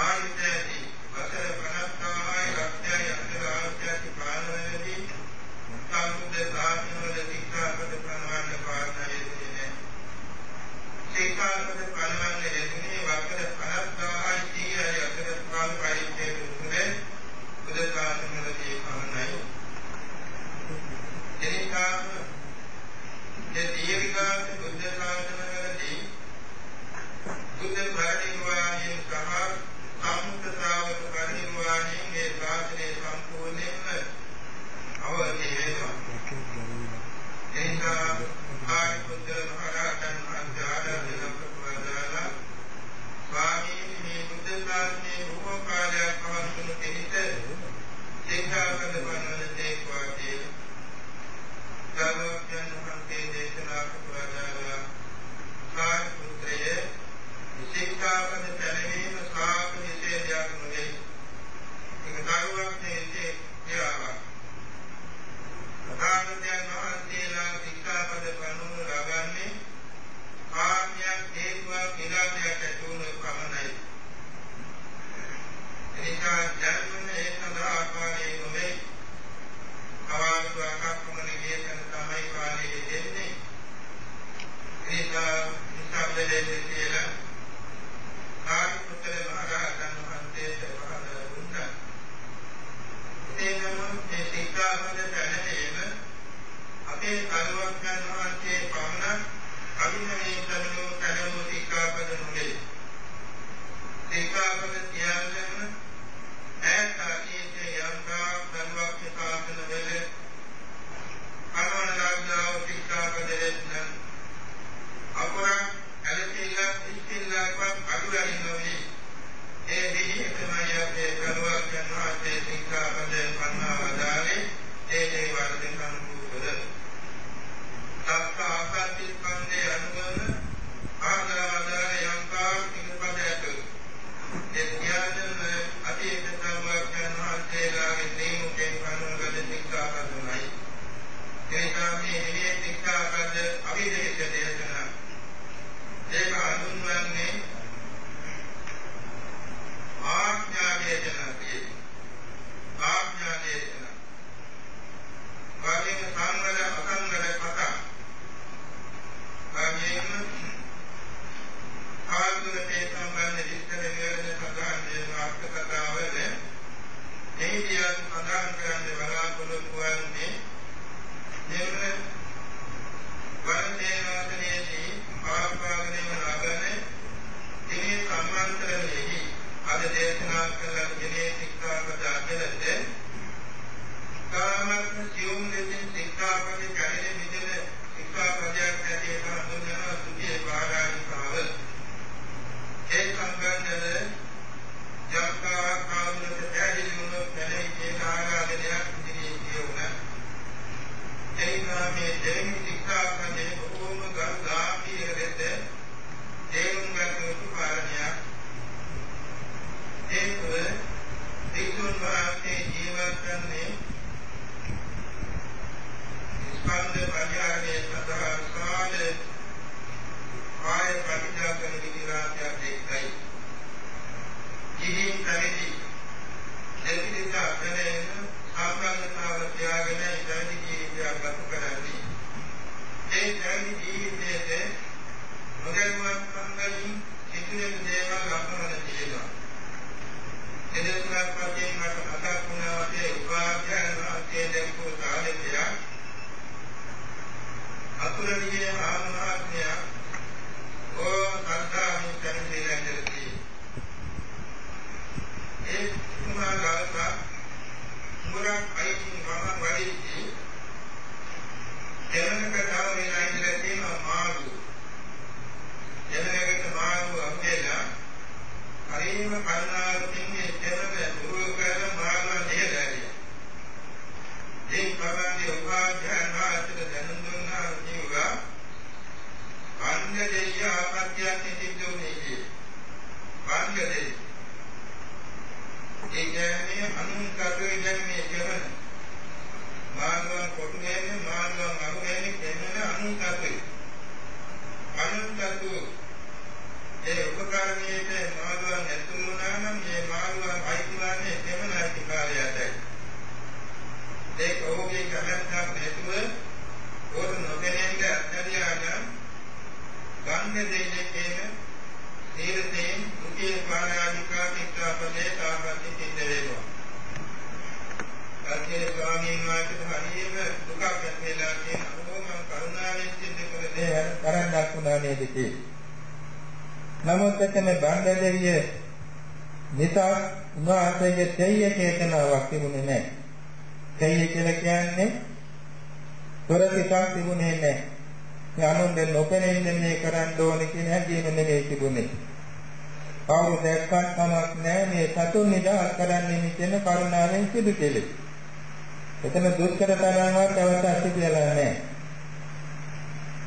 ஆயுத Gracias. සතුන් නිදහස් කරන්නේ කියන කරුණාවෙන් සිදු කෙලේ. එතන දුෂ්කර තරමවත් අවශ්‍ය කියලා නැහැ.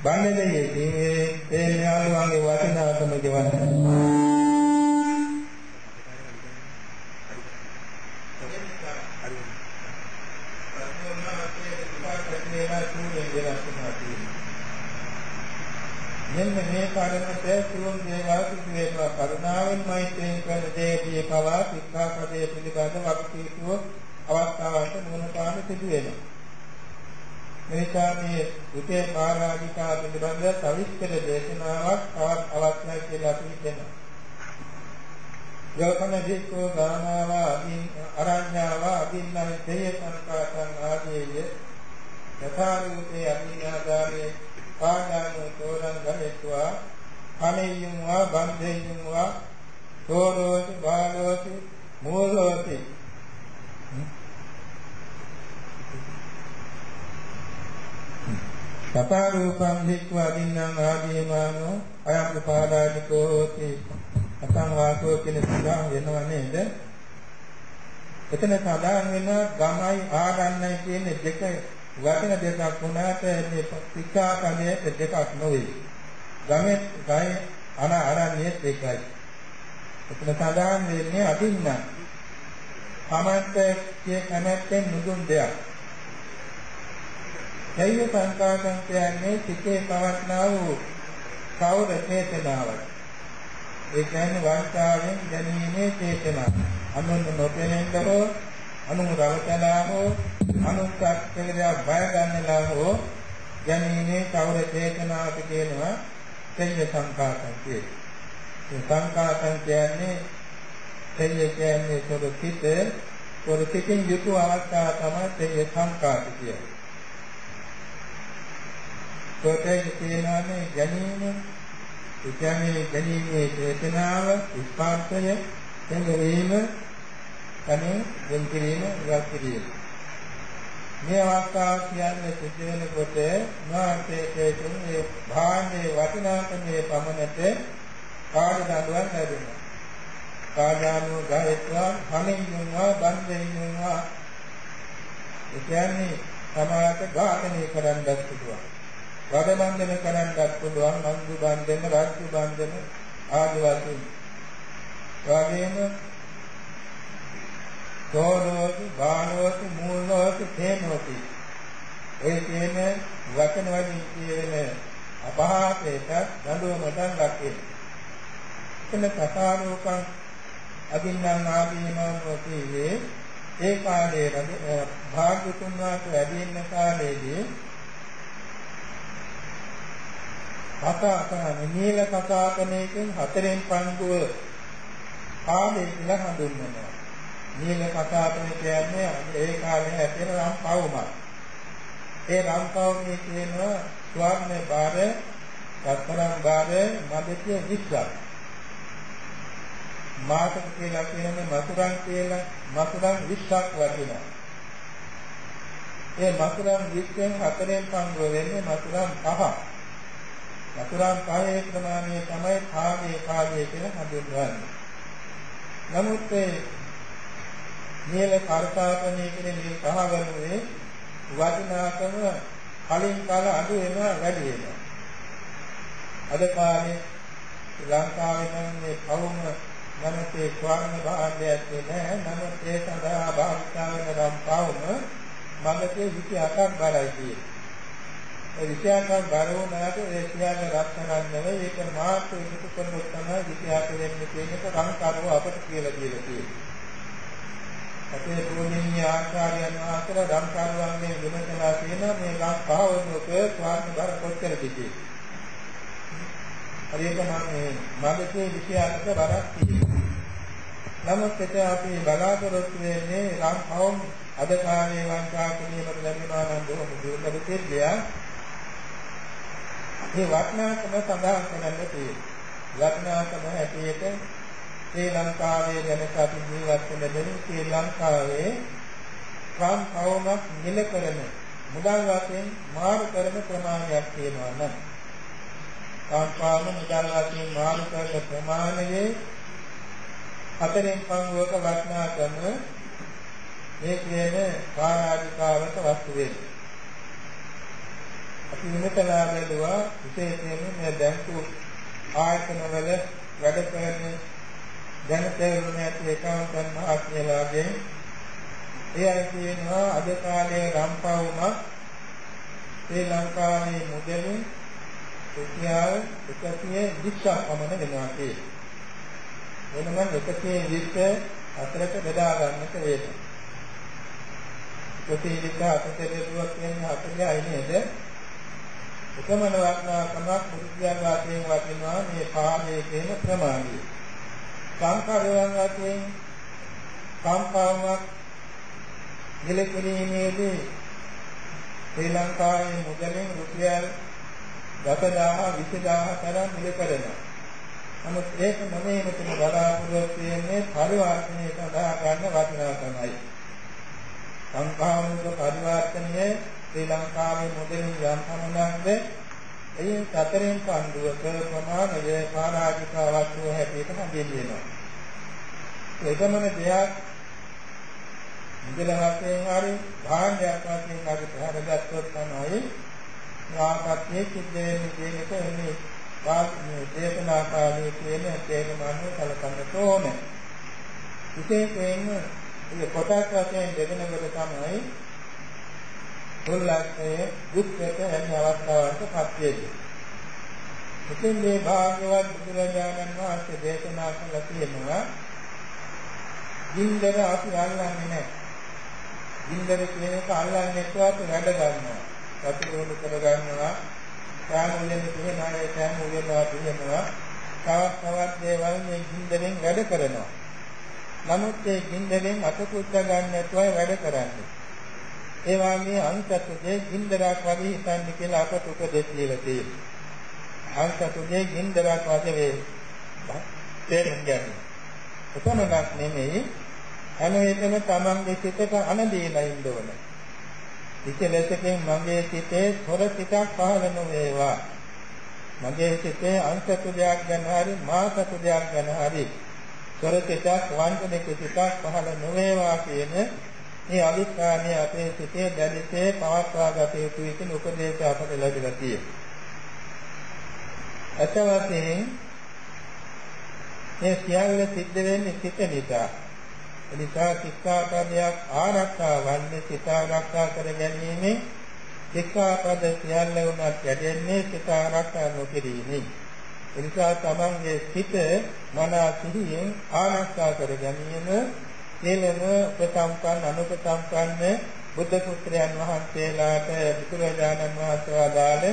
බණ්ඩේ මේ ඒ න්යාළුවන්ගේ වටිනාකම ගෙවන්න. මෙන්න මේ කාරණට සියුම් දේවල් සිදු වෙනවා කරුණාවෙන් මෛත්‍රියෙන් කරන දේදී පවා සික්ඛාපදයේ පිළිබඳ වක්කීතුව අවස්ථාවට මුහුණ පාන සිදු වෙනවා. මේකා මේ උතේ පාරාධිකා පිළිබඳ සවිස්තර දේශනාවක් තවත් අවශ්‍යයි කියලා අපි හිතනවා. යෝකන දීකෝ ගානාවා අදින් අරඤ්ඤාවා අදින්නයි තේ සංකාතං ආදීය. යථාරූපේ අභිඥාදාරේ පාදානෝ තෝරං ගමෙත්වා අනෙය්‍යං වා බන්ධෙය්‍යං වා තෝරෝති බාලෝති මූලෝති සතා රූපං හික්වා දින්නම් ආදීමානෝ අයම් පාදානිකෝ හෝති. අතං වාසෝ කියන සඳහන් වෙනව නේද? එතන සඳහන් වෙන ගමයි ආරන්නයි කියන දෙක වචන දෙකක් වුණාට මේ ශික්ෂාපදයේ දෙකක් නොවේ. ගමේ ගයි අන ආරන්නේ එකයි එතන සඳහන් වෙන්නේ අදින්න. සමන්ත කිය කැමැත්තෙන් නුදුන් දෙයක්. දෛව සංකාසං කියන්නේ සිතේ පවත්නා වූ කවුර චේතනාවක්. ඒ කියන්නේ වංචාවෙන් දැනීමේ චේතනාව. අනුන් නොපෙනෙන්න හෝ අනුන් රවටලා හෝ අනුන්ට කෙලෙදා බය ගන්නලා හෝ දැනීමේ කවුර චේතනාවක කියනවා තෙල්ල සංකාසං කියන්නේ. ඒ සංකාසං කියන්නේ තෙල්ල කියන්නේ සොර සිත සොර සිතින් යුතු අවස්ථාව තමයි තෙල්ල සංකාස කියන්නේ. සෝතේ කියනවානේ ගැනීම ඒ කියන්නේ ගැනීමේ චේතනාව ස්පර්ශය දැනීම කනේ වෙන් කිරීම ඉවත් කිරීම. මේ අවස්ථාව කියන්නේ සිද්ධ වෙනකොට නාටකයේ මේ භාණ්ඩේ වටිනාකමේ පමණට කාඩ දඬුවම් ලැබෙනවා. කාඩානු ගායත්වා හමින්නවා බන්දෙන්නවා ඒ කියන්නේ සමාත ඝාතනය කරන්නත් පුළුවන්. වද බන්ධන කරන්නත් පුළුවන් මන්දු බන්ධන රාජ්‍ය බන්ධන ආදි වශයෙන්. වගේම තෝරෝති බාලෝති මූලෝති තේනෝති ඒ කියන වචන වලින් කියන අපහාසයට දඬුවමට ලක් වෙනවා එතන කතාරෝපං අදින්නම් ආදීනෝ කීවේ ඒ කාලේ භාග්‍යතුන් වහන්සේ වැඩි ඉන්න කාලේදී කතා කරන්නේ නීල කතාකණයකින් හතරෙන් පංගුව කාලේ කියලා හඳුන්වනවා. නීල කතාකණ කියන්නේ ඒ කාලේ හැදෙන රම් පවුමක්. ඒ රම් පවුමේ කියනවා ස්වර්ණ බාර, රත්තරන් බාර, මදතිය 20ක්. මාතක කියලා කියන්නේ මසුරන් කියලා මසුරන් 20ක් වටිනවා. ඒ මසුරන් 20න් හතරෙන් පංගුව වෙන්නේ මසුරන් 5ක්. චතුරාර්ය කායේ ප්‍රමාණය තමයි කාගේ කාගේ කියලා හඳුන්වන්නේ. නමුත් මේ නියල කර්තාපණය කියන මේ පහවරුවේ වටිනාකම කලින් කාල අඩු වෙනවා වැඩි වෙනවා. අද කාලේ ලංකාවේ නම් මේ කවුම මනසේ ස්වර්ණ භාණ්ඩයක් නැහැ. නමුත් ඒ සඳහා භාවිතා වෙන නම් කවුම මනසේ 28ක් බරයි තියෙන්නේ. ඒ විෂයයන් බර වුණාට ඒ සියල්ල රත්තරන් නෙවෙයි ඒක මාත්‍ර එකතු කරනොත් තමයි විෂයක් වෙන්නේ කියන එක රංකරුව අපට කියලා දීලා තියෙන්නේ. අපේ පූජනීය ආචාර්යයන් වහන්සේලා රංකරුවන්ගේ විමසලා තියෙනවා මේ ලක් පහවනක ස්වාමි බර කොච්චරද කියලා. හරියට නම් මගේ විෂයයන්ට බරක් තියෙනවා. නමුත් ඒක අපි බලාපොරොත්තු වෙන්නේ රම් පවම් අද කාලේ වංචා කිරීමට ලැබෙනවා නම් බොහොම දුර්ලභ දෙයක්. මේ වටිනාකම සඳහන් කරන්න තියෙනවා. වටිනාකම හැටියට ශ්‍රී ලංකාවේ දැනට අපි ජීවත් වෙන දෙන ශ්‍රී ලංකාවේ කාම් කවමක් නිල කරන මුදල් වශයෙන් මාරු කරන ප්‍රමාණයක් තියෙනවා නම් කාම් කාම මුදල් වශයෙන් මාරු කරන ප්‍රමාණයේ හතරෙන් පංගුවක වටිනාකම මේ කියන කාරාධිකාවක වස්තු වෙන්නේ අපි විමසලා බැලුවා විශේෂයෙන්ම මේ බැංකු ආයතනවල වැඩ කරන දැන තේරුම් නැති ඒකාන්තන් මහත්මයාගේ ඒ අය කියනවා අද කාලේ රම්පවුම ශ්‍රී ලංකාවේ මුදලින් රුපියල් 120ක් පමණ වෙනවා කියලා. වෙනම 120 අතරට බෙදා ගන්නට වේද. 120 අතරට බෙදුවක් කියන්නේ 40යි නේද? එකමන වර්ණාකමක් මුද්‍යාන් වාක්‍යයෙන් වටිනවා මේ පාදයේ කියන ප්‍රමාණය. සංඛාරයන් වශයෙන් සම්පාවමක් නිලකිරීමේදී ශ්‍රී ලංකාවේ මුදලින් රුපියල් 10000 20000 තරම් මිල කරනවා. නමුත් ඒක නෙමෙයි මෙතන බලාපොරොත්තු වෙන්නේ පරිවර්තනය සඳහා ගන්න වටිනාකමයි. සංඛාමික පරිවර්තනයේ ශ්‍රී ලංකාවේ මුදලින් යම් පමණක්ද එයින් සතරෙන් පන්දුවක ප්‍රමාණය පාරාජික වස්තුව හැටියට හඳුන්වනවා. ඒකමන දෙයක් මුදල වශයෙන් හරි භාණ්ඩයක් වශයෙන් හරි ප්‍රහරගත්තොත් තමයි වාපත්යේ සිද්ධ වෙන්නේ කියන එක එන්නේ වාස්නේ දේශනාකාරී කියන තේරුමන්නේ කලකන්නට ඕනේ. විශේෂයෙන්ම මේ කොටස් වශයෙන් දෙදෙනෙකුට තමයි තුල්ලක්ෂය දුක්ඛයට යන අවස්ථාවකට වෙන්නේ. ඉතින් මේ භාග්‍යවත් බුදුරජාණන් වහන්සේ දේශනා කළා තියෙනවා ගින්දර අපි අල්ලන්නේ නැහැ. ගින්දර කියන එක අල්ලන්නේ නැතුව අපි වැඩ ගන්නවා. ප්‍රතිරෝධ කර ගන්නවා. සාමුලෙන් කියන අය සාමුලෙන්වා කියනවා. තවත් තවත් දේවල් මේ ගින්දරෙන් වැඩ කරනවා. නමුත් ඒ ගින්දරෙන් අතපුච්ච ගන්න නැතුවයි වැඩ කරන්නේ. ඒ වාගේ අන්තතුදේ ගින්දරක් වගේ හිතන්න කියලා අපට උපදෙස් දීලා තියෙනවා. අන්තතුදේ ගින්දරක් වගේ වේ. තේරුම් ගන්න. එතනක් නෙමෙයි හැම එකම තමන්ගේ සිතට අනදීලා ඉන්න ඕන. විචලසකෙන් මගේ සිතේ තොර සිතක් පහළ නොවේවා. මගේ සිතේ අන්තතුදයක් ගැන හරි මාසතුදයක් ගැන හරි තොර සිතක් වංචනික සිතක් පහළ නොවේවා කියන මේ අවිස්ථානය අපේ සිතේ දැඩිසේ පවත්වා ගත යුතුයි කියන උපදේශ අපට ලැබිලා තියෙනවා. අතවතෙන් මේ සියල්ල සිද්ධ වෙන්නේ සිත නිසා. එනිසා සික්ඛාපදයක් ආරක්ෂා වන්නේ සිත ආරක්ෂා කර ගැනීම සික්ඛාපද සියල්ල උනත් යැදෙන්නේ සිත ආරක්ෂා නොකිරීමයි. එනිසා තමන්ගේ සිත මන සිහියෙන් ආරක්ෂා කර ගැනීම සියලුම උපසම්පන්න අනුපසම්පන්න බුද්ධ පුත්‍රයන් වහන්සේලාට බුදුරජාණන් වහන්සේ වදාළ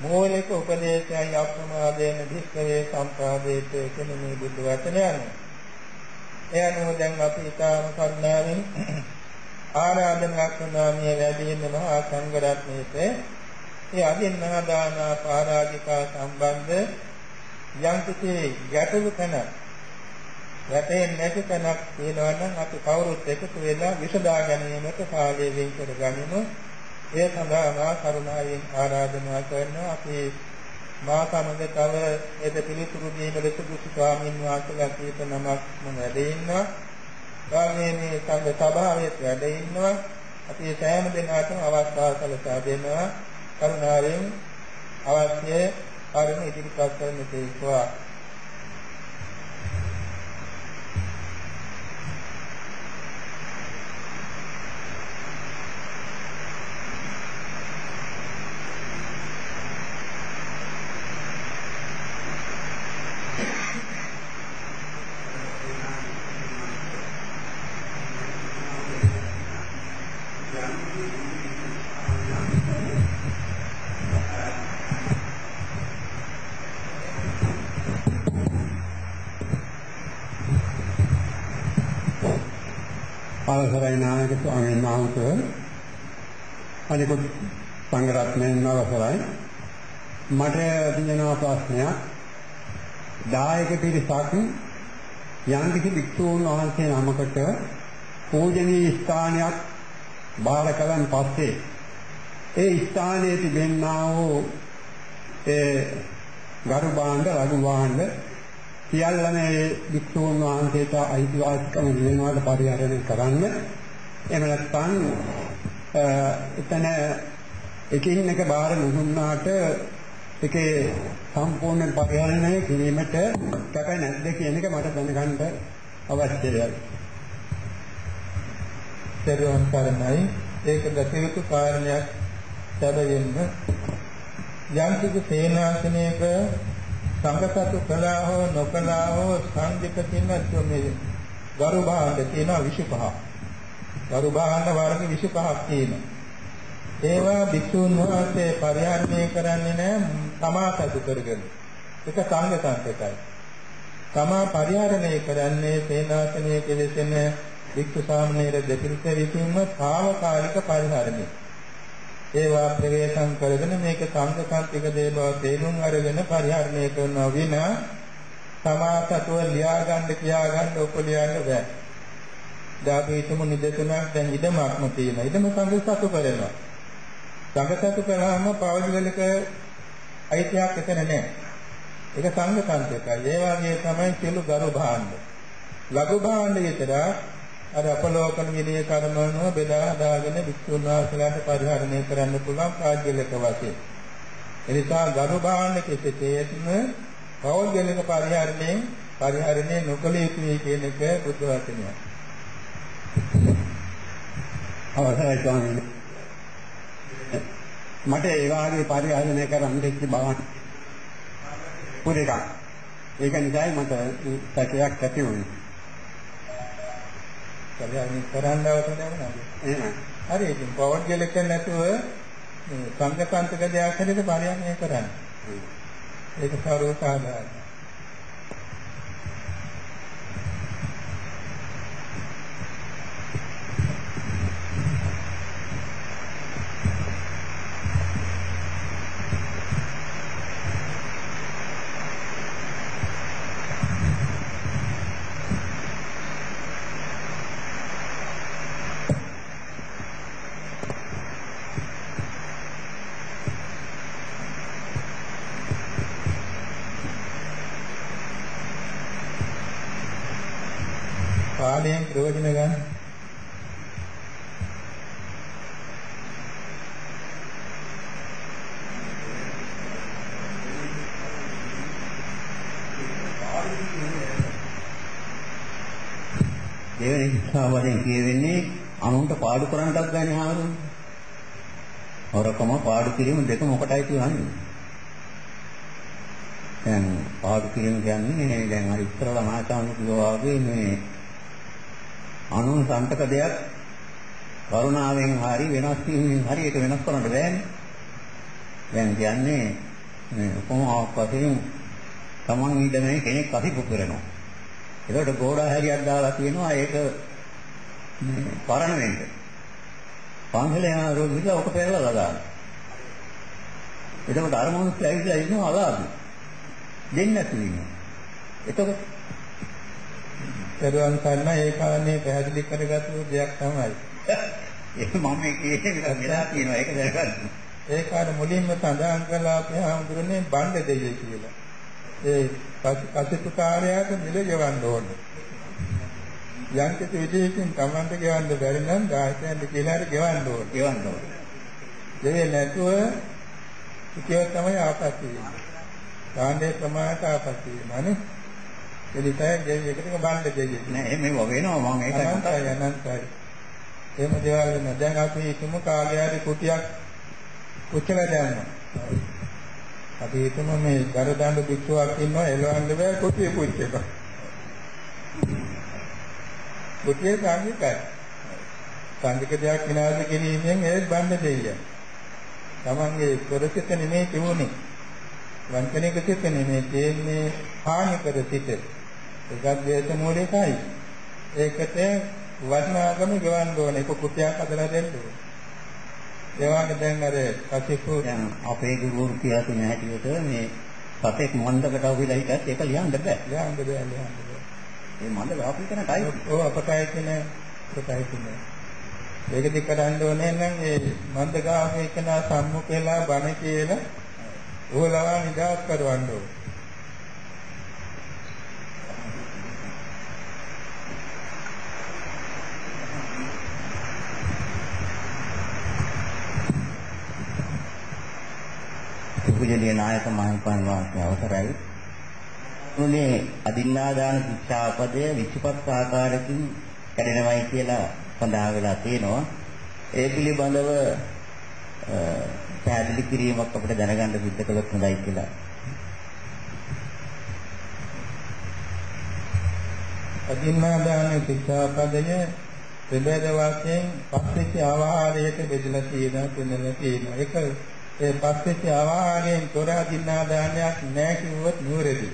මූලික උපදේශයයි අප්‍රමාදයෙන් විස්කවේ සම්පාදේත කියන මේ බුදු වචනයන්. ඒ අනුව දැන් අපි ඊටාම කරුණාවෙන් ආරාධනා කරනවා මේ වැඩිම මහා සංඝ රත්නයේට ඒ අදින්නාදාන පරාජිකා සම්බන්ධ යම් කිසි ගැටලු තැනක් වැටෙන්නේ නැති තැනක් තියෙනවා නම් අපි කවුරුත් එකතු වෙලා විසඳා ගැනීමට කාලය වෙන් කර ගනිමු. ඒ සඳහා මා කරුණාවෙන් ආරාධනා කරනවා අපි මා සමග තව එද පිළිතුරු දීමට සුදුසු ස්වාමීන් වහන්සේලා කීප නමක් මම වැඩ ඉන්නවා. ගාමී මේ සංඝ සභාවේ වැඩ ඉන්නවා. අපි සෑම දිනකටම අවස්ථාව සැලසා දෙනවා. කරුණාවෙන් අවශ්‍ය කරුණු ඉදිරිපත් කරන්න තේක්වා. අවසරයි නායක ස්වාමීන් වහන්සේ අනිකුත් සංඝ රත්නයන් අවසරයි මට තියෙනවා ප්‍රශ්නයක්. දායක පිරිසක් යම් කිසි වික්ෂූන් වහන්සේ නමකට පූජනීය ස්ථානයක් බාර කලන් පස්සේ ඒ ස්ථානයේ තිබෙනා වූ ඒ ගරු භාණ්ඩ රඝු භාණ්ඩ සියල්ලම ඒ වික්ෂූන් වහන්සේට අයිතිවාසිකම දිනනවාට පරිහරණය කරන්න. එහෙම නැත්නම් එතන එකින් එක බාර නුහුන්නාට ඒකේ සම්පූර්ණ පරිහරණය කිරීමට කැප නැද්ද කියන එක මට දැනගන්න අවශ්‍යයි. සර්වන් කරණයි ඒක දසියුතු කාරණයක් සැබවින්ම යම් කිසි සේනාසනයක සංගතතු කළා හෝ නොකළා හෝ සංජිත කියන මේ ගරු භාණ්ඩ තියෙන 25. ගරු භාණ්ඩ වර්ග 25ක් තියෙනවා. ඒවා භික්ෂුන් වහන්සේ පරිහරණය කරන්නේ නැහැ තමා සතු කරගෙන. ඒක සංඝසංකේතයි. තමා පරිහරණය කරන්නේ සේනාසනයේ කෙලෙසෙන භික්ෂු සාමණේර දෙපිරිස විසින්ම తాවකාලික පරිහරණය. ඒවා ප්‍රවේශම් කරගෙන මේක සංකල්පික දේ බව තේරුම් අරගෙන පරිහරණය කරනවා විනා සමාසතුව ලියා ගන්න කියා ගන්න උපලියන්න බෑ. දාපීතුම නිදතුණක් දැන් ඉදමක්ම තියෙනවා. ඉදම සංකල්පසතු කරනවා. සංකල්පසතු කරාම පෞද්ගලික අයිතියක් එතන නැහැ. ඒක සංකල්පිකයි. ඒ වගේ තමයි සියලු ගරු භාණ්ඩ. ලඝු භාණ්ඩ විතරක් අර අපලෝකන විනය කර්මano බෙදා හදාගෙන වික්ෂුන් වහන්සේලාට පරිහරණය කරන්න පුළුවන් ප්‍රාජ්‍යලක වශයෙන්. එනිසා ගරු බාහන කෙසේතේත්ම පෞද්ගලික පරිහරණයෙන් පරිහරණය නොකළ යුතුයි කියන එක බුද්ධ වචනය. අවසරයි ස්වාමීනි. මට ඒ වාගේ පරිහරණය කරන්න දෙච්ච බවක් පුරේක. ඒක නිසායි මට සැකයක් ඇති වුණේ. කල්යාණි කරන්න අවශ්‍ය නැහැ හරි ඉතින් පෞද්ගලික නැතුව මේ සංඝසන්තක දෙයක් හැදෙද පරිහරණය කරන්න. ඒක සර්ව සාධාරණයි. කාලයෙන් ප්‍රයෝජන ගන්න. දෙවෙනි ශික්ෂාපදයෙන් කියවෙන්නේ අනුන්ට පාඩු කරන්නටත් ගන්නේ හාමුදුරුවෝ. හොරකම පාඩු කිරීම දෙක මොකටයි කියන්නේ? දැන් පාඩු කිරීම කියන්නේ දැන් අර ඉස්සරලා මහාචාර්ය කිව්වා වගේ මේ අනුන් සම්පක දෙයක් කරුණාවෙන් හරි වෙනස් වීමෙන් හරි ඒක වෙනස් කරන්න බෑනේ. දැන් කියන්නේ මේ උපමාවක් වශයෙන් Taman ඉඳගෙන කෙනෙක් අසිපු කරනවා. ඒකට ගෝඩා හැරියක් දාලා තියෙනවා ඒක මේ පරණ වෙන්න. පන්සලේ යන රෝගිලා ඔක පෙරලා දානවා. එතකොට අර මොනස් ඇවිල්ලා ඉන්නවා අලාභ. දෙන්නේ නැතු වෙනවා. එතකොට පෙරවන් කරන ඒ කාරණේ පැහැදිලි කරගත්තු දෙයක් තමයි. ඒක මම කියන්නේ වෙලා තියෙනවා ඒක දැනගන්න. ඒ කාර්ය මුලින්ම සඳහන් කළා අපි හඳුරන්නේ බණ්ඩ දෙවිය කියලා. ඒ කසිතු කාර්යයට මිල ගෙවන්න ඕනේ. යම් කිසි විදිහකින් Tamanට ගෙවන්න බැරි නම් දායකයන්ට කියලා හරි ගෙවන්න ඕනේ. ගෙවන්න ඕනේ. දෙවේ නැතුව ඉතිව තමයි ආපස්සි වෙන්නේ. කාණ්ඩේ ප්‍රමාණයට ආපස්සි වෙනවානේ. එලිතයි දෙවිය එකට බණ්ඩ දෙවිය. නෑ එහෙම වෙනවා මම කතා අනන්තයි අනන්තයි. එහෙම දේවල් වෙන. දැන් අපි හිතමු කාගේ හරි කුටියක් පුච්චලා දානවා. අපි හිතමු මේ දරදඬු පිටුවක් ඉන්නවා එලවන්න බෑ කුටිය පුච්චනවා. කුටිය සංගීතයි. සංගීත දෙයක් විනාශ කිරීමෙන් ඒ බණ්ඩ දෙයිය. Tamange කරසිත නෙමේ තිබුණේ. වංචනික සිත නෙමේ තියෙන්නේ හානි කර සිත. ඒකත් දේශ මූලිකයි. ඒකට වර්ණාගම ගෙවන්න ඕනේ. ඒක කුටියක් හදලා දෙන්න ඕනේ. ඒවාට දැන් අර කසිකු දැන් අපේ ගුරුවරු කියලා තියෙන හැටියට මේ සතෙක් මණ්ඩකට අවුලා හිටත් ඒක ලියන්න බෑ. ලියන්න බෑ ලියන්න බෑ. මේ මණ්ඩ අපිට නටයි. ඔව් අපටයි කියන අපටයි කියන. ඒකද කරන්න ඕනේ නම් ඒ මන්දගාමී කෙනා සම්මුඛ වෙලා බණ කියලා ඕලවා නිදාස් කරවන්න ඕනේ. පූජනීය නායක මහින්පන් වාසී අවසරයි. උනේ අදින්නාදාන ශික්ෂාපදය විචිපත් ආකාරකින් කැඩෙනවයි කියලා සඳහන් වෙලා තියෙනවා. ඒ පිළිබඳව පැහැදිලි කිරීමක් අපිට දැනගන්න සිද්ධ කළොත් හොඳයි කියලා. අදින්නාදාන ශික්ෂාපදය ප්‍රබේද වාක්‍යයෙන් පස්වෙච්ච ආහාරයට බෙදලා තියෙනවා තුනල තියෙනවා. ඒක ඒ පස්වෙච්ච ආහාරයෙන් තොර අදින්නාදානයක් නැහැ කිව්වොත් නුවරදී.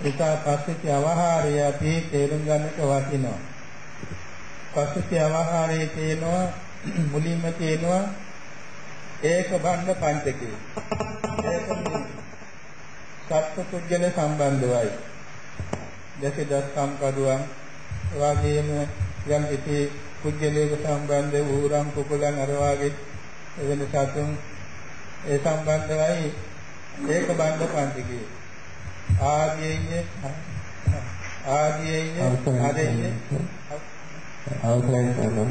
ඒක පස්වෙච්ච ආහාරය අපි තේරුම් ගන්නට වටිනවා. පස්වෙච්ච ආහාරයේ තියෙනවා මුලින්ම තියෙනවා ඒක බණ්ඩ පංචකේ. ඒක සත්පුද්ගල සම්බන්ධවයි. දැක දස්කම් කඩුවන් එවාගෙම යම් කිසි පුද්ගලයක සම්බන්ධ වූරම් කුකුලන් අර වාගේ වෙන සතුන් ඒ සම්බන්ධවයි ඒක බණ්ඩ පංචකේ. ආදීයේ ආදීයේ ආදීයේ අවසරයි සරණම්.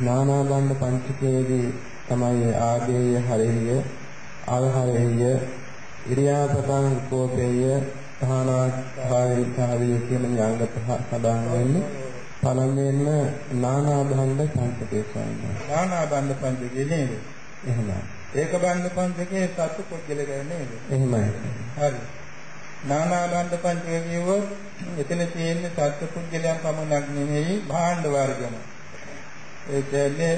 නානා බණ්ඩ පංචකයේදී තමයි ආදේය හරෙහිය, ආහාරෙහිය, ඉරියාපතං කෝපේය, තහනාකාරීතාවිය කියන ඥාංග පහ සඳහන් වෙන්නේ. පළමුවෙන්ම නානා බණ්ඩ පංචකේ ස්වාමීන් නානා බණ්ඩ පංචකේ නේද? එහෙමයි. ඒක බණ්ඩ පංචකේ සතු පුද්ගල ගැන නේද? එහෙමයි. හරි. නානා බණ්ඩ පංචකේ කියවොත් එතන තියෙන්නේ සත්‍ය පුද්ගලයන් පමණක් නෙමෙයි භාණ්ඩ වර්ගම. ඒ කියන්නේ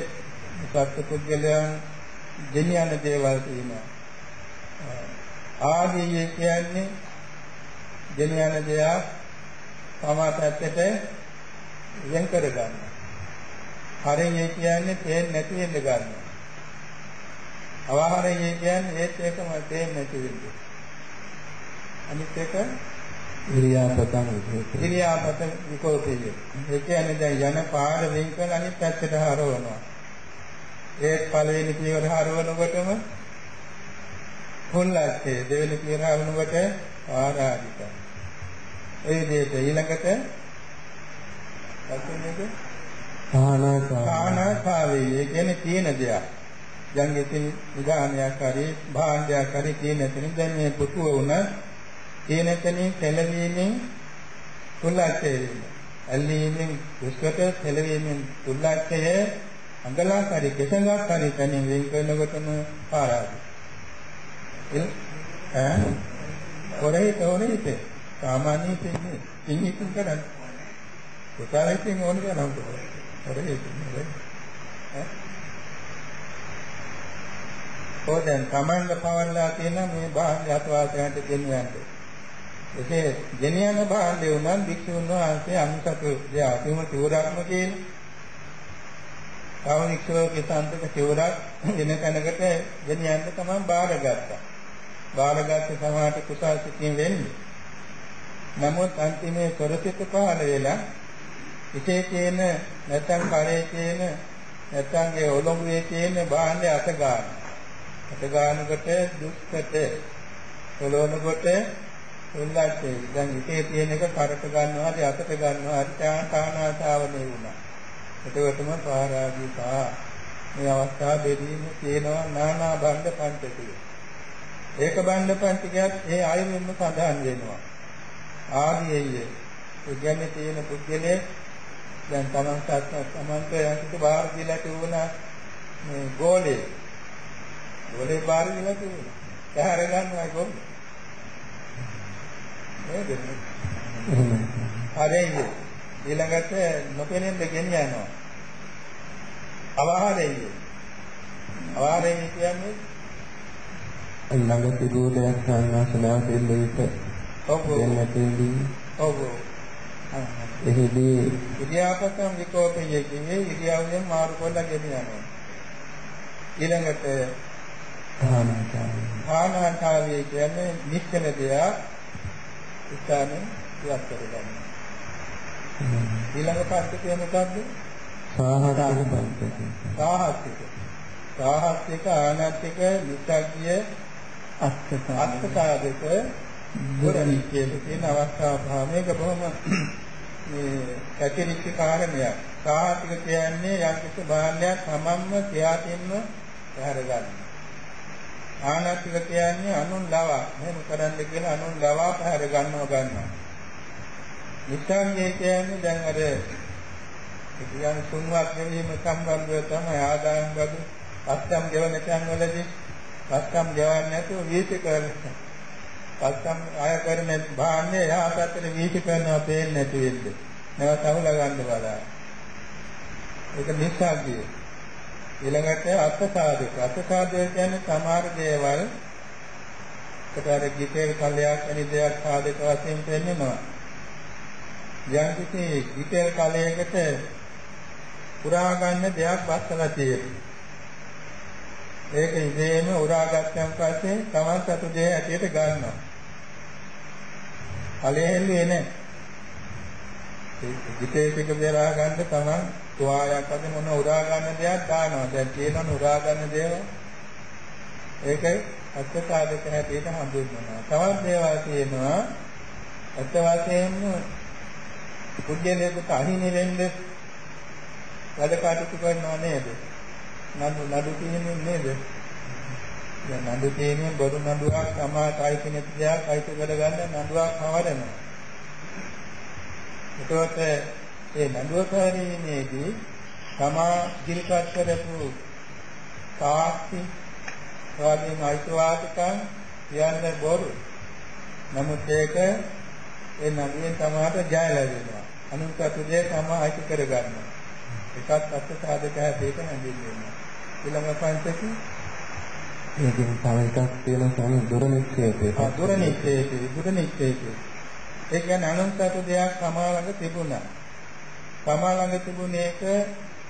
සත්‍ය පුද්ගලයන් දෙනියන දේවල් තියෙනවා. ආදී කියන්නේ දෙනියන දේවල් තමා පැත්තට වෙන් කර ගන්නවා. හරිය කියන්නේ තේන්නේ නැති වෙන්න ගන්නවා. අවහාරය කියන්නේ ඒත් එකම තේන්නේ නැති වෙන්නේ. අනිත් එක ඉරියාපතං විකෝපේ. ඉරියාපත විකෝපය. ඒ කියන්නේ දැන් යන පාර වෙන් කරලා අනිත් පැත්තට හරවනවා. ඒ පළවෙනි පියවර හරවනකොටම හොල්ලත්තේ දෙවෙනි පියවර හරවනකොට ආරාධිත. ඒ විදිහට ඊළඟට සානාසා. කානාකාවේ ඒ කියන්නේ තියෙන දෙයක්. දැන් ඉතින් උදාහරණයක් හරි භාණ්ඩයක් හරි තියෙන තැනින් දැන් මේ පුතුව වුණා තියෙන තැනින් සැලවීමෙන් තුල්ලාච්චය වෙනවා. ඇල්ලීමෙන් දුෂ්කට සැලවීමෙන් තුල්ලාච්චය අඟලක් හරි කෙසඟක් හරි තැනින් වෙන් කරනකොටම පාරාදි. එල් ඈ කොරේ තෝරේ සාමාන්‍ය ඉන්නේ ඉන්නේ කරන්නේ. පුතාලෙන් ඕන කරනවා. කොරේ ඉන්නේ ඈ ඕ දැන් Tamanda පවන්ලා තියෙන මේ භාණ්ඩ අතවාසයන්ට ගෙනියන්න. ඒකේ ගෙනියන භාණ්ඩේ උනන් භික්ෂුන් වහන්සේ අනිසතු දෙයක්ම සිවුරක්ම කියන. කාවනික්ෂෝගේ සම්පත සිවුරක් වෙන කෙනකට ගෙනියන්න තමයි බාරගත්තා. බාරගත්ත සමාට කුසල් සිතින් වෙන්නේ. නමුත් අන්තිමේ සොරසිත පහළ වෙලා ඉතේ තියෙන නැත්නම් කරේ තියෙන නැත්නම් ඒ ඔලොංගුවේ තියෙන භාණ්ඩය අත ගන්න. අත ගන්නකොට දුක්කට ඔලොනකොට උල්ලාසේ දැන් ඉතේ තියෙන එක කරට ගන්නවා හරි අතට ගන්නවා හරි තානාසාවනේ වුණා. එතකොටම පාරාදීපා මේ අවස්ථාව දෙදීම තියෙනවා නානා බණ්ඩ පංචකය. ඒක බණ්ඩ පංචකයත් ඒ ආයුර්වෙන්න සඳහන් වෙනවා. ආදීයේ ඒ කියන්නේ තියෙන පුද්ගලයේ දැන් තමන් සත්‍ය සමන්ත යන්තික බාහිර කියලා තිබුණා මේ ගෝලේ ගෝලේ බාහිර කියලා තිබුණා. පැහැර ගන්නවා ගෝලේ. නේද? හරියි. ඊළඟට නොපෙනෙන්න ගෙනියනවා. අවහාරයි. අවහාරයි කියන්නේ ළඟ දෙයක් සංවාසනාව දෙල්ලෙවිට ඔව් ඔව් එහිදී ඉරියාපතම් විකෝපයේ කියන්නේ ඉරියාවෙන් මාරු කරලා ගෙනියනවා. ඊළඟට ධානාචාරය ආනාකාරය කියන්නේ නිශ්චල දෙයක් ඉස්සන්නේ ඉවත් කරගන්න. ඊළඟ පද්ධතිය මොකද්ද? සාහසන පන්තික සාහස්තික. සාහස්තික ආනාත්තික නිස්සග්ගිය අත්සාධක දුරනිච්චේ කියන අවස්ථාව භාවයක බොහොම මේ කැටිලිච්ච කාරණයක්. සාහතික කියන්නේ යම් කිසි භාණ්ඩයක් තමන්ම ක්‍රියාතින්ම පැහැර ගන්න. ආනාතික කියන්නේ අනුන් ලවා මෙහෙම කරන්න කියලා අනුන් ලවා පැහැර ගන්නව ගන්නවා. නිස්සංගේ කියන්නේ දැන් අර ඉතින් තුන්වත් ගෙවීම සම්බන්ධව තමයි ආදායම් බදු පස්සම් ගෙවන තැන්වලදී පස්සම් ගෙවන්නේ නැතුව වීති කරනවා. පස්සම් ආය කරන භාණ්ඩය එහා පැත්තට වීති කරනවා පේන්නේ නැති වෙන්නේ. නැවත අහුලා ගන්න බලන්න. ඒක නිස්සංගේ. ඊළඟට අත්සාධක අත්සාධක කියන්නේ සමහර දේවල් කතර ගිතේ කලයක් වැනි දෙයක් සාධක වශයෙන් පෙන්නනවා යම් කිසි ගිතේ කලයකට පුරා ගන්න දෙයක් වස්සලා තියෙනවා. ඒක ඉදීම උරාගත්තන් පස්සේ තමන් සතු දෙය ඇටියට ගන්නවා. කලේ හෙල්ලුවේ නැහැ. ගිතේ ටික බෙරා ගන්න තමන් තුවාලයක් අද මොන උරා ගන්න දෙයක් දානවා. දැන් කියනවනේ උරා ගන්න දේවල්. ඒකයි අත්සාධක හැටියට හඳුන්වනවා. තවත් දේවල් තියෙනවා අත් වශයෙන්ම පුද්ගලයාට අහිමි වෙන්න වැඩ කටයුතු කරනවා නේද? නඩු නඩු කියන්නේ නේද? දැන් නඩු කියන්නේ බොරු නඩුවක් සමාජ අයිති නැති දෙයක් අයිති කරගන්න නඩුවක් හවරනවා. එතකොට ඒ නඩුව කාරීමේදී තමා ඉදිරිපත් කරපු සාක්ෂි වාදීන් අයිතිවාසිකම් කියන්නේ බොරු. නමුත් ඒක ඒ නඩුවෙන් තමාට ජය ලැබෙනවා. අනුන්ට දෙය තමා අයිති කරගන්නවා. එකත් අත්‍ය සාධක හැටියට හැඳින්වෙනවා. ඊළඟ පංචකේ ඒකෙන් තව එකක් තියෙන සමි දුරනිච්ඡේපේ. ආ දුරනිච්ඡේපේ දුරනිච්ඡේපේ. ඒ කියන්නේ අනුන්ට දෙයක් තමා ළඟ තිබුණා. තමා ළඟ තිබුණේ එක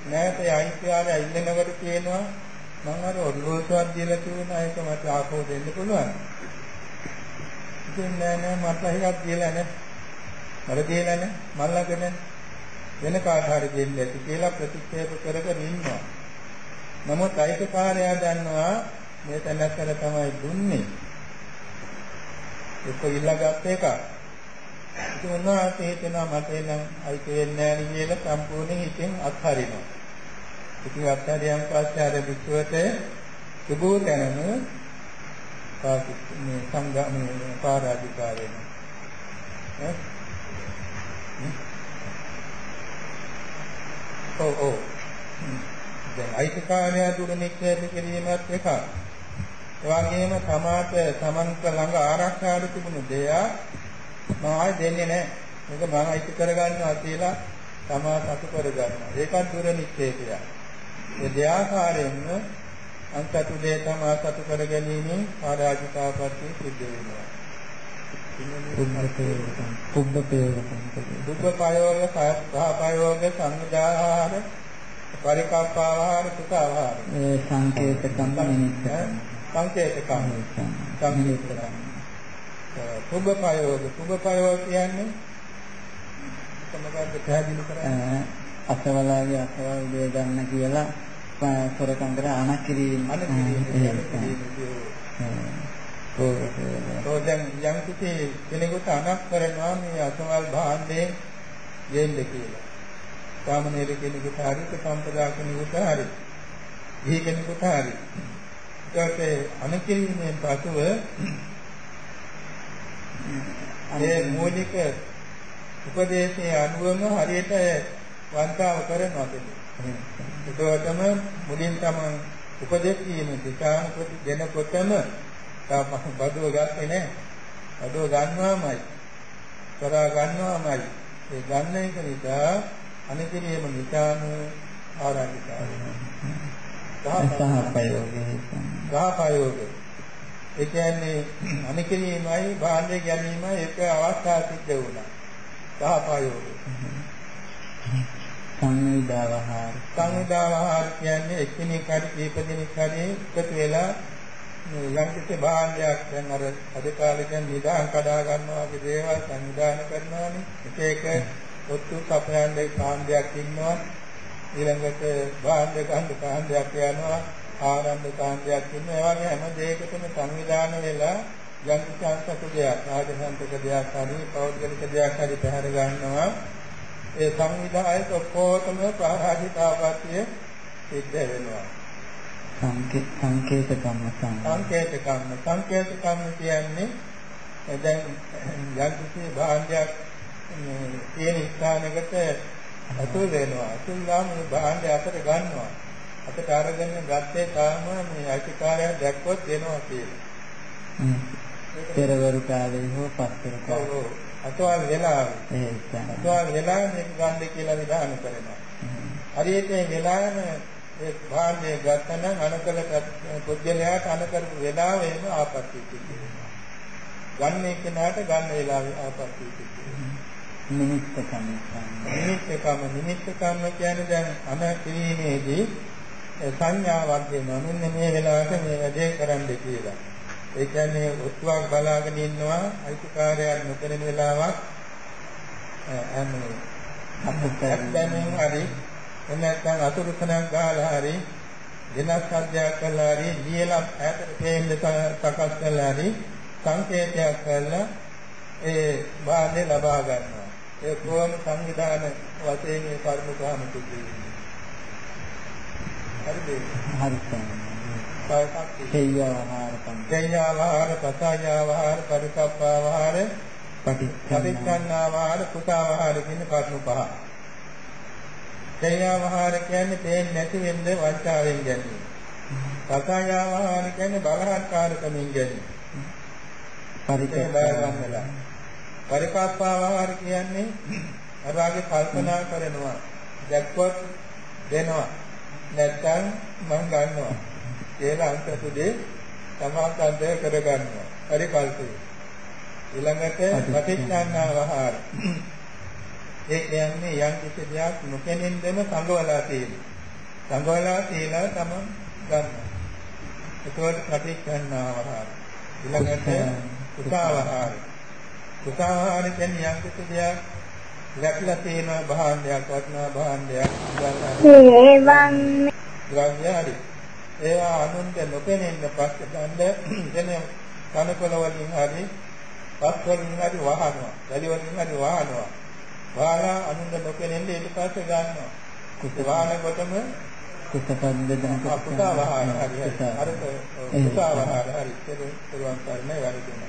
නැවත අයිතිකාරය ඉල්ලනකොට කියනවා මම අර ඔර්ලෝසුවක් දීලා තිබුණා ඒක මට ආපහු දෙන්න පුළුවන්. ඉතින් නෑ නෑ මට එකක් දීලා නෑ. මට දීලා නෑ මම ළඟ නෑ. වෙන කාට හරි දෙන්න ඇති කියලා ප්‍රතික්ෂේප කරගෙන ඉන්නවා. නමුත් අයිතිකාරයා දන්නවා මේ තැනත්තර තමයි දුන්නේ. ඒක ඉල්ලගත් එකක්. ඉතින් උන්වහන්සේ හිතනවා මට එනම් අයිති වෙන්නේ නැහැ කියලා සම්පූර්ණ හිතෙන් අත්හරිනවා. ඉතින් අත්හැරියන් පස්සේ අර විශ්වයට සුබෝ දැනම පාකිස්තානයේ සංගමයේ පාරාධිකා වෙනවා. ඔව් ඔව්. දැන් අයිතිකාරය දුර නික්ෂේප කිරීමත් එකක්. ඒ වගේම සමාත සමන්ත ළඟ ආරක්ෂාවට තිබුණු දෙයක් මම ආයෙ දෙන්නේ නැහැ. මේක මම අයිති කරගන්නවා කියලා තමා සතු කරගන්නවා. ඒකත් දුර නිශ්චේතය. ඒ දෙආකාරයෙන්ම අන්තතු දේ තමා සතු කර ගැනීමෙන් ආරාජිකාපත්‍ය සිද්ධ වෙනවා. පුබ්බපේයකම් පුබ්බපේයකම් දුක්ඛපයෝග සහපයෝග සංවිදාහාර පරිකප්පාවහාර සුඛාවහාර ඒ සංකේතකම් නිමිත්ත සංකේතකම් සංකේතකම් පුබ්බපයෝග පුබ්බපයෝග කියන්නේ මොකක්ද පැහැදිලි කරන්නේ අසවලාගේ අසවල් දේ ගන්න කියලා සොරකම් කර අනක් කිරීම તો දැන් යම් කිසි කෙනෙකුට අනක් කරනවා මේ අසවල් භාණ්ඩයෙන් දෙන්න කියලා. සාමාන්‍ය කෙනෙකුට හරි සම්පදා කෙනෙකුට හරි. ඉහි කෙනෙකුට හරි. ඊට අනකිරීමෙන් පසුව ඒ මූලික උපදේශයේ අනුවම හරියට වන්තාව කරනවා කියන්නේ. ඒකවලම මුලින් තමයි උපදෙස් දීම දිශාන ප්‍රති දෙනකොටම තාම බදුව ගත්තේ නැහැ. බදුව ගන්නවාමයි. කරා ගන්නවාමයි. ඒ ගන්න එක නිසා අනිතිරියම නිසාම ආරාධිකාරය. සහපයෝගේ ගාපයෝගේ. ඒ කියන්නේ අනිතිරියමයි භාණ්ඩය ගැනීමයි එක අවස්ථා සිද්ධ වුණා. ගාපයෝගේ. සංවිදාවහාර සංවිදාවහාර කියන්නේ එක්කෙනෙක් හරි කීප දෙනෙක් හරි එකතු වෙලා යම් කිසි භාණ්ඩයක් දැන් අර අද කාලේ දැන් නිදාන් කඩා ගන්නවා වගේ දේවල් සංවිධානය කරනවානේ එක එක ඔත්තු කපයන්ගේ කාණ්ඩයක් ඉන්නවා ඊළඟට භාණ්ඩ ගන්න කාණ්ඩයක් යනවා ආරම්භ කාණ්ඩයක් ඉන්නවා ඒ වගේ හැම දෙයකටම සංවිධාන වෙලා කිසි දෙයක් රාජසන්තක දෙයක් හරි පෞද්ගලික දෙයක් හරි පැහැර ගන්නවා ඒ සංවිධායක ඔක්කොටම ප්‍රාරාජිතාපත්‍ය සිද්ධ වෙනවා. සංකේත සංකේත කම්ම සංකේත කම්ම සංකේත කම්ම කියන්නේ දැන් යම්කිසි භාණ්ඩයක් තියෙන ස්ථානයකට අතුල් වෙනවා. අතුල් ගාම භාණ්ඩය අතට ගන්නවා. අතට අරගෙන ගත්තේ තාම මේ අයිතිකාරය දැක්කොත් දෙනවා කියලා. පෙරවරු කාලේ හෝ පස්වර කාලේ අතවල් තමයි. අතවල් වෙලාවේ මේක ගන්න කියලා විධාන කරනවා. හරියට මේ වෙලාවම ඒ භාණ්ඩය ගත්තනම් අනකලට පුද්ගලයාට අනකරපු වෙලාවෙම ආපත්‍ය සිද්ධ වෙනවා. ගන්න එක්කනට ගන්න වෙලාවේ ආපත්‍ය සිද්ධ වෙනවා. නිමිත්ත කම්ම නිමිත්තකම නිමිත්තකම කියන්නේ දැන් අන කිරීමේදී සංඥාවක් දෙනවා. මෙන්න මේ වෙලාවට මේ වැඩේ කරන්න කියලා. ඒ කියන්නේ ඔත්තුවක් බලාගෙන ඉන්නවා අයිතිකාරයක් නොකරන වෙලාවක් අනේ අපිට දැනෙන හරි එහෙම නැත්නම් අතුරුතනක් ගහලා හරි වෙනස් සද්දයක් කළා හරි ලියලා ඈතට තේන්න සකස් කළා හරි සංකේතයක් කරලා ඒ වාදේ ලබා ගන්නවා ඒ කොහොම සංවිධාන වශයෙන් මේ කර්ම කාම සිද්ධ හරිද හරි තමයි. තවපත් තේයවහාර කම්ම තේයාවහාර පසායාවහාර පරිකප්පාවහාර පටිච්චසමුප්පාද පටිච්චන්නාවහාර කුසාවහාර කියන කරුණු පහ. තේයාවහාර කියන්නේ තේන්නේ නැති වෙන්න වංචාවෙන් ගැනීම. පසායාවහාර කියන්නේ බලහත්කාරකමින් ගැනීම. ඒ බය ගන්නලා. පරිකප්පාවහාර කියන්නේ අරවාගේ කල්පනා කරනවා. දැක්කොත් දෙනවා. නැත්තම් මං ගන්නවා. කියලා අන්තසුදේ සමාකන්දය කරගන්නවා. හරි කල්පේ. ඊළඟට පටිච්චාන්නාවහාර. ඒ කියන්නේ යම් කිසි දෙයක් නොකෙනින්දම සංගවලා තියෙනවා. සංගවලා තියලා තමයි ගන්නවා. ඒකවල පටිච්චාන්නාවහාර. ඊළඟට කුසාවහාර. කුසාවහාර කියන්නේ යම් කිසි දෙයක් ලැබලා තියෙන භාණ්ඩයක් වටිනා භාණ්ඩයක් ඒවන් ද්‍රව්‍ය හරි. ඒවා අනුන්ට නොපෙනෙන්න පස්සේ ගන්න දෙන කනකොල වලින් හරි පස් වලින් හරි වහනවා. වැලි වලින් හරි වහනවා. වහලා අනුන්ට නොපෙනෙන්න ඊට පස්සේ ගන්නවා. කුස වහනකොටම කුසපද්දන කුසාවහාර හරි හරි. අර කුසාවහාර හරි. පෙරුවන් කරන්නේ වැඩිම.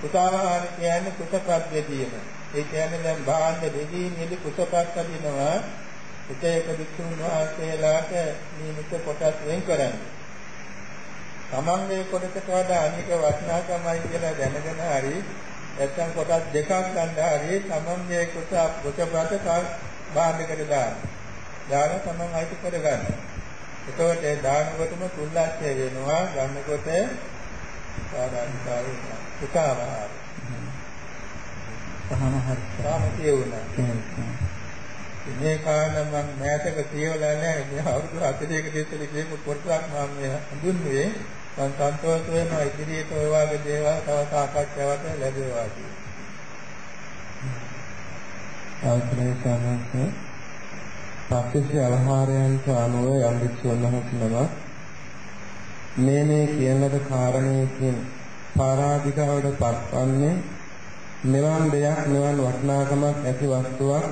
කුසාවහාර කියන්නේ කුසපද්දදීම. ඒ කියන්නේ දැන් භාණ්ඩ දෙදීමේදී කුසපත් අදිනවා. එක එක වික්ෂුන් වහන්සේලාට නියමිත කොටස් වෙන් කරන්නේ. තමන්ගේ කොටසට වඩා අනික වටිනාකමයි කියලා දැනගෙන හරි නැත්නම් කොටස් දෙකක් ගන්න හරි තමන්ගේ කුස කුසපත භාණ්ඩයකට දාන්න. දාලා තමන් අයිති කරගන්න. එතකොට ඒ දානකොටම තුන්ලක්ෂය වෙනවා ගන්නකොට ආරාධිකා වෙනවා. සුඛාවහාර. පහම හරි. තාම කියුණා. මේ කාරණා මම මෑතක කියවලා නැහැ. මේ අවුරුදු 40ක දෙතර කියපු පොතක් මම මේ හඳුන්වන්නේ. මම සන්තෝෂ වෙනවා ඉදිරියට ඔය වගේ දේවල් තව සාකච්ඡාවට ලැබේවා කියලා. අවසරයි සාමස පස්සේ අවහාරයන්ට අනුව යම් වික්ෂුන් වහන්සේනම මේ මේ කියන ලද කාරණේකින් පරාධිකාවට පත්වන්නේ මෙවන් දෙයක් මෙවන් වටිනාකමක් ඇති වස්තුවක්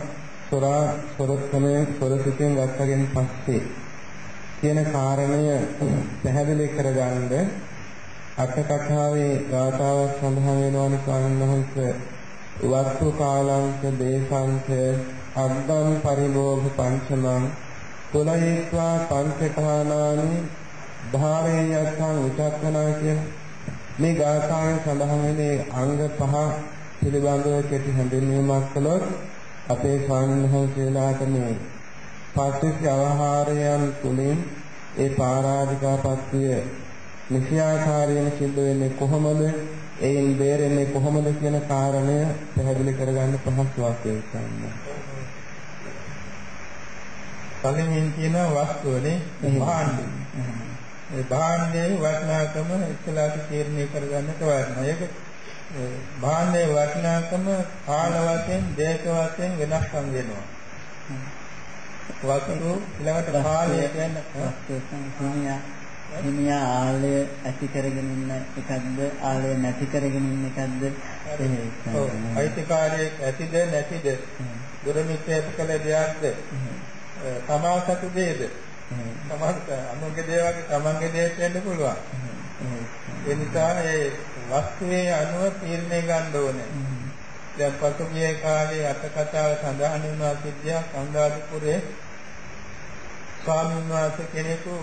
සොරා සොරකමේ සොරසිතෙන් ගත්තගෙන පස්සේ කියන කාරණය පැහැදිලි කරගන්න අට කතාවේ ගාථාවක් සඳහන් වෙනවානේ ස්වාමීන් වහන්සේ වස්තු කාලංක දේශංක අද්දම් පරිලෝභ පංචමං. තුලහිත්වා පංචඨානානි ධාරේයත්ං උචක්කනා කියන මේ ගාථාවේ සඳහන් වෙන්නේ අංග පහ පිළිබඳව කෙටි හැඳින්වීමක් කළොත් අපේ ස්වාමීන් වහන්සේලාට මේ පස්සේ අවහාරයන් තුලින් ඒ පාරාධිකාපත්‍ය නිසියාකාරයෙන් සිද්ධ වෙන්නේ කොහොමද? එයින් බේරෙන්නේ කොහොමද කියන කාරණය පැහැදිලි කරගන්න පහසුවක් වෙනවා. පළවෙනියෙන් කියන වස්තුවනේ භාණ්ඩය. ඒ භාණ්ඩයේ වටිනාකම ඉස්සලාට තීරණය කරගන්නට වටිනවා. ඒක භාණ්ඩයේ වටිනාකම කාල වශයෙන්, දේශ වශයෙන් වෙනස්කම් වෙනවා. වස්තු ඊළඟට කාලය කියන්නේ හිමියා ආලය ඇති කරගෙන ඉන්න එකක්ද ආලය නැති කරගෙන ඉන්න එකක්ද? ඔව් අයිතිකාරයෙක් ඇතිද නැතිද? දුරමිත්‍යයට කළ දෙයක්ද? තමා සතු දෙයද තමන් අනුන්ගේ දේවල් තමන්ගේ දේත් වෙන්න පුළුවන් ඒ නිසා ඒ වස්තුවේ අනුව තීරණය ගන්න ඕනේ දැන් පසුගිය කාලේ අට කතාව සඳහන් වුණා සිද්ධියක් අනුරාධපුරේ ස්වාමීන් වහන්සේ කෙනෙකු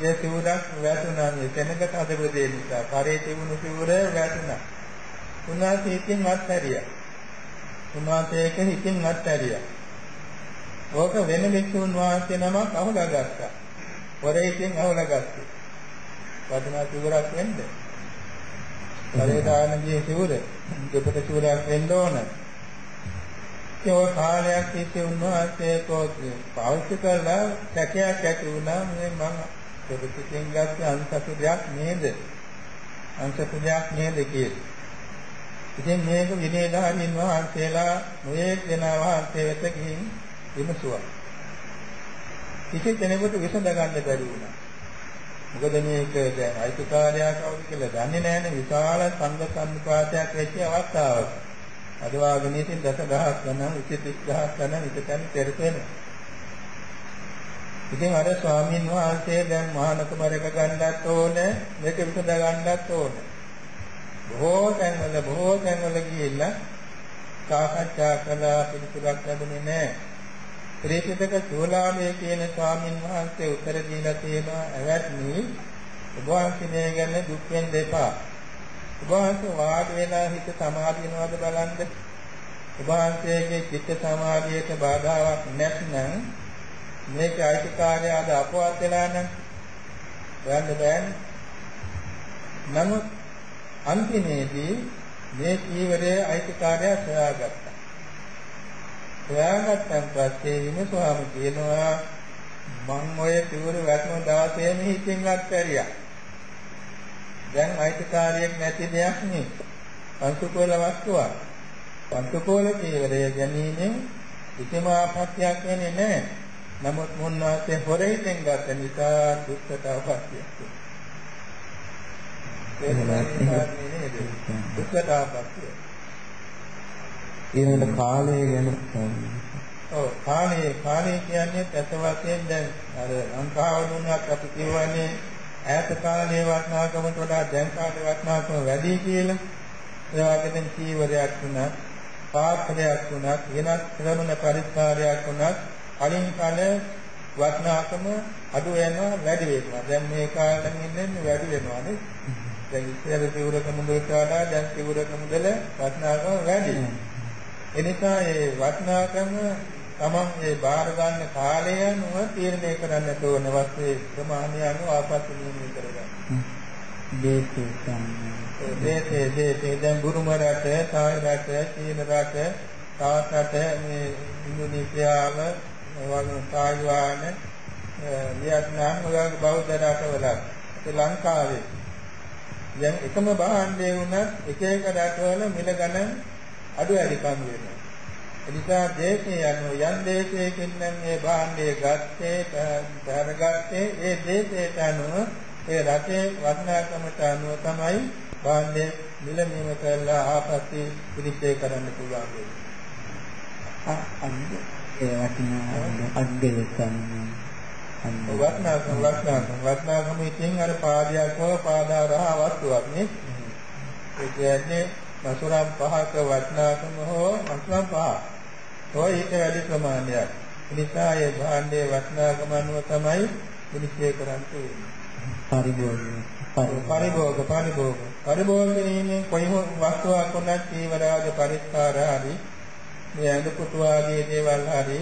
ඒ සිවුරක් වැටුණා මේ කෙනකට හදපු දේ නිසා කරේ තිබුණු සිවුර වැටුණා. උන්වහන්සේ හිතින් අත්හැරියා. උන්වහන්සේ ඒක හිතින් අත්හැරියා. ඕක වෙන වික්ෂුන් වහන්සේ නමක් අහුලා ගත්තා. වරේ හිතින් අහුලා ගත්තා. වටිනා සිවුරක් වෙන්න. කරේ දානගේ සිවුර දෙපට සිවුරක් වෙන්න ඕන. ඒ කාලයක් තිස්සේ උන්වහන්සේ කෝත් පාවිච්චි කරලා සැකයක් ඇති වුණා මේ මම ප්‍රතිපිටින් ගත්ත අංශක දෙයක් නේද? අංශක දෙයක් නේද කියලා. ඉතින් මේක විනයදාරින් වහන්සේලා නොයේ දෙනා වහන්සේ වෙත ගිහින් විමසුවා. කිසි කෙනෙකුට විසඳ ගන්න බැරි වුණා. මොකද මේක දැන් අයිතිකාරයා කවුද කියලා දන්නේ නැහැනේ විශාල සංඝ සම්පාතයක් වෙච්ච අවස්ථාවක. අද වාගේ ඉතින් දසදහස් ගණන් 23000 ගණන් ඉතකන් පෙරපෙනවා. ඉතින් අර ස්වාමීන් වහන්සේ දැන් මහානකම රැක ගන්නත් ඕනේ මේක විසඳ ගන්නත් ඕනේ. බොහෝ තැන්වල බොහෝ තැන්වල ගිහිල්ලා සාකච්ඡා කළා පිළිතුරක් ලැබුණේ නැහැ. ත්‍රිපිටක සෝලාමයේ කියන ස්වාමීන් වහන්සේ උත්තර දීලා තියෙනවා ඇවැත්නි ඔබ වහන්සේ මේ ගැන දුක් වෙන්න එපා. ඔබ වහන්සේ වාඩි වෙලා හිත සමාධි වෙනවද බලන්න. ඔබ වහන්සේගේ චිත්ත සමාධියට බාධාවක් නැත්නම් මේක අයිතිකාරය අද අපවත් වෙලා නම් හොයන්න බෑනේ. නමුත් අන්තිමේදී මේ කීවරයේ අයිතිකාරය සොයාගත්තා. සොයාගත්තන් පස්සේ විමසුවාම කියනවා මං ඔය පිවුර වැටුණු දවසේම හිතින් අත්හැරියා. දැන් අයිතිකාරයෙක් නැති දෙයක් නේ. පංචකෝල වස්තුවක්. පංචකෝල කීවරය ගැනීමෙන් කිසිම ආපත්‍යක් වෙන්නේ නැහැ. නමුත් මුන්නාසේ හොරෙන් ගත නිසා දුක්කට අවපත්තියක් ඊළඟ කාලය ගැන ඔව් කාලය කාලය කියන්නේ ඇත්ත වශයෙන් දැන් අර ලංකාවුණක් අපි කියවන්නේ ඈත කාලයේ වටිනාකමට වඩා දැන් කාලේ වටිනාකම වැඩි කියලා. ඒ වගේම චීවරයක් වුණත්, පාත්‍රයක් වුණත්, වෙනත් ශ්‍රමණ පරිස්කාරයක් වුණත් කලින් කාල වටිනාකම අඩු වෙනවා වැඩි වෙනවා. දැන් මේ කාලෙන් ඉන්නේ වැඩි වෙනවා නේ. දැන් ඉස්සර සිවුරක මුදලට වඩා දැන් සිවුරක මුදල වටිනාකම වැඩි. එනිසා ඒ වටිනාකම තමන් මේ බාර ගන්න කාලය අනුව තීරණය කරන්නට ඕන වස්තුවේ ප්‍රමාණය අනුව ආපස්සු නියමනය කරගන්න. දේශේ සම්මා. දේශේ දේශේ දැන් බුරුම රට, තායි රට, චීන රට, තවත් රට මේ ඉන්දුනීසියාව, වගේ තායිවාන, වියට්නාම් වගේ බෞද්ධ රටවල. ඒ ලංකාවේ. දැන් එකම භාණ්ඩේ වුණත් එක එක රටවල මිල ගණන් අඩු වැඩිකම් වෙනවා. එනිසා දේශේ යන යම් දේශයකින් නම් මේ භාණ්ඩය ගත්තේ බාරගත්තේ ඒ දේශයට අනුව ඒ රටේ වටිනාකමට අනුව තමයි භාණ්ඩය මිල නියම කරලා ආපස්සි පිළිච්ඡේ කරන්න පුළුවන් වෙන්නේ. අන්න ඒ වටිනා අන්න වටිනාකම වටිනාකම වටිනාකම ඉතින් අර පාදයක් හෝ පාදාරහ වස්තුවක් නේ. ඒ කියන්නේ වසුරම් පහක වටිනාකම හෝ වසුරම් පහ. හෝ ඊට වැඩි ප්‍රමාණයක්. ඒ නිසා ඒ භාණ්ඩයේ වටිනාකම අනුව තමයි පිළිච්ඡේ කරන්න. පරිභෝගය පරිභෝග පරිභෝග පරිභෝග කිරීමෙන් කොයි වස්තුවක් වුණත් ජීවරාජ පරිස්කාර හරි මේ අඳ පුතු ආදී දේවල් හරි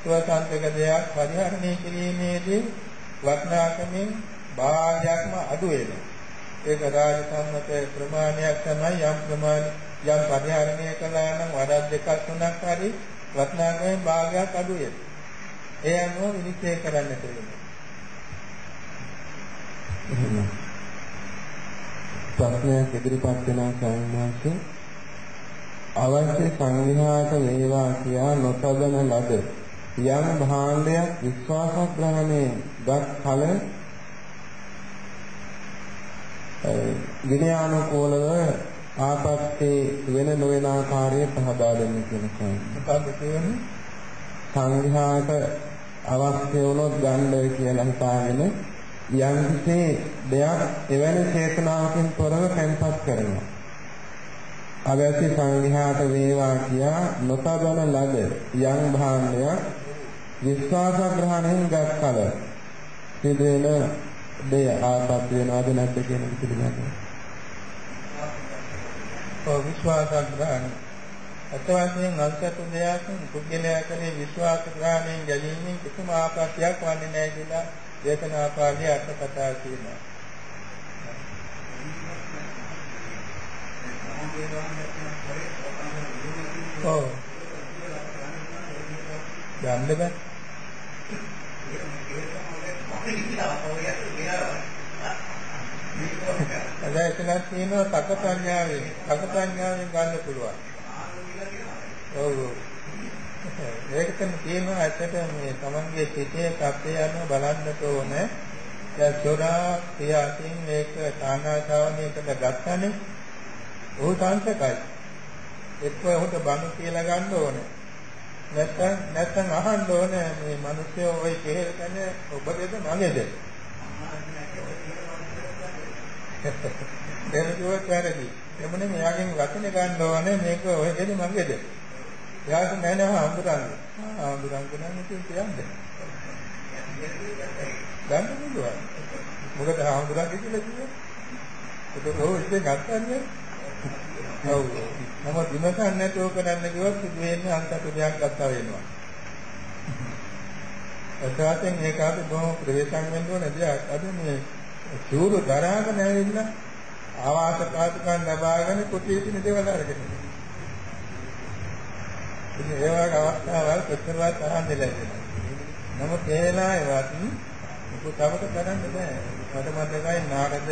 සුවසන්තක දෙයක් පරිහරණය කිරීමේදී වටිනාකමින් භාගයක්ම අඩු වෙනවා ඒක රාජසම්මත ප්‍රමාණයක් තමයි යම් ප්‍රමාණ යම් පරිහරණය කළා නම් වරක් දෙකක් තුනක් හරි වටිනාකමින් භාගයක් අඩු වෙනවා ඒ අනුව විනිශ්චය කරන්න තියෙනවා. එහෙම ප්‍රශ්නයක් ඉදිරිපත් වෙන සංවාස අවශ්‍ය සංවිධායක වේවා කියා නොතබන ලද යම් භාණ්ඩයක් විශ්වාස ග්‍රහණයෙන් ගත් කල විනයානුකූලව ආපත්තේ වෙන නොවන ආකාරයේ පහදා දෙන්න කියලා කියනවා. මොකක්ද කියන්නේ සංඝයාට අවශ්‍ය වුණොත් ගන්න කියලා හිතාගෙන යම්කිසි දෙයක් එවැනි චේතනාවකින් තොරව තැන්පත් කරනවා. අවශ්‍ය සංඝයාට වේවා කියා නොතබන ලද යම් භාණ්ඩයක් විශ්වාස ග්‍රහණයෙන් ගත් කල සිදුවෙන දෙය ආපත් වෙනවද නැද්ද කියන එක පිළිබඳව. ඔව් විශ්වාස ග්‍රහණය. අතවශ්යෙන් අන්තතු දෙයක් පුද්ගලයා කරේ විශ්වාස ග්‍රහණයෙන් ගැලීමෙන් කිසිම ආපත්‍යක් වන්නේ නැහැ කියලා දේශනා පාළිය අර්ථ කතා කියනවා. ඔව්. යන්න බෑ. අද එතනක් තියෙනවා තක සංඥාවෙන් තක සංඥාවෙන් ගන්න පුළුවන්. ඔව් ඔව්. ඒකෙන් තියෙනවා ඇත්තට මේ තමන්ගේ සිතේ තත්ත්වය අනුව බලන්නට ඕන. දැන් සෝරා පියාසින් මේක සානාසාවණයකට ගත්තනේ. ਉਹ සංසකයි. එක්ක උහුට බණු කියලා ගන්න ඕනේ. නැත්නම් නැත්නම් අහන්න ඕනේ මේ මිනිස්සු ওই කෙහෙල් කන ඔබගේද මගේද? එහෙම කිව්වොත් වැරදි. එමුනේ මෙයාගෙන් වචන ගන්න ඕනේ මේක ඔයගෙද මගේද? එයාට නෑ නෑ හඳුරන්නේ. ආ හඳුරන්නේ නම් ඉතින් කියන්නේ. ගන්න පුළුවන්. මොකද හඳුරන්නේ කියලා කිව්වේ? ඒක ඔව් ඉතින් ගන්නන්නේ. ඔව්. නමුත් විමසන්නේ නැතුව කරන්න කිව්වොත් සිදු වෙන්නේ අන්තතු දෙයක් ගත්තා වෙනවා. එතකොට මේක අපි බොහොම ප්‍රවේශම් වෙන්න ඕන දෙයක්. අද මේ සූරු දරාගෙන ඇවිල්ලා ආවාස කාතුකන් ලබාගෙන කුටි තියෙන දේවල් අරගෙන. ඉතින් ඒ වගේ අවස්ථාවල් කොතරවත් අහන්න ලැබෙනවා. නමුත් ඒ වෙලාවෙවත් මොකද තවක කරන්න බෑ. මට මතකයි නාගද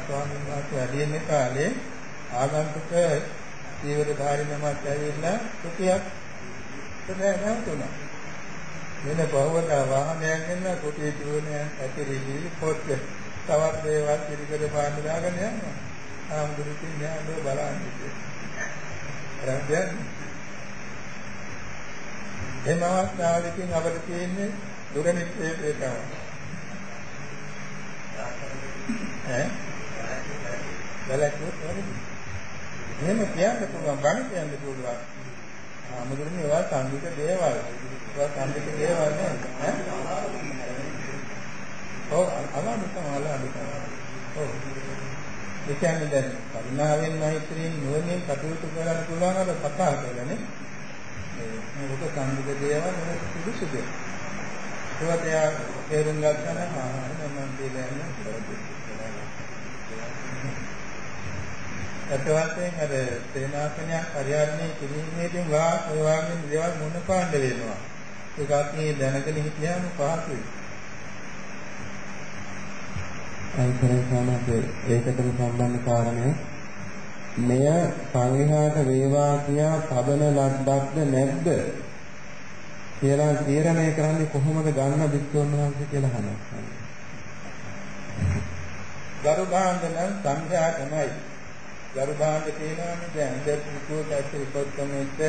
ස්වාමීන් වහන්සේ වැඩි ඉන්න කාලේ ආගන්තුක ජීවිතධාරී නමක් ඇවිල්ලා කුටියක් තමයි නැතුණා. මෙන්න බහුවත වාහනයක් ගෙන්න කුටිය ජීවනය ඇතිරිලි පොත් තවත් දේවල් පිළිකද පාන්න දාගෙන යනවා. ආම්දුරුකින් ඥානෝ බලන්නේ. රංගයන් එම අවස්ථාවලකින් අපිට තියෙන්නේ දුරනිස්සේපේ තමයි. ඈ බලක්වත් හරිද? එහෙම කියන්න පුළුවන් බණ කියන්න පුළුවන්. ආමුදුරනේ ඒවා සංගීත දේවල්. ඒවා සංගීත දේවල් නේද? ඈ? ඔව් අලාදු තමයි අලාදු තමයි. ඔව්. ඒ කියන්නේ දැන් කරුණාවෙන් මෛත්‍රියෙන් නුවණින් කටයුතු කරන්න පුළුවන් අර කතා කරලානේ. මේ මොක සංගීත දේවල් නෙවෙයි සුදුසුද ඒවත් එයා තේරුම් ගන්න ආ මම කියලා අතවතෙන් අර සේනාසනයක් පරිහරණය කිරීමේදී වා ඔය වගේ දේවල් මොන පාණ්ඩ වෙනවා ඒකත් මේ දැනගෙන හිටියාම පහසුයි අයිතරේ සමහර ඒකටම සම්බන්ධ කාරණය මෙය සංඝයාට වේවා කියා තබන ලද්දක්ද නැද්ද කියලා තීරණය කරන්නේ කොහොමද ගන්න බිස්සෝන් වහන්සේ කියලා අහනවා. ගරු භාණ්ඩ නම් සංඝයා තමයි. ගරු භාණ්ඩ කියනවානේ දැන් දැන් මුකුත් ඇතුළේ පොත්කමෙත්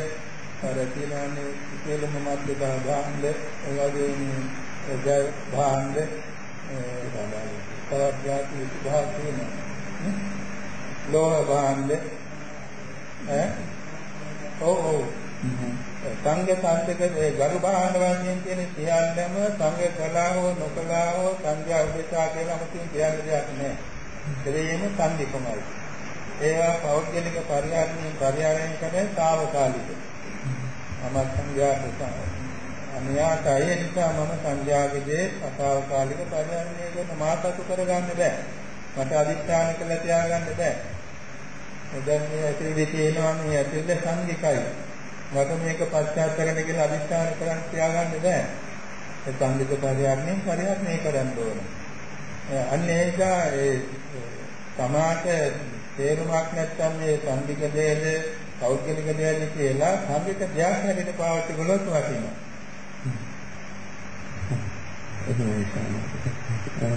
අර කියනවානේ ඉතලම මැද භාණ්ඩ ඒ වගේම ජය භාණ්ඩ තවත් જાති විභාග තියෙනවා. ලෝහ භාණ්ඩ ඈ ඔව් ඔව් සංඝ සංඝකේ ගරු භාණ්ඩ වශයෙන් කියන සියල්ලම සංඝ කළා හෝ නොකළා හෝ සංඝයා උපේක්ෂා කියලා අමුතුවෙන් කියන්න දෙයක් නැහැ. දෙවියන් සංදිකමයි. ඒවා පෞද්ගලික පරිහරණය පරිහරණය කරන తాවකාලික. මම සංඝයාට අනියාතය නිසා මම සංඝයාගේ අතාවකාලික පරිහරණය කරන මාතතු කරගන්න බෑ. මට අදිස්ථාන කළ තියාගන්න බෑ. දැන් මේ ඇතුලේ තියෙනවා මේ ඇතුලේ සංගිකයි. මට මේක පශ්චාත් කරගෙන කියලා අදිස්ථාන කරන් තියාගන්න බෑ. ඒ සංගික පරිහරණය පරිහරණය කරන්න ඕන. අන්න ඒක ඒ සමාත තේරුමක් නැත්නම් මේ සංගික දෙයද පෞද්ගලික දෙයද කියලා සංගික දෙයක් හැටියට පාවිච්චි කළොත් වටිනවා. එහෙමයි තමයි.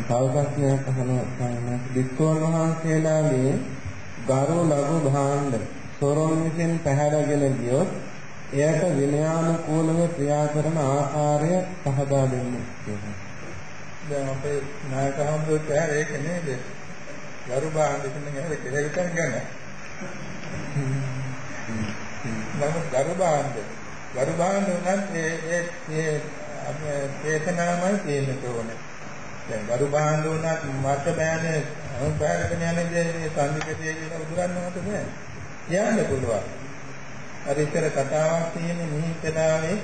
තව ප්‍රශ්නයක් අහනවා වික්කෝන් වහන්සේලාගේ ගරු ලඝු භාණ්ඩ සොරොන් විසින් පැහැරගෙන ගියොත් එයට විනයානුකූලව ක්‍රියා කරන ආකාරය පහදා දෙන්න කියලා. දැන් අපේ නායක හම්බුත් ඒක නේද? ගරු භාණ්ඩ කියන එක කෙරෙහිටන් ගන්න. නමුත් ගරු භාණ්ඩ ගරු භාණ්ඩ උනත් ඒ ඒ ඒ චේතනාමයි තියෙන්න ඕනේ. දැන් ගරු භාණ්ඩ උනත් මට බෑනේ අනුපාරකන යන්නේ මේ සංවිධිතයේ කියන උදුරන්නවට බෑ. කියන්න පුළුවන්. අර ඉතර කතාවක් තියෙන මිහිතනාවේ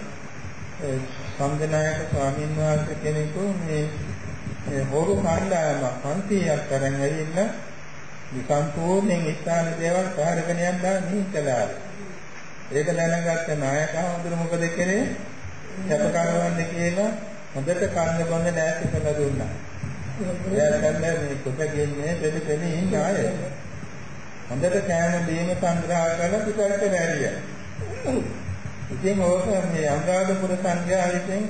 සම්දනායක ස්වාමීන් වහන්සේ කෙනෙකු මේ හොරු කණ්ඩායමක් 500ක් තරම් ඇවිල්ලා විසම්පූර්ණයෙන් ස්ථාන දේවල් පාරගෙන යනවා මිහිතලාව. ඒක දැනගත්ත නායකවඳුර මොකද කරේ? සැපකරවන්න කියලා හොඳට කන්න බොන්න නැති කරලා දුන්නා. එයා කන්නේ මේ කුපගින්නේ දෙවි දෙවි ඉන්න අය. හොඳට කෑම බීම සංග්‍රහ කරලා පිටරට වැරියා. ඉතින් ඕක මේ අනුරාධපුර සංඝයාලයෙන්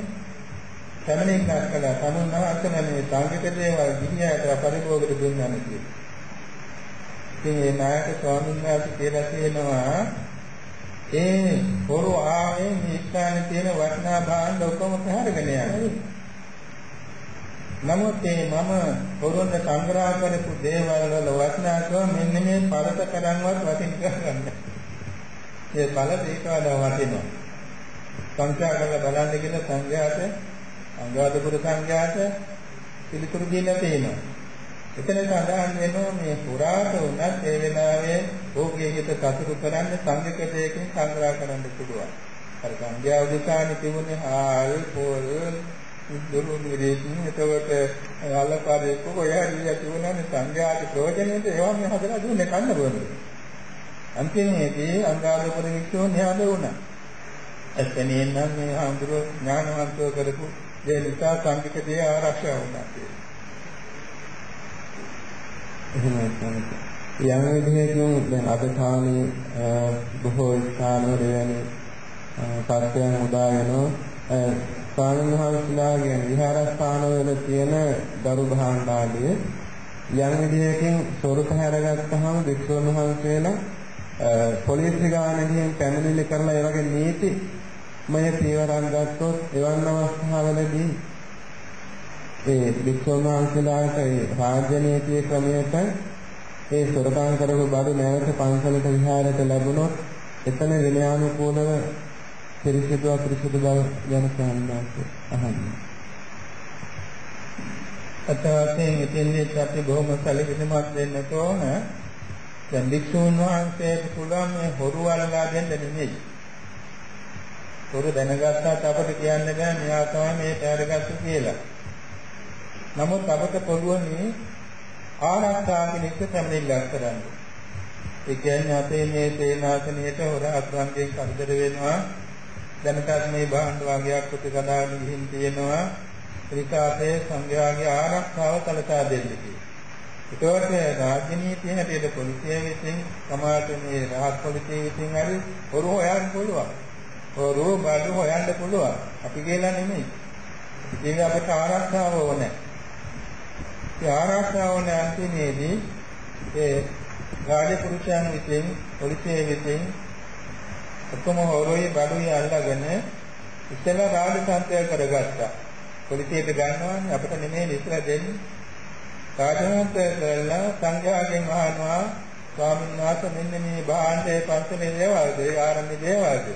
සමණේක් කළා සමුන්නාන්තන මේ සංගීත දේවල් ගිහියට පරිභෝගයට දුන්නානේ කියලා. ඉතින් ඒ නායක ස්වාමීන් වහන්සේ කියලා තියෙනවා ඒ පොරු ආවේ මේ ස්ථානේ තියෙන වටිනා භාණ්ඩ ඔක්කොම පැහැරගෙන යනවා. නමුත් මේ මම පොරොන්ද සංග්‍රහ කරපු දේවල් වල වටිනාකම මෙන්න මේ පළත කරන්වත් වටින කරගන්න. ඒ පළත ඒක වඩා වටිනවා. සංඛ්‍යා කරලා බලන්න කියන සංඝයාට අංගාදපුර සංඝයාට පිළිතුරු දීලා තියෙනවා. එතන සඳහන් වෙනවා මේ පුරාත උනත් ඒ වෙලාවේ භෝගයේ හිත සතුටු කරන්න සංඝකතයකින් සංග්‍රහ කරන්න පුළුවන්. අර සංඝයා උදෙසානි තිබුණේ ආල් පොල් දුරු නිරේකින් එතකොට අලපාරේ කොහොය හරි තිබුණානේ සංඝයාට ප්‍රයෝජනෙට ඒවා මේ හදලා දුන්නේ කන්න බෝනේ. අන්තිමේදී අංගාදපුර වික්ෂෝන් යාද වුණා. එතනින් නම් මේ හඳුර ඥානවන්තව කරපු ඒ නිසා සංඝකතේ ආරක්ෂා වුණා. එහෙමයි තමයි. යම් විදිහකින් දැන් අද කාලේ බොහෝ ස්ථානවල වෙන සත්‍යයන් උදා වෙනවා. ස්වාමීන් වහන්සේලාගේ විහාරස්ථානවල තියෙන දරු භාණ්ඩාලිය යම් විදිහකින් සොරුක හැරගත්තාම වික්ෂුන් වහන්සේලා පොලිසිය ගානකින් පැමිණිලි කරලා ඒ වගේ නීති මය පියවරක් ගත්තොත් එවන් අවස්ථාවලදී ඒ වික්ෂුන් වහන්සේලාට ඒ රාජ්‍ය නීතිය ක්‍රමයට ඒ සොරකම් කරපු බඩු නැවත පන්සලට විහාරයට ලැබුණොත් එතන විනයානුකූලව පිරිසිදු අපිරිසිදු බව ගැන සම්මාසය අහන්න. අතවතෙන් ඉතින්නේ අපි බොහොම සැලකිලිමත් වෙන්න ඕන. දැන් වික්ෂුන් වහන්සේට පුළුවන් මේ හොරු වලලා දෙන්න නෙමෙයි. හොරු දැනගත්තත් අපිට කියන්න බෑ මෙයා තමයි මේ පැරගත්තේ කියලා. නමුත් අපට පුළුවන් ආරක්ෂා කෙනෙක්ට පැමිණිල්ලක් කරන්න. ඒ කියන්නේ අපේ මේ සේනාසනයේට හොර අත්වන්ගෙන් කරදර වෙනවා. දැනටත් මේ භාණ්ඩ වගේක් ප්‍රතිගදාගෙන ගිහින් තියෙනවා. ත්‍රිකාසේ සංඝයාගේ ආරක්ෂාව සැලසා දෙන්න කියලා. ඒකට රාජ්‍ය නීතිය හැටියට පොලිසිය විසින් සමාජ මේ රහස් පොලිසිය විසින් හරි හොරු හොයන්න පුළුවන්. හොරු බඩු හොයන්න පුළුවන්. අපි කියලා නෙමෙයි. ඒක අපට ආරක්ෂාව ඕනේ. ඒ ආරක්ෂාව ඕනේ අන්තිමේදී ඒ රාජ්‍ය පුරුෂයන් විසින් පොලිසිය විසින් ඔක්කොම හොරුයි බඩුයි අල්ලගෙන ඉතලා රාජසන්තය කරගත්තා. පොලිසියට ගන්නවානේ අපිට නෙමෙයි ඉස්සර දෙන්නේ. රාජසන්තය කරලා සංඝයාගෙන් අහනවා ස්වාමීන් වහන්සේ මෙන්න මේ භාණ්ඩේ පන්සලේ දේවල්ද ඒ ආරම්භ දේවල්ද?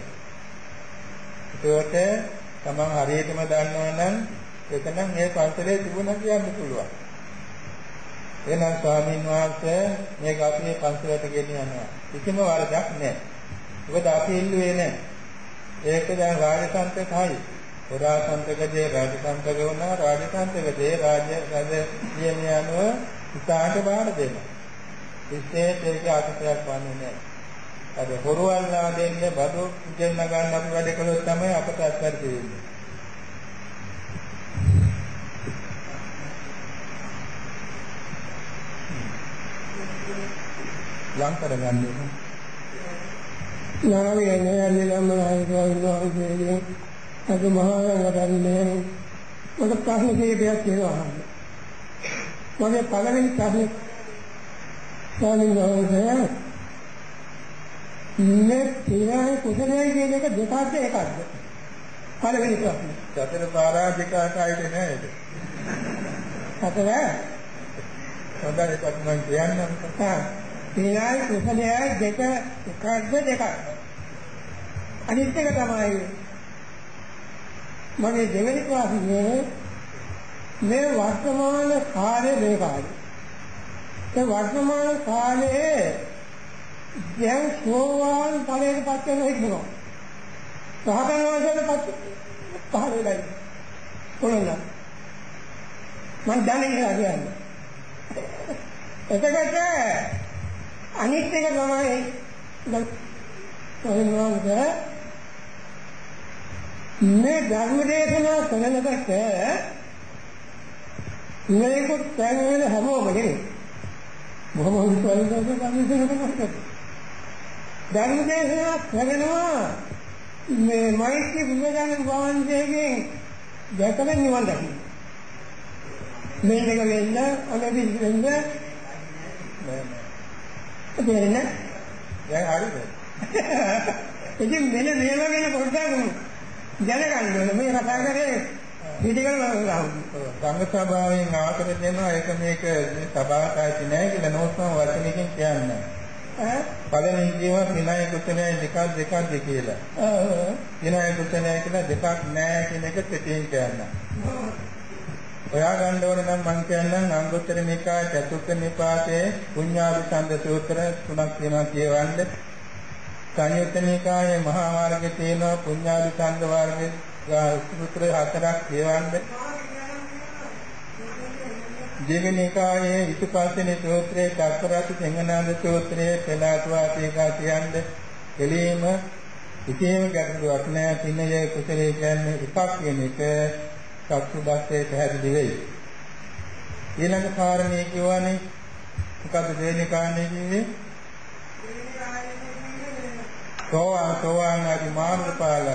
ඒකට තමන් හරියටම දන්නවනම් එතනම් මේ පන්සලේ තිබුණා කියන්න පුළුවන්. එහෙනම් ස්වාමීන් වහන්සේ මේක අපි මේ පන්සලට ගෙනියනවා. කිසිම වරදක් නැහැ. මොකද අපි ඉල්ලුවේ නැහැ. ඒක දැන් රාජසන්තකයි. පුරාසන්තකදී රාජසන්තක වුණා රාජසන්තකදී රාජ්‍ය රජ නියමයන්ව ඉස්සාට බාර දෙනවා. විශේෂ ඒක අතිශයක් වන්නේ නැහැ. අර හොරවල්ලා දෙන්නේ බඩු දෙන්න ගන්න අපි වැඩ කළොත් තමයි අපට අත්හැර දෙන්නේ. ලං කරගන්නේ නාමයේ නෑරියම ආයතනයේ අද මහා නගරන්නේ මට ප්‍රශ්න කීපයක් තියෙනවා. මගේ පළවෙනි ප්‍රශ්නේ ස්වාමීන් වහන්සේ මේ තිරයි කුසලයේ කියන එක දෙකක්ද එකක්ද? පළවෙනි ප්‍රශ්නේ. සතර පරාජිකාටයිද නේද? හතර හොඳයි එකක් මම කියන්නම්. හා තිරයි කුසලයේ දෙක එකක්ද දෙකක්ද? අනිත් එක තමයි මගේ දෙවෙනි ප්‍රශ්නේ මේ වර්තමාන කාලේ මේ කාලේ. ඒ වර්තමාන කාලේ දැන් සෝවාන් ඵලයට පත් වෙන ඉක්මනවා. සහතන වශයෙන් පත් පහළ වෙලයි. කොළොන්න. මම දැනගෙන කියන්නේ. එතකොට අනිත් එක තමයි කොහොමද මේ ධර්ම දේශනා කරනකොට මේකත් තැන්වල හැමෝම නෙමෙයි. බොහොම උත්සාහයෙන් කමිෂන් කරනවා. ධර්ම දේශනා කරනවා මේ මෛත්‍රී බුදුරජාණන් වහන්සේගෙන් දැකලා නිවන් දකින්න. මේ දෙක වෙන්න අනබි වෙන්න දෙන්න දැන් හරිද? ඉතින් මෙන්න මේ වගේ පොඩ්ඩක් දැනගන්න ඕනේ මේ කතා කරේ පිටිකල සංඝ සභාවෙන් ආකර දෙනවා ඒක මේක සභාවට නැහැ කියලා නෝස්ම වචනකින් කියන්නේ. පළවෙනි කියවත් විනය කුසලයි දෙකක් දෙකක්ද කියලා. ඔව් විනය කුසලයි කියලා දෙකක් නැහැ කියන එක පිටින් කියන්න. ඔයා ගන්න ඕනේ නම් මං කියන්නම් අංගුත්තර නිකාය චතුක්ක නිපාතේ පුඤ්ඤාභිසන්ද සූත්‍ර තුනක් තියෙනවා කියවන්න. සංයුත්ත නිකායේ මහා මාර්ගයේ තියෙනවා පුඤ්ඤාභිසන්ද වර්ගයේ සූත්‍ර හතරක් කියවන්න. දීඝනිකායේ ඉතිපස්සේ සූත්‍රයේ චක්කරාති සිංහනාද සූත්‍රයේ පෙළාතුවාපේකා කියන්නේ එළීම ඉතේම ගැටලුවක් නෑ තින්නේ කුසලයේ කියන්නේ එකක් කියන එක චක්සු දස්සේ පැහැදිලි වෙයි. ඊළඟ කාරණේ කියවනේ මොකද්ද දෙවෙනි කාරණේ කිව්වේ? සෝවාන් සෝවාන් ආදී මාර්ගඵල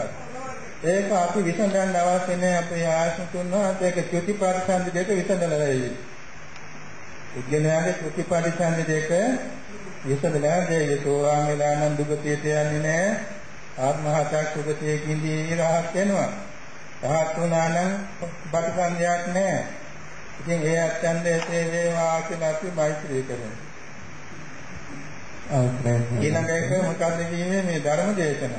ඒක අපි විසඳන්න අවශ්‍ය නැහැ අපේ ආශ්‍රම තුනත් ඒක ත්‍ෘතිපරිසන්දි දෙක විසඳලා වෙයි. විඥානයේ ත්‍ෘතිපරිසන්දි දෙක විසඳලා දෙයි සෝවාන් වෙලා නම් දුගතියට යන්නේ නැහැ. ආත්මහතක් සුගතියකින්දී රහත් වෙනවා. රහත් වුණා නම් ප්‍රතිසන්දියක් නැහැ. ඉතින් ඒ අත්යන්ද එසේ වේවා කියලා අපි මෛත්‍රී කරනවා. ඊළඟ එක මොකක්ද කියන්නේ මේ ධර්ම දේශන.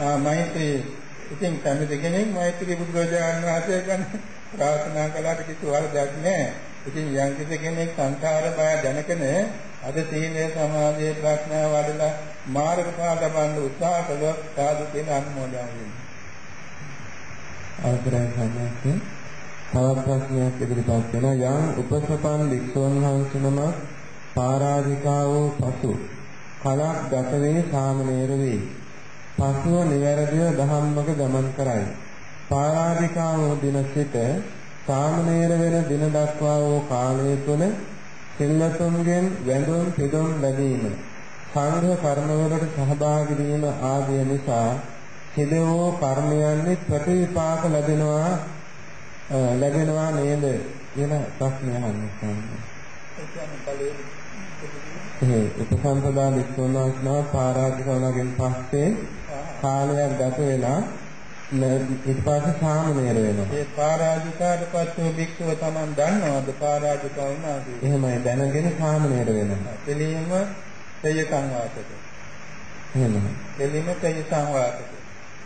ආ මෛත්‍රී ඉතින් කන්නේ කෙනෙක් මෛත්‍රී බුදුරජාණන් වහන්සේ ගැන ප්‍රාර්ථනා කළාට කිසි වරදක් නැහැ. ඉතින් යම් කෙනෙක් සංඛාර බය දැනගෙන අද සීලය සමාධිය ප්‍රඥාව වඩලා මාර්ගඵල ලබන්න උත්සාහ කළොත් සාදු කියන අනුමෝදන් වෙනවා. අවසරයි සම්මාසෙ තවත් ප්‍රශ්නයක් ඉදිරිපත් වෙනවා යම් උපසපන් වික්ෂුන් වහන්සේනම පරාජිකාවෝ පසු කලක් ගත වෙන සාමනීර වේ. පසුව නිවැරදිව ධම්මක ගමන් කරයි. පරාජිකාවෝ දින සිට සාමනීර වෙන දින දක්වා වූ කාලය තුල සිල්ලතුන්ගෙන් වැඳුම් පිදුම් ලැබීම සංඝ කර්මවලට සහභාගී වීම ආදිය නිසා සිදවෝ කර්මයන්හි ප්‍රතිවිපාක ලැබෙනවා ලැබෙනවා නේද කියන ප්‍රශ්නය අහන්නේ. ඒ උපසම්පදා වික්ෂුණාස්නා පාරාජිකවනගෙන් පස්සේ කාලයක් ගත වෙලා ඊට පස්සේ සාමනීර වෙනවා. ඒ පරාජිකාට පස්සේ භික්ෂුව Taman දන්නවද පරාජිකා වුණා කියලා? එහෙමයි දැනගෙන සාමනීර වෙනවා. එළියම තේය සංවාදක. එහෙමයි. එළියම තේය සංවාදක.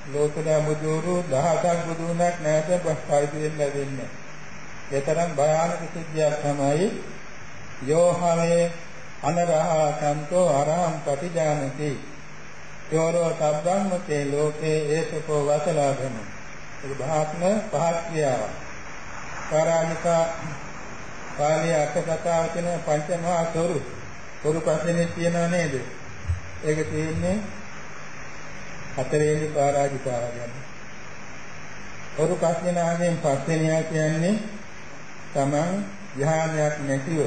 ලෝකදා බුදුරු දහසක් බුදුනක් නැත පරිදි වෙන්න දෙන්නේ. ඒ තරම් භයානක සිද්ධියක් තමයි යෝහමේ අනරහා සන්තෝ අරහං පටිජානති. චෝරෝ සබ්බම්මතේ ලෝකේ ඒසකෝ වසලාභම ඒක බහාත්ම පහත් ක්‍රියාවක්. කාරානිකා පාළි අට කතාව කියන පංචමහා සොරු. සොරු පස්සේ තියෙනව නේද? ඒක තියෙන්නේ හතරේනි පරාජිකාව කියන්නේ සොරු කස්නාගෙන් පස්වෙනියා කියන්නේ තමන් ධ්‍යානයක් නැතිව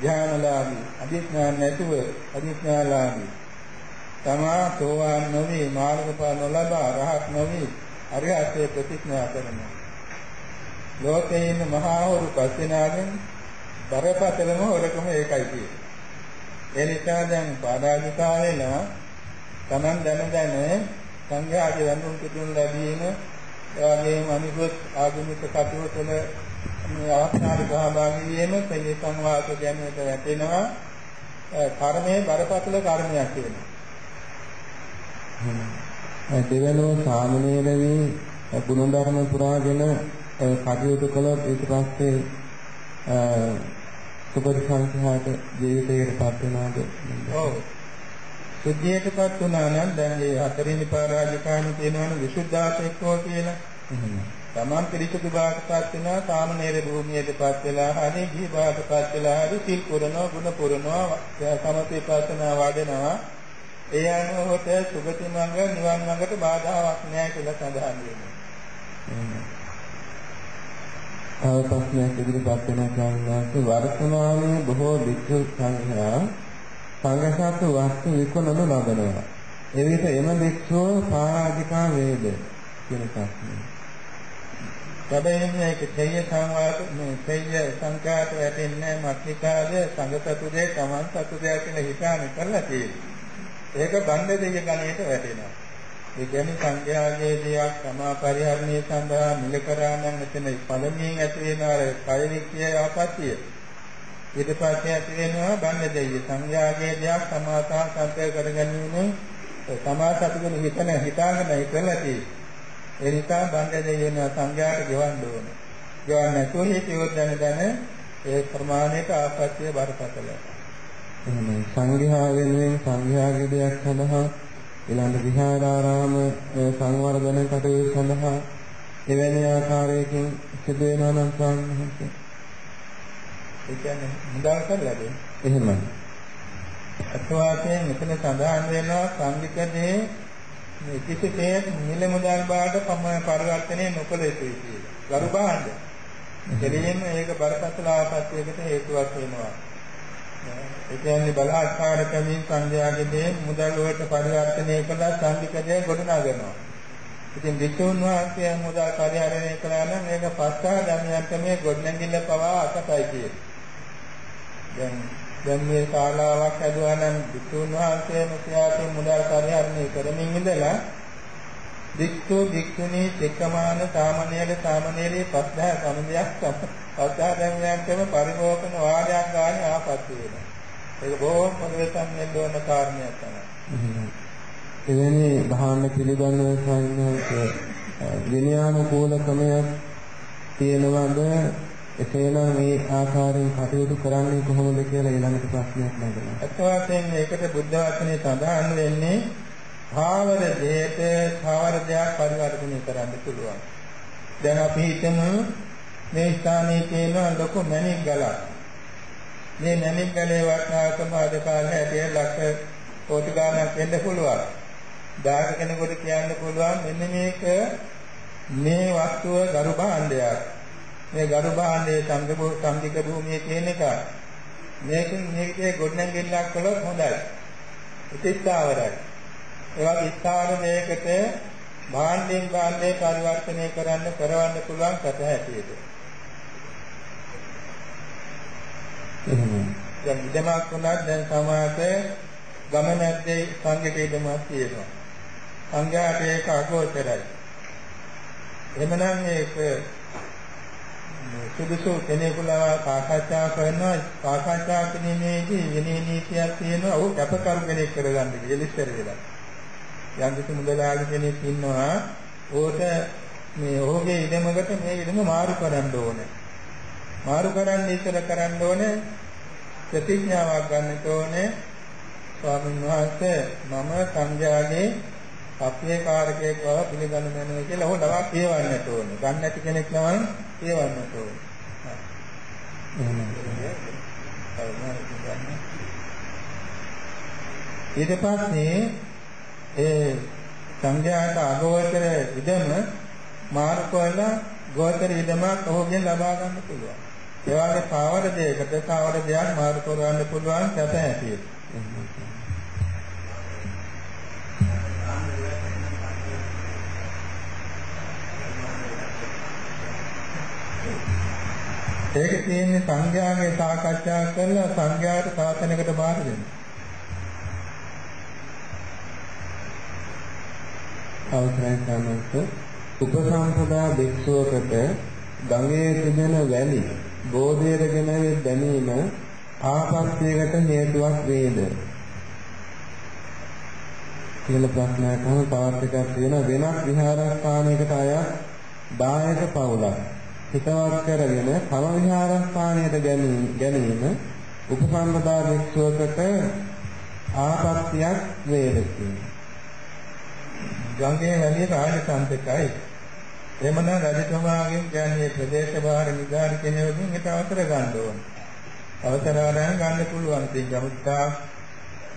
ධ්‍යානලාභී අධිඥාන නැතුව අධිඥාලාභී. තමා සෝවාන් නොවි මාර්ගඵල නොලබා රහත් නොවි අරිහත්ත්ව ප්‍රතිඥා කරනවා. ලෝකේ ඉන්න මහා වරු පස්වෙනාගෙන් බරපතලම හොරකම ඒකයි තියෙන්නේ ඒ නිසා දැන් පාදාදිකා වෙනවා තමන් දැන දැන සංඝයාගේ වඳුන් පිටුන් ලැබීම ඒ වගේම අනිකුත් ආගමික කටයුතු වල මේ අවස්ථාවේ සහභාගී වීම ප්‍රේ සංවාද ගැනීමට වැටෙනවා කර්මයේ බරපතල කර්මයක් වෙනවා. දෙවනෝ සාමනීර වී ගුණධර්ම පුරාගෙන කටයුතු කළොත් ඊට පස්සේ සුපරිසංඛ්‍යාත ජීවිතයකට පත් වෙනවාද? ඔව්. සුද්ධියටපත් වුණා නම් දැන් මේ හතරෙනි පරාජිකාණු කියනවනේ විසුද්ධාසෙක්කෝ කියලා. තමන් පිරිසුදු බාටපත් වෙනවා සාමනීර භූමියටපත් වෙලා හරි ගිහි බාටපත් වෙලා හරි සිල් පුරනවා ගුණ පුරනවා සමථේපස්සනා වඩනවා ඒ අනුවට සුගති මඟ නිවන් මඟට බාධාවක් නැහැ කියලා සඳහන් වෙනවා. තව ප්‍රශ්නයක් ඉදිරිපත් වෙන කාරණාවක් වර්තමානයේ බොහෝ වික්ෂු සංඝයා සංඝසත් වස්තු විකුණනු ලබනවා. එවිට එම වික්ෂුව පාරාජිකා වේද කියන ප්‍රශ්නය. සැබෑම ඒක තේය සංවාද මේ තේය සංකාත වැටෙන්නේ මත්නිකාද සංගතතු දෙය තමන් සතු දෙය කියලා හිතාන කරලා තියෙනවා. ඒක බණ්ඩ දෙය ගණයට වැටෙනවා. ඒ කියන්නේ සංඥාගේ දෙයක් තමා පරිහරණය සඳහා මිල කරා නම් එතන පළමුවෙන් ඇති වෙන අර කය වික්‍රිය ආපත්‍ය. ඊට පස්සේ ඇති වෙනවා බණ්ඩ දෙය සංඥාගේ දෙයක් සමාසා සංතය කරගැනීමෙන් තමා සතුගෙන හිතන හිතාගෙන ඉතලා තියෙනවා. ඒ නිසා බණ්ඩ දෙවියන් සංඝයාට ගෙවන්න ඕනේ. ගෙවන්න නැතුව හිතියොත් දැන දැන ඒ ප්‍රමාණයට ආපත්‍ය බරපතලයි. එහෙනම් සංඝයා වෙනුවෙන් සංඝයාගේ දෙයක් සඳහා ඊළඟ විහාරාරාම සංවර්ධන කටයුතු සඳහා එවැනි ආකාරයකින් සිදු වෙනවා නම් ස්වාමීන් ඒ කියන්නේ මුදල් කරලා දෙන්නේ. එහෙමයි. අත්වාසයෙන් මෙතන සඳහන් වෙනවා සංගීතයේ මේ කිසිසේත් මිල මුදල් බාට පරිවර්තනය නොකළ යුතුයි කියලා. ගරු බාහඳ. දෙලියෙම ඒක බරපතල ආපත්‍යයකට හේතුවක් වෙනවා. ඒ කියන්නේ බලාත්කාරකමින් සංඝයාගේ දේ මුදල් වලට පරිවර්තනය කළා සංගීතයේ ගොඩනගනවා. ඉතින් විසුණු වහන්සේ මුදල් පරිහරණය කළා නම් මේක පස්සා ධර්මයන්ට මේ ගොඩනැගිල්ල පවා අසතයි කියලා. දැන් දැන් මේ ශාලාවක් හදුවා නම් විසුණු වහන්සේ මුඛ්‍යාතේ මුදල් පරිහරණය කරමින් ඉඳලා වික්ඛු වික්ඛුනී සික්කමාන සාමණේර සාමණේරී පස්දා සමුදයක් පස්දා ධර්මයන්ටම පරිභෝගන වාදයක් ගන්න ආපත්‍ය වෙනවා. ඒක බොහොම පරිවර්තන වෙන්න ඕන කාරණයක් තමයි. එවැනි භාවන පිළිබඳව සංඝාංශ විනයානුකූල ක්‍රමයක් තියෙනවද එසේනම් මේ ආකාරයෙන් කටයුතු කරන්නේ කොහොමද කියලා ඊළඟට ප්‍රශ්නයක් නැගෙනවා. අත් වශයෙන් මේකට බුද්ධ වචනේ සඳහන් වෙන්නේ භාවර දෙයට භාවර දෙයක් පරිවර්තනය කරන්න පුළුවන්. දැන් අපි හිතමු මේ ස්ථානයේ තියෙන ලොකු මණික් ගලක්. මේ මණික් ගලේ වටිනාකම අද කාලේ ඇටිය ලක්ෂ කෝටි ගණනක් වෙන්න පුළුවන්. දායක කෙනෙකුට කියන්න පුළුවන් මෙන්න මේක මේ වස්තුව ගරු භාණ්ඩයක්. මේ ගරු භාණ්ඩයේ සංගබෝ සංගික භූමියේ තියෙන එක. මේකෙන් මේකේ ගොඩනැගිල්ලක් කළොත් හොඳයි. ඉතිස්තාවරයි. ඒ වගේ ස්ථාන මේකට භාණ්ඩයෙන් භාණ්ඩේ පරිවර්තනය කරන්න කරවන්න පුළුවන් කට හැටියට. එහෙමයි. දැන් ඉදමක් වුණත් දැන් සමාජයේ ගමනැද්දේ සංඝික ඉදමක් තියෙනවා. සංඝයාට ඒක අගෝචරයි. එමනම් ඒක සුදුසු කෙනෙකුලා සාකච්ඡා කරනවා සාකච්ඡා කිරීමේදී විනී නීතියක් තියෙනවා ਉਹ කැපකරු කෙනෙක් කරගන්න කියලා වෙලා. යම් කිසි මුදලාලි කෙනෙක් ඉන්නවා ඕට මේ ඔහුගේ ඉඩමකට මේ ඉඩම මාරු කරන්න ඕනේ. මාරු කරන්න ඉස්සර කරන්න ඕනේ ප්‍රතිඥාවක් ගන්නට ඕනේ ස්වාමීන් වහන්සේ මම සංඝයාගේ අපේ කාර්යයක් බව පිළිගන්න නැනවා කියලා ඔහු ළමක් කියවන්නට ඕනේ. ගන්න නැති කෙනෙක් නම් කියවන්නට ඕනේ. ඊට පස්සේ ඒ සංඝයාට අගෝචර ඉදම මාරු කරලා ගෝචර ඉදමක් ඔහුගෙන් ලබා ගන්න පුළුවන්. ඒ වගේ පාවර දෙයකට පාවර දෙයක් මාරු කරවන්න පුළුවන් සැප ඇතියි. ඒක තියෙන්නේ සංඥාගේ සාකච්ඡා කරලා සංඥාට සාසනයකට බාර දෙන්න. අවසරයි සමස්ත. උපසම්පදා භික්ෂුවකට ගඟේ තිබෙන වැලි බෝධියටගෙන දැමීම ආපස්සයකට හේතුවක් වේද? කියලා ප්‍රශ්නයක් අහන තවත් එකක් තියෙන වෙනත් විහාරස්ථානයකට අයත් දායක පවුලක්. හිතවත් කරගෙන තම විහාරස්ථානයට ගැනීම උපසම්පදා භික්ෂුවකට ආපත්‍යක් වේද ගංගේ වැලිය රාජසන්තකයි එමනම් රජතුමාගෙන් කියන්නේ ප්‍රදේශ බාහිර නිගාර කෙනෙකුගෙන් ඒක අවසර ගන්න ඕන. අවසර ගන්න ගන්න පුළුවන්. ඉතින් ගමුත්තා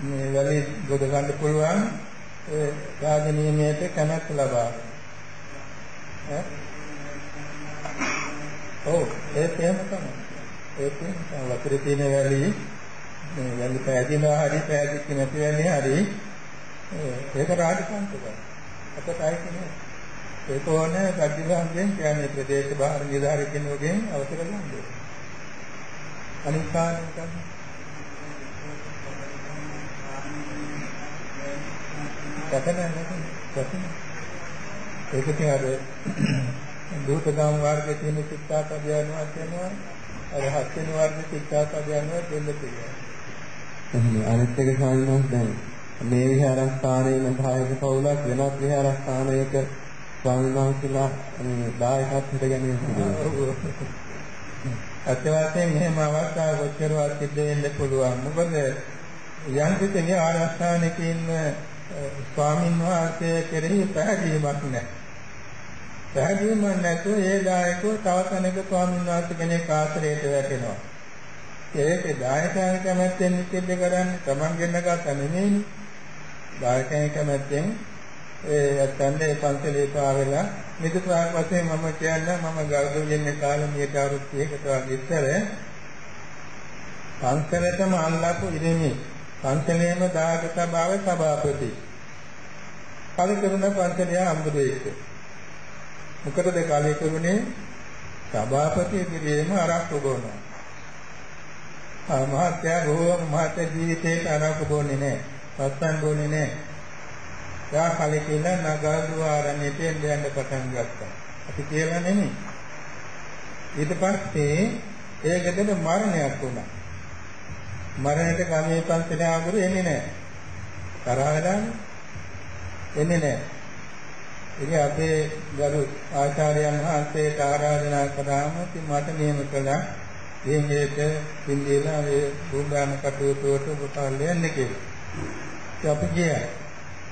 මේ වැලි ගොඩ ගන්න පුළුවන් ඒ රාජනීයයට කැමැත්ත ලබා. ඈ ඔව් ඒක එහෙම තමයි. ඒක වතුරේ තියෙන වැලි මේ වැලි පෑදිනවා හරි පෑදිච්ච නැති වැලි හරි ඒක රාජසන්තකයි. අපතයි කියන්නේ ඒක ඕනේ රජුගෙන් කියන්නේ ප්‍රදේශ බාහිර නිලධාරියෙකුගෙන් අවසර ගන්න ඕනේ. අනිත් කාරණේ තමයි කතන නැති කතන ඒක තියාද දූතගම් වර්ගයේ තියෙන චිත්තාපදය අනුව කියනවා අර හත් වෙනි වර්ගයේ චිත්තාපදය අනුව දෙන්න තියෙනවා. එහෙනම් අනිත් එක සාමාන්‍යයෙන් දැන් මේ විහාරස්ථානයේ දායක පවුලක් වෙනත් විහාරස්ථානයක ස්වාමීන් වහන්සේලා මේ දායකත්වයට ගැනීම සිදුවේ. අත්‍යවශ්‍යයෙන් මෙහෙම අවස්ථා කොච්චරවත් සිද්ධ වෙන්න පුළුවන්. මොකද යම් කිසි ආරස්ථානයක ඉන්න ස්වාමීන් වහන්සේ කෙරෙහි පැහැදීමක් නැහැ. පැහැදීමක් නැතුව ඒ දායකව තව කෙනෙක් ස්වාමීන් වහන්සේ කෙනෙක් ආශ්‍රයයට වැටෙනවා. ඒක දායකයන් කැමැත්තෙන් සිද්ධ කරන්නේ Taman ගෙන්න ගන්න නෙමෙයිනේ. දායකයන් කැමැත්තෙන් ඒ ඇත්තන්ට ඒ පන්සලේ පාවෙලා මිතුරාක් වශයෙන් මම කියන්නේ මම ගල්දුවෙන්නේ කාලේ මියට අවුරුදු 30කට වගේ ඉස්සර පන්සලටම අල්ලපු ඉරෙමි පන්සලේම දායක සභාවේ සභාපති කලිකරුණ පන්සලේ අම්බුදේක මොකටද කලිකරුණේ සභාපති කිරීම ආරක්ෂක ගොනවා ආ මහත්යා බොහෝම මහත් ජීවිතේට ආරක්ෂක ගොන්නේ නැහැ පස්සන් ගොන්නේ නැහැ යා කලේ කියලා නගල්දුව ආරණ්‍යයට එන්න යන්න පටන් ගත්තා. අපි කියලා නෙමෙයි. ඊට පස්සේ ඒ ගෙදර මරණයක් වුණා. මරණයට ගමේ පන්සලේ ආගුරු එන්නේ නැහැ. තරහ වෙලානේ එන්නේ නැහැ. ඉතින් අපේ ගරු ආචාර්යයන් වහන්සේට ආරාධනා කරාම ඉතින් මට නියම කළා ඉංග්‍රීසියට හින්දිලා ඒ බුද්ධාන කටයුතු වලට උපකාර දෙන්න කියලා. ඉතින් අපි ගියා.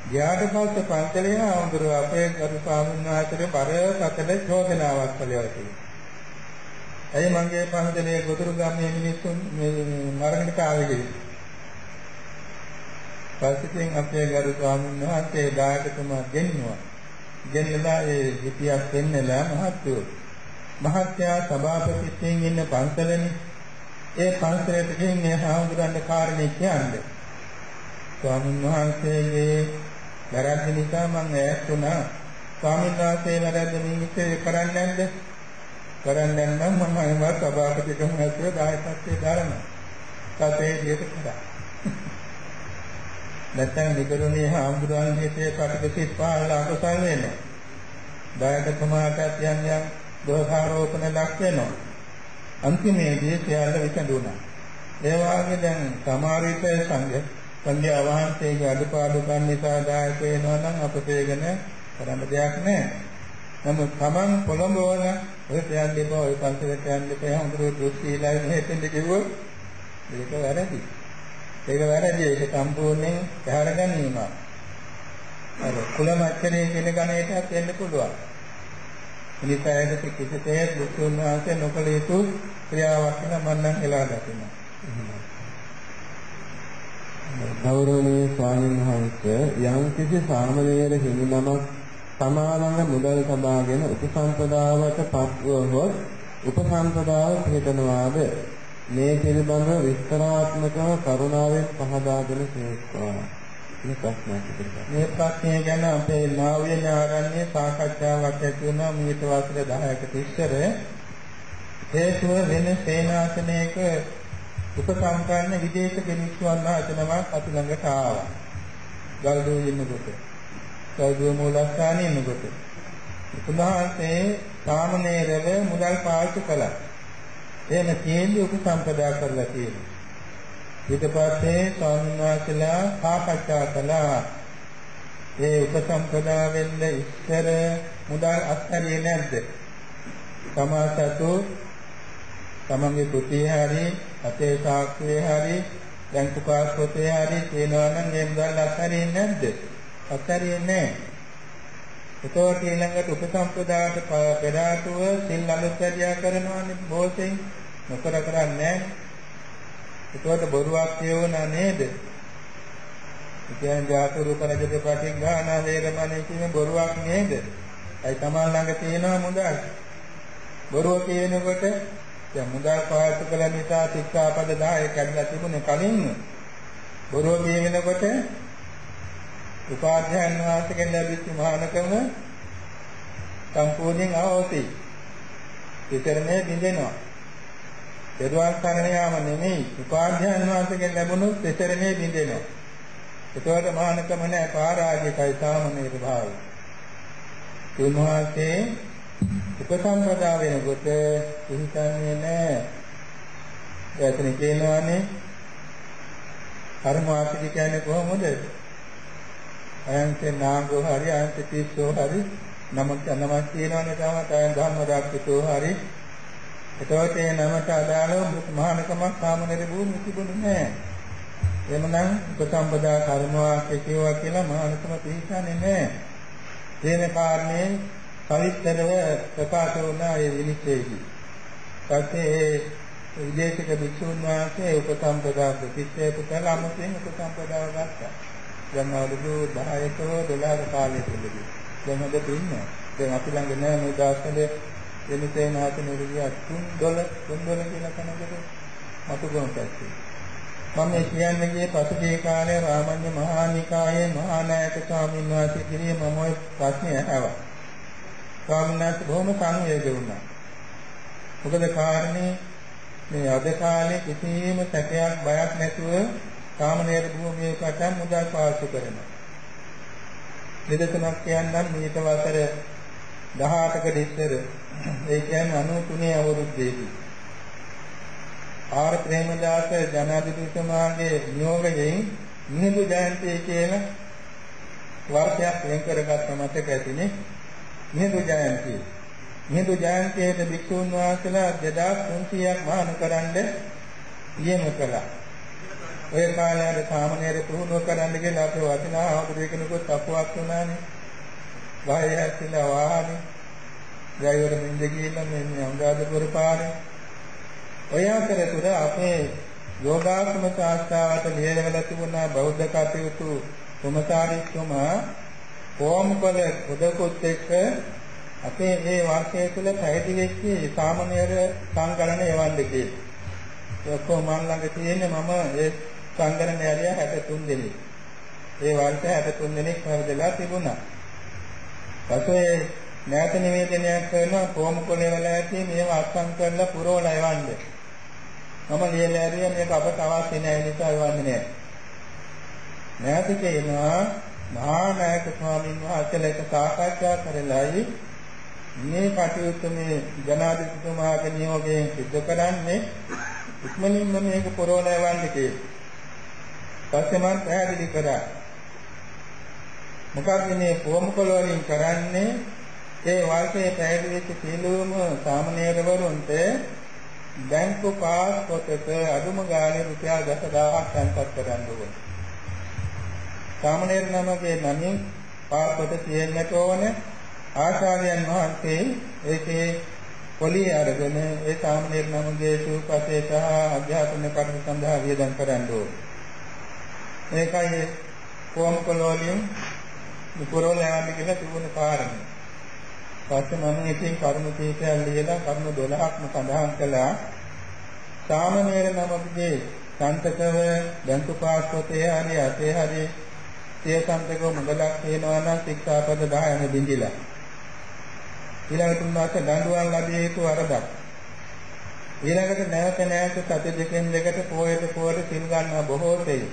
ගියාට පස්සේ පන්සලේ ආඳුර අපේ ගරු ස්වාමීන් වහන්සේට බරපතල චෝදනාවක් කළා කියලා. ඇයි මගේ පන්සලේ ගොදුරු ගමේ මිනිස්සුන් මේ මරණයට ආවේ කියලා. පස්සේ අපේ ගරු ස්වාමීන් වහන්සේ දායකතුමා ගෙන්නවා. ගෙන්නලා ඒ හිතියක් දෙන්නලා මහත්වෝ. මහත්යා සභාපතිත්වයෙන් ඉන්න පන්සලනේ. ඒ පන්සලට ගිහින් මේ හාමුදුරන්ගේ කාරණේ කියන්නේ. ස්වාමීන් වහන්සේගේ වැරද්ද නිසා මම ඈත් වුණා. ස්වාමීන් වහන්සේ වැරද්ද නිමිත්තේ කරන්නේ නැද්ද? කරන්නේ නම් මම අයවත් සභාපතිකම ඇතුළේ දායකත්වයේ දානවා. තසේ විදියට කරා. නැත්නම් නිකරුණේ හාමුදුරන්ගේ කටකසිට පහළ අකුසල් වෙනවා. දායකතුමාටත් යම් යම් දෝෂාරෝපණ ලක් වෙනවා. අන්තිමේදී සියල්ල විසඳුණා. ඒ වාගේ දැන් සමහර විට සංඝ සංඝයා වහන්සේගේ අඩපාඩුකම් නිසා දායක වෙනවා නම් අපට ඒකන කරන්න දෙයක් නැහැ. නමුත් Taman කොළඹවල ඔය කියන්න එපා ඔය පන්සලට යන්න එපා හඳුරු දුස්සීලා මෙහෙට කිව්වොත් ඒක වැරදි. ඒක වැරදි. ඒක සම්පූර්ණයෙන් පැහැර ගැනීමක්. අර කුලමච්චරේ කියන ගණේටත් එන්න පුළුවන්. එනිසා ඒක කිසිසේත් බුදුන් වහන්සේ නොකළ යුතු ක්‍රියාවක් කියලා මම නම් එලා දකිනවා. ගෞරවනීය ස්වාමීන් වහන්සේ යම් කිසි සාමණේර හිමිනමක් සමානංග මුදල් සබාගෙන උපසම්පදාවට පත්වහොත් උපසම්පදාව පිළිතනවාද මේ පිළිබඳව විස්තරාත්මකව කරුණාවෙන් පහදා දෙන සේක්වා. මේ ප්‍රශ්නයක් ඉදිරිපත්. මේ ප්‍රශ්නය ගැන අපේ නාවිය ඥානන්නේ සාකච්ඡාවක් ඇති වුණා මීට වසර 10කට ඉස්සර. හේතුව වෙන සේනාසනයක උපසම්පන්න විදේශ කෙනෙක්වන් වහන්සේනමක් අපි ළඟට ආවා. ගල්දුව ඉන්නකොට. ගල්දුව මූලස්ථානයේ ඉන්නකොට. උන්වහන්සේ සාමණේරව මුදල් පාවිච්චි කළා. එහෙම තියෙන්නේ උපසම්පදා කරලා තියෙනවා. ඊට පස්සේ ස්වාමීන් වහන්සේලා සාකච්ඡා කළා. ඒ උපසම්පදා වෙන්න ඉස්සර මුදල් අත්හැරියේ නැද්ද? සමාසතු තමන්ගේ කුටියේ හරි අතේ සාක්කුවේ හරි බැංකු කාස් පොතේ හරි තියෙනවා නම් මේ මුදල් අත්හැරියේ නැද්ද? අත්හැරියේ නැහැ. එතකොට ඊළඟට උපසම්පදාට පෙර ආතුව සිල් අනුත්‍යාගය කරනවානේ බොහෝසෙයින් නොකර කරන්නේ එතකොට බොරුවක් කියවනා නේද? ඉතින් ජාතරු කරජද පටින් ගානා වේරමණී කියන බොරුවක් නේද? ඒ තමන් ළඟ තියෙනවා මුදල්. බොරුව කියනකොට දැන් මුදල් පාවිච්චි කළ නිසා ශික්ෂාපද 10 කැඩලා තිබුණේ කලින් බොරුව කියනකොට උපාධ්‍යයන් වාසකෙන් ලැබිච්ච මහානකම සම්පූර්ණයෙන් අවෝසි. විතරනේ බින්දෙනවා. දරුවන් සරණ යාම නෙමෙයි උපාධ්‍යයන් වාසකෙන් ලැබුණොත් විතරනේ බින්දෙනවා. ඒතකොට මහානකම නැහැ පරාජිකයි සාමනීර භාවය. තුන්වහන්සේ උපසම්පදා වෙනකොට හිතන්නේ නැහැ. එතන කියනවානේ කර්මාර්ථික කියන්නේ කොහොමද? අයන්ත නාගෝ හරි අයන්ත තිස්සෝ හරි නමක් නමක් කියනවනේ තමයි අයන් ධම්ම රාක්ෂිතෝ හරි එතකොට ඒ නමට අදාළව මහානකමක් සාමනීර භූමිය තිබුණේ නැහැ. එමනම් උපසම්පදා කර්මාවක් කියවා කියලා මහානකම පිළිසන්නේ නැහැ. තේන කාරණේ පවිත්‍රව ප්‍රකාශ වුණා ඒ විනිශ්චයේදී. පස්සේ විදේශික භික්ෂුන් වහන්සේ උපසම්පදා ප්‍රතික්ෂේප කළා අමුතෙන් උපසම්පදාව ගත්තා. දැන් අවුරුදු 10ක 12ක කාලයකදී. දැන් හොඳට ඉන්නවා. දැන් අපි ළඟ නෑ මේ දාස්කලේ එනිසේ නාත නිරුගිය තුන් දොල තුන් දොල කියලා කනකට මතු ගොන් පැත්තේ. මම මේ කියන්නේ ගියේ පසුගිය කාලේ රාමඤ්ඤ මහා නිකායේ මහා නායක ස්වාමීන් වහන්සේ කිරිය මම ওই ප්‍රශ්නේ අහවා. ස්වාමීන් වහන්සේ බොහොම සංවේග වුණා. මොකද කාරණේ මේ අද කාලේ කිසිම සැකයක් බයක් නැතුව කාමනේර භූමියේ පටන් මුදල් පාවිච්චි කරනවා. නිදසුනක් කියන්නම් මේක වසර 18කට ඉස්සර ඒ කියන්නේ 93 අවුරුද්දේදී ආර් ප්‍රේමදාස ජනාධිපතිතුමාගේ නියෝගයෙන් මිහිඳු ජයන්තිය කියලා වර්ෂයක් වෙන් කරගත්ත මතක ඇතිනේ මිහිඳු ජයන්තිය. මිහිඳු ජයන්තියට භික්ෂුන් වහන්සේලා 2300ක් මහාන කරන්න නියම කළා. ඔය කාලේ අර සාමණේර පුහුණුව කරන්න කියලා අපේ වටිනා ආවුරු කෙනෙකුත් අපුවක් වුණානේ. වාහය හැසිලා වාහනේ. ඩ්‍රයිවර් මින්ද ගිහිල්ලා මේ අංගාදපුර පාරේ. ඔය අතරතුර අපේ යෝගාශ්‍රම ශාස්ත්‍රාවට ලියලා තිබුණා බෞද්ධ කටයුතු කොමසාරිස්තුමා කොම්කොල උදකුත් එක්ක අපේ මේ වර්ෂය තුළ පැහැදිලි වෙච්ච සාමණේර සංකලන යවන්න කියලා. ඒ ඔක්කොම මන් ළඟ තියෙන්නේ මම ඒ සංගරණ ඇරියා 63 දෙනෙක්. ඒ වර්ෂ 63 දෙනෙක් පැවිදිලා තිබුණා. පස්සේ නැවත නිවේදනයක් කරනවා කොම්කොලේ වල ඇති මේව අත්සන් කරලා පුරවලා යවන්න. මම ලියලා ඇරියා මේක අපට අවශ්‍ය නැහැ නිසා යවන්නේ නැහැ. නැවත කියනවා මහා නායක ස්වාමීන් වහන්සේලා එක සාකච්ඡා කරලායි මේ කටයුතු මේ ජනාධිපතිතුමාගේ නියෝගයෙන් සිදු කරන්නේ ඉක්මනින්ම මේක පොරෝලා යවන්න කියලා. පස්සේ මම පැහැදිලි කරා. මොකක්ද මේ කොමුකල වලින් කරන්නේ? ඒ වර්ෂයේ පැහැදිලි වෙච්ච සියලුම සාමණේරවරුන්ට බැංකු පාස් පොතක අඩුම ගානේ රුපියල් 10000ක් තැන්පත් කරන්න ඕනේ. සාමණේර නමගේ නමින් පාස් පොත තියෙන්නට ඕනේ. ආචාර්යයන් වහන්සේ ඒකේ පොලි අරගෙන ඒ සාමණේර නමගේ සූපසේ සහ අධ්‍යාපන කටයුතු සඳහා වියදම් කරන්න ඕනේ. මේකයි කොම් කොලෝලියම් පුරවල යන්න කියලා තිබුණ කාරණේ. පස්සේ මම ඉතින් කරුණු කීපයක් ලියලා කරුණු 12ක්ම සඳහන් කළා. සාමණේර නමගේ සන්තකව බැංකු පාස් පොතේ හරි අතේ හරි සිය සන්තකව මුදලක් තියෙනවා නම් ශික්ෂාපද 10ම බිඳිලා. ඊළඟට උන්වහන්සේ දඬුවම් ලැබිය යුතු වරදක්. ඊළඟට නැවත නැවත සති දෙකෙන් දෙකට පොයට පොයට සිල් ගන්නවා බොහෝ තෙයි.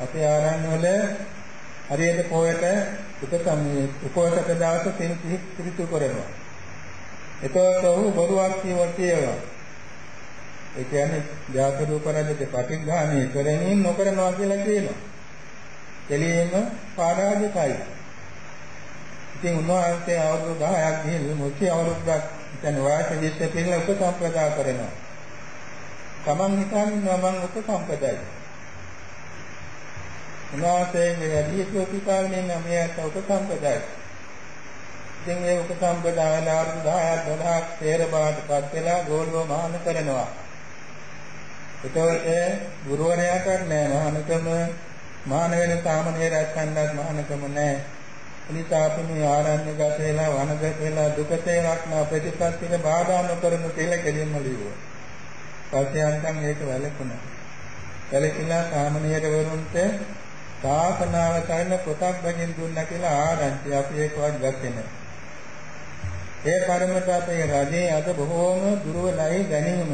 අපේ ආරණ්‍ය වල හරියට පොයට උපසම්මේ උපෝසක දවස සිල් පිළිතු කරනවා. එතකොට ඔහු බොරුවක් කියවතියවා. ඒ කියන්නේ ජාත රූප රජගේ පටිඝානය කරමින් නොකරනවා කියලා කියනවා. දෙලියෙම පාරාජිකයි. ඉතින් උන්වහන්සේ අවුරුදු 10ක් ගිහින් මුචි අවුරුද්දක් දැන් වාස විශ්ව පිළිල උපසම්පදා කරනවා. Taman හිතන්නේ මම උපසම්පදායි. උන්වහන්සේගේ වැඩි යුතු කාලෙකින් මෙයට උපසම්පදායි. ඉතින් මේ උපසම්පදාවල අවුරුදු 10ක් 12ක් තේරපාටපත් වෙලා ගෝලුව මහාන කරනවා. ඒතකොට ගුරුවරයාට නෑ මහානකම මහාන වෙන සාමණේරයන් කන්නත් මහානකම නෑ. එනිසා අපි මේ ආරණ්‍ය ගත වෙලා වනගත වෙලා දුකතේ රක්නා ප්‍රතිපත්තික බාධා නොකරනු කියලා කෙලින්ම ලියුවා. පස්සේ අන්තම් ඒක වැළකුණා. වැළකීලා සාමණේර වරුන්ට ශාසනාව කරන පොතක් බගින් දුන්නා කියලා ආරංචි අපි ඒකවත් ගත්තේ නැහැ. ඒ කර්මත අපේ රජේ අද බොහෝම දුර්වලයි ගැනීම.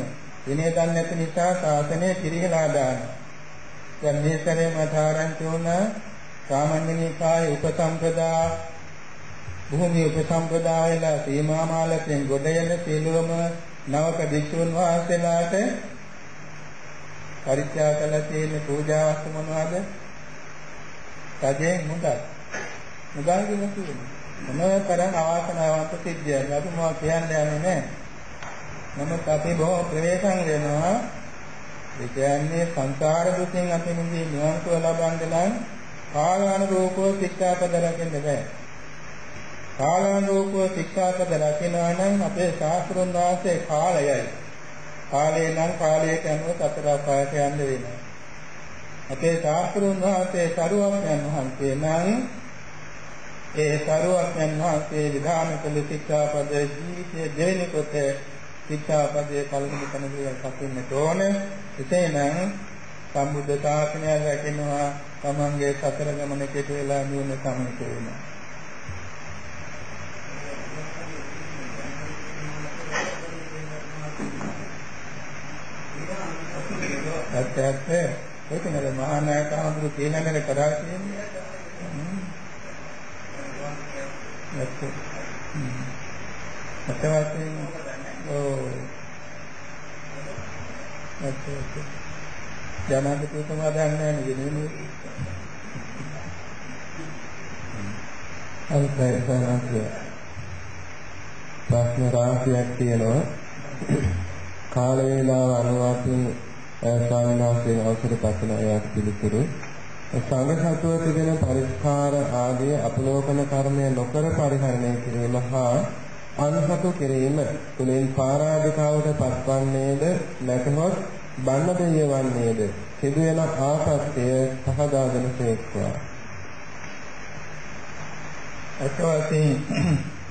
විනය දන්නේ නැති නිසා ශාසනය පිරිහලා දානවා. දැන් මේ සැරේ මට ආරංචි වුණා සාමාන්‍යනිකායේ උපසම්පදා භූමි උපසම්පදා වෙලා සීමා මාලකෙන් ගොඩ යන සීලවම නවක භික්ෂුන් වහන්සේලාට පරිත්‍යාග කළ තියෙන පූජාවක් මොනවද? රජේ මුදල්. මුදල් කියන කියන්නේ මොන තරම් අවාසනාවන්ත සිද්ධියක්. අපි මොකක් කියන්නේ නැහැ. නමුත් අපි බොහෝ ප්‍රවේශම් වෙනවා. ඒ කියන්නේ සංසාර දුකින් අපි නිදි නිවන් සුව ලබන්න නම් කාලානුරූපව ශික්ෂාපද රකින්න බෑ. කාලානුරූපව ශික්ෂාපද රකිනවා නම් අපේ ශාස්ත්‍රඥ වාසයේ කාලයයි. කාලය නම් කාලයට අනුව සතර අපායට යන්න වෙනවා. අපේ ශාස්ත්‍රඥ වාසයේ සරුවක්යන් වහන්සේ නම් ඒ සරුවක්යන් වහන්සේ විධාන කළ ශික්ෂාපද ජීවිතයේ දෙවෙනි කොට ශික්ෂාපදයේ පළවෙනි තැන කියලා සතුන්නට ඕන. එසේනම් සම්බුද්ධ ශාසනය රැකෙනවා තමන්ගේ සතර ගමන කෙටි වෙලා නිවන සම්මුඛ වෙනවා. ඇත්ත ඇත්ත ඒක නේද මහා නායක අහමුදු කියන නේද කරා කියන්නේ. ඇත්ත. ඇත්ත වශයෙන් ඔව්. ඇත්ත ඇත්ත. ජනාධිපතිතුමා දන්නේ නැහැ නේද අල්පයසනක් ප්‍රශ්න රාශියක් තියෙනවා කාල වේලාව අනුවතින් ස්වාමීන් වහන්සේ අවසර පතන එයාට පිළිතුරු. සංඝ සතුව තිබෙන පරිස්කාර ආදී අපලෝකන කර්මය නොකර පරිහරණය කිරීම හා අන්සතු කිරීම තුලින් පාරාධිකාවට පත්වන්නේද නැතහොත් බන්න දෙය වන්නේද සිදුවෙන ආපත්‍ය පහදා දෙන සේක්වා අතවසින්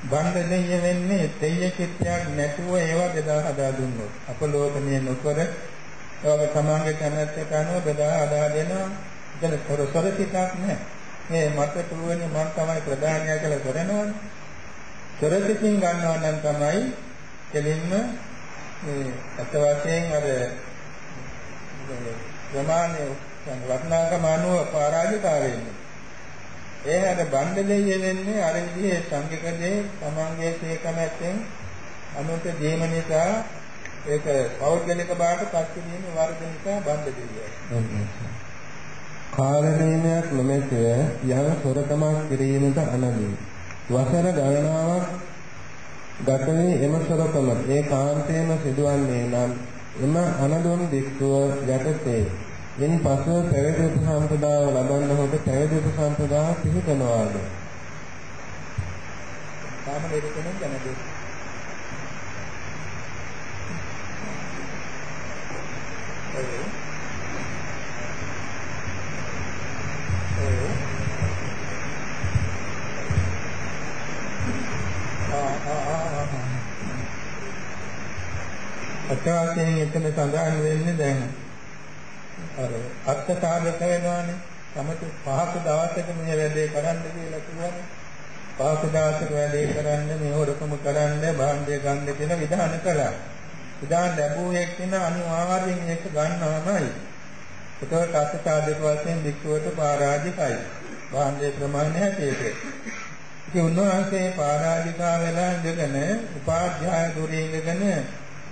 බණ්ඩ දෙය වෙන්නේ තෙය චිත්තයක් නැතුව ඒවා බෙදා හදා දුන්නොත් අපලෝකනීය නොකර ඒවා තමන්ගේ කැමැත්තට අනුව බෙදා හදා දෙනවා. එතන තොර සොර සිතක් නැහැ මේ මට තුවනේ මම තමයි ප්‍රධානය කියලා කරනවනේ. සොර සිතින් ගන්නවා නම් තමයි කෙලින්ම මේ අත වශයෙන් අර ප්‍රමාණය වටනාකම අනුව පරාජිතා වෙන්නේ ඒ හැර බණ්ඩ දෙය වෙන්නේ අර විදිහේ සංකේතයේ තමන්ගේ තේකමැත්තෙන් අනුන්ට දීම නිසා ඒක පෞද්ගලික බාට පත් කිරීම වර්ධ නිසා බණ්ඩ දෙය. කාලනීයයක් නොමැතිව යම් සොරකමක් කිරීමට අනදී. වසර ගණනාවක් ගත වී එම සොරකම ඒ කාන්තේම සිදුවන්නේ නම් එම අනදුන් දික්කුව යටතේ ඉන් පසුව පැවිදි උපසම්පදාව ලබන්නකොට පැවිදි උපසම්පදාව පිහිටනවාද? තාම දෙක කෙනෙක් ගැන දෙක. අත්‍යවශ්‍යයෙන් එතන සඳහන් වෙන්නේ දැන් අර අත්ත සාධක වෙනවානේ සමත පහක දවසක මේ වැඩේ කරන්න කියලා කියන්නේ පහක දවසක වැඩේ කරන්න මේ හොරකම කරන්න භාණ්ඩය ගන්න කියලා විධාන කළා. විධාන ලැබුව එක්කෙන අනිවාර්යෙන් ඒක ගන්නවමයි. ඒකවට අත්ත සාධක වශයෙන් වික්ෂුවට පරාජිකයි. භාණ්ඩේ ප්‍රමාණය හැටියට. ඉතින් උන්වහන්සේ පරාජිකා වෙලා ඉඳගෙන උපාධ්‍යාය දුරේ ඉඳගෙන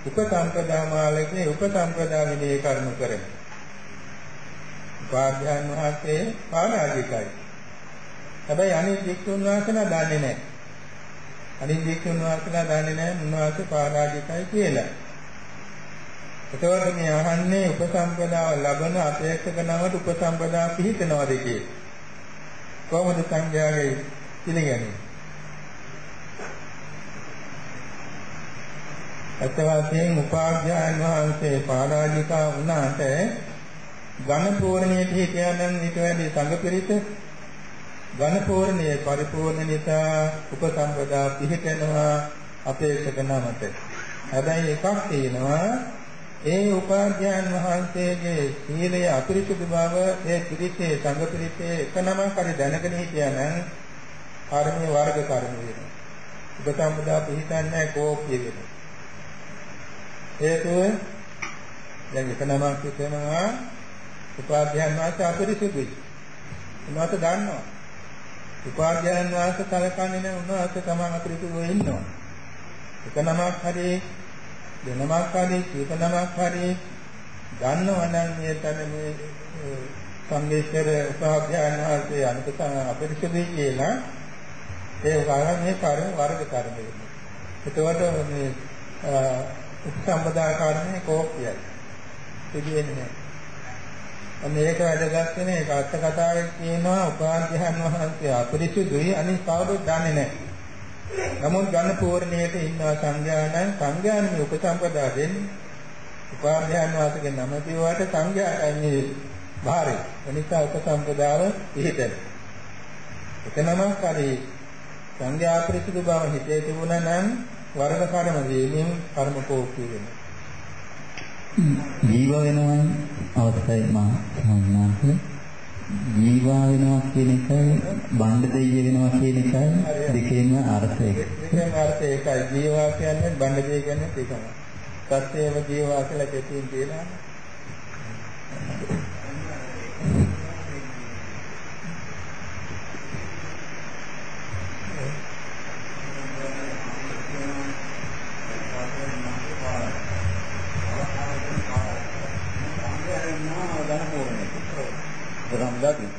උපසම්පදා මාලකේ උපසම්පදා විදේ කර්ම කරනවා. උපාධ්‍යාන වහන්සේ පාරාජිකයි. හැබැයි අනිත් වික්ෂුන් වහන්සේලා දන්නේ නැහැ. අනිත් වික්ෂුන් වහන්සේලා දන්නේ නැහැ උන්වහන්සේ පාරාජිකයි කියලා. එතකොට මේ අහන්නේ උපසම්පදාව ලබන අපේක්ෂක නමට උපසම්පදා පිහිටනවාද කියලා. කොහොමද සංඥාවේ පිළිගන්නේ? අත්වාසයෙන් උපාධ්‍යායන් වහන්සේ පාරාජිකා වුණාට ඝන පූර්ණයේ හිටියනම් ඊට වැඩි සංඝ පිරිත ඝන පූර්ණයේ පරිපූර්ණ නිසා උපසම්පදා පිහිටනවා අපේක්ෂක නමත. හැබැයි එකක් තියෙනවා ඒ උපාධ්‍යයන් වහන්සේගේ සීලය අපිරිසුදු බව ඒ පිරිසේ සංඝ පිරිසේ එක නමක් හරි දැනගෙන හිටියනම් කර්මයේ වර්ග කර්ම වෙනවා. උපසම්පදා පිහිටන්නේ කෝපිය වෙනවා. හේතුව දැන් එක නමක් හිතනවා උපාධ්‍යයන් වාසේ අපරිසුදුයි. උනාට දන්නවා. උපාධ්‍යයන් වාසේ කලකන්නේ නැහැ උනාට තමන් අපරිසුදුව ඉන්නවා. එක නමක් හරි දෙනමක් හරි කීප නමක් හරි දන්නවනම් මේ තන මේ සංදේශර උපාධ්‍යයන් වාසේ අනිත් අපරිසුදුයි කියලා ඒ වරන්නේ කර්ම වර්ග කර්ම වෙනවා. එතකොට මේ උපසම්පදා කර්මයේ කෝපියයි. පිළිවෙන්නේ නැහැ. මේක වැදගත් වෙන එක අර්ථ කතාවේ කියනවා උපාධ්‍යයන් වහන්සේ අපරිසුදුයි අනිත් කවුරුත් දන්නේ නැහැ. නමුත් ගන්න පූර්ණියට ඉන්නවා සංඥානං සංඥානමේ උපසම්පදා දෙන්නේ. උපාධ්‍යයන් වහන්සේගේ නම කියවට සංඥාන්නේ භාරේ. එනිසා උපසම්පදාව පිළිතන. එතනම කරේ සංඥා අපරිසුදු බව හිතේ තිබුණා නම් වර්ග කර්ම වීමෙන් කර්ම කෝපී වෙනවා. ජීව වෙනවා අවස්ථයි මා සම්මානක ජීවා වෙනවා කියන එකයි බණ්ඩ දෙය වෙනවා කියන එකයි දෙකේම අර්ථය එක. දෙකේම අර්ථය එකයි ජීවා කියන්නේ බණ්ඩ දෙය කියන්නේ ඒකමයි. සත්‍යව ජීවා කියලා දෙකින් කියනවා. ගණන් දකින්න.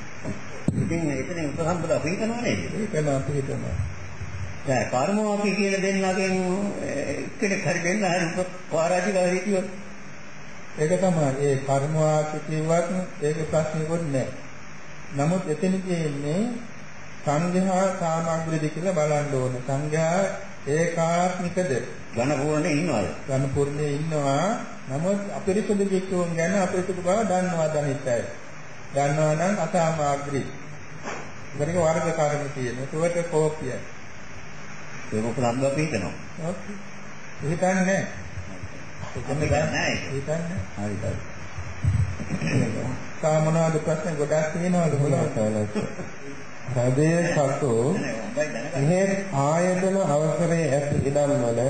ඉතින් උපසම්පදා පිළිතනවා නේද? නම් පිළිතනවා. දැන් කර්මවාක්‍ය කියලා දෙන්නගෙන් එක්කෙනෙක් හරි දෙන්න හරි පරාජිකව හිටියොත් ඒක තමයි ඒ කර්ම වාක්‍ය කිව්වත් ඒක ප්‍රශ්නයක්වත් නැහැ. නමුත් එතන තියෙන්නේ සංඝයා සාමග්‍රද කියලා බලන්න ඕනේ. සංඝයා ඒකාත්මිකද ඝන පූර්ණේ ඉන්නවද? ඝන පූර්ණේ ඉන්නවා. නමුත් අපිරිසුදු වික්‍රෝන් ගැන අපිරිසුදු බව දන්නවා දැනිත් අය. දන්නවා නම් අසාමාග්‍රී. ඒකට වර්ග කාරණ තියෙනවා. ඒකට කෝපිය. ඒක උපසම්පදා පිළිතනවා. ඔව්. හිතන්නේ නැහැ. ගන්න නැහැ. හිතන්නේ. හරි හරි. තා මොනවද ප්‍රශ්න ගොඩක් තියෙනවද බලන්න. රදේ සතු එහෙත් ආයතන අවසරයේ ඇති ඉඩම්වල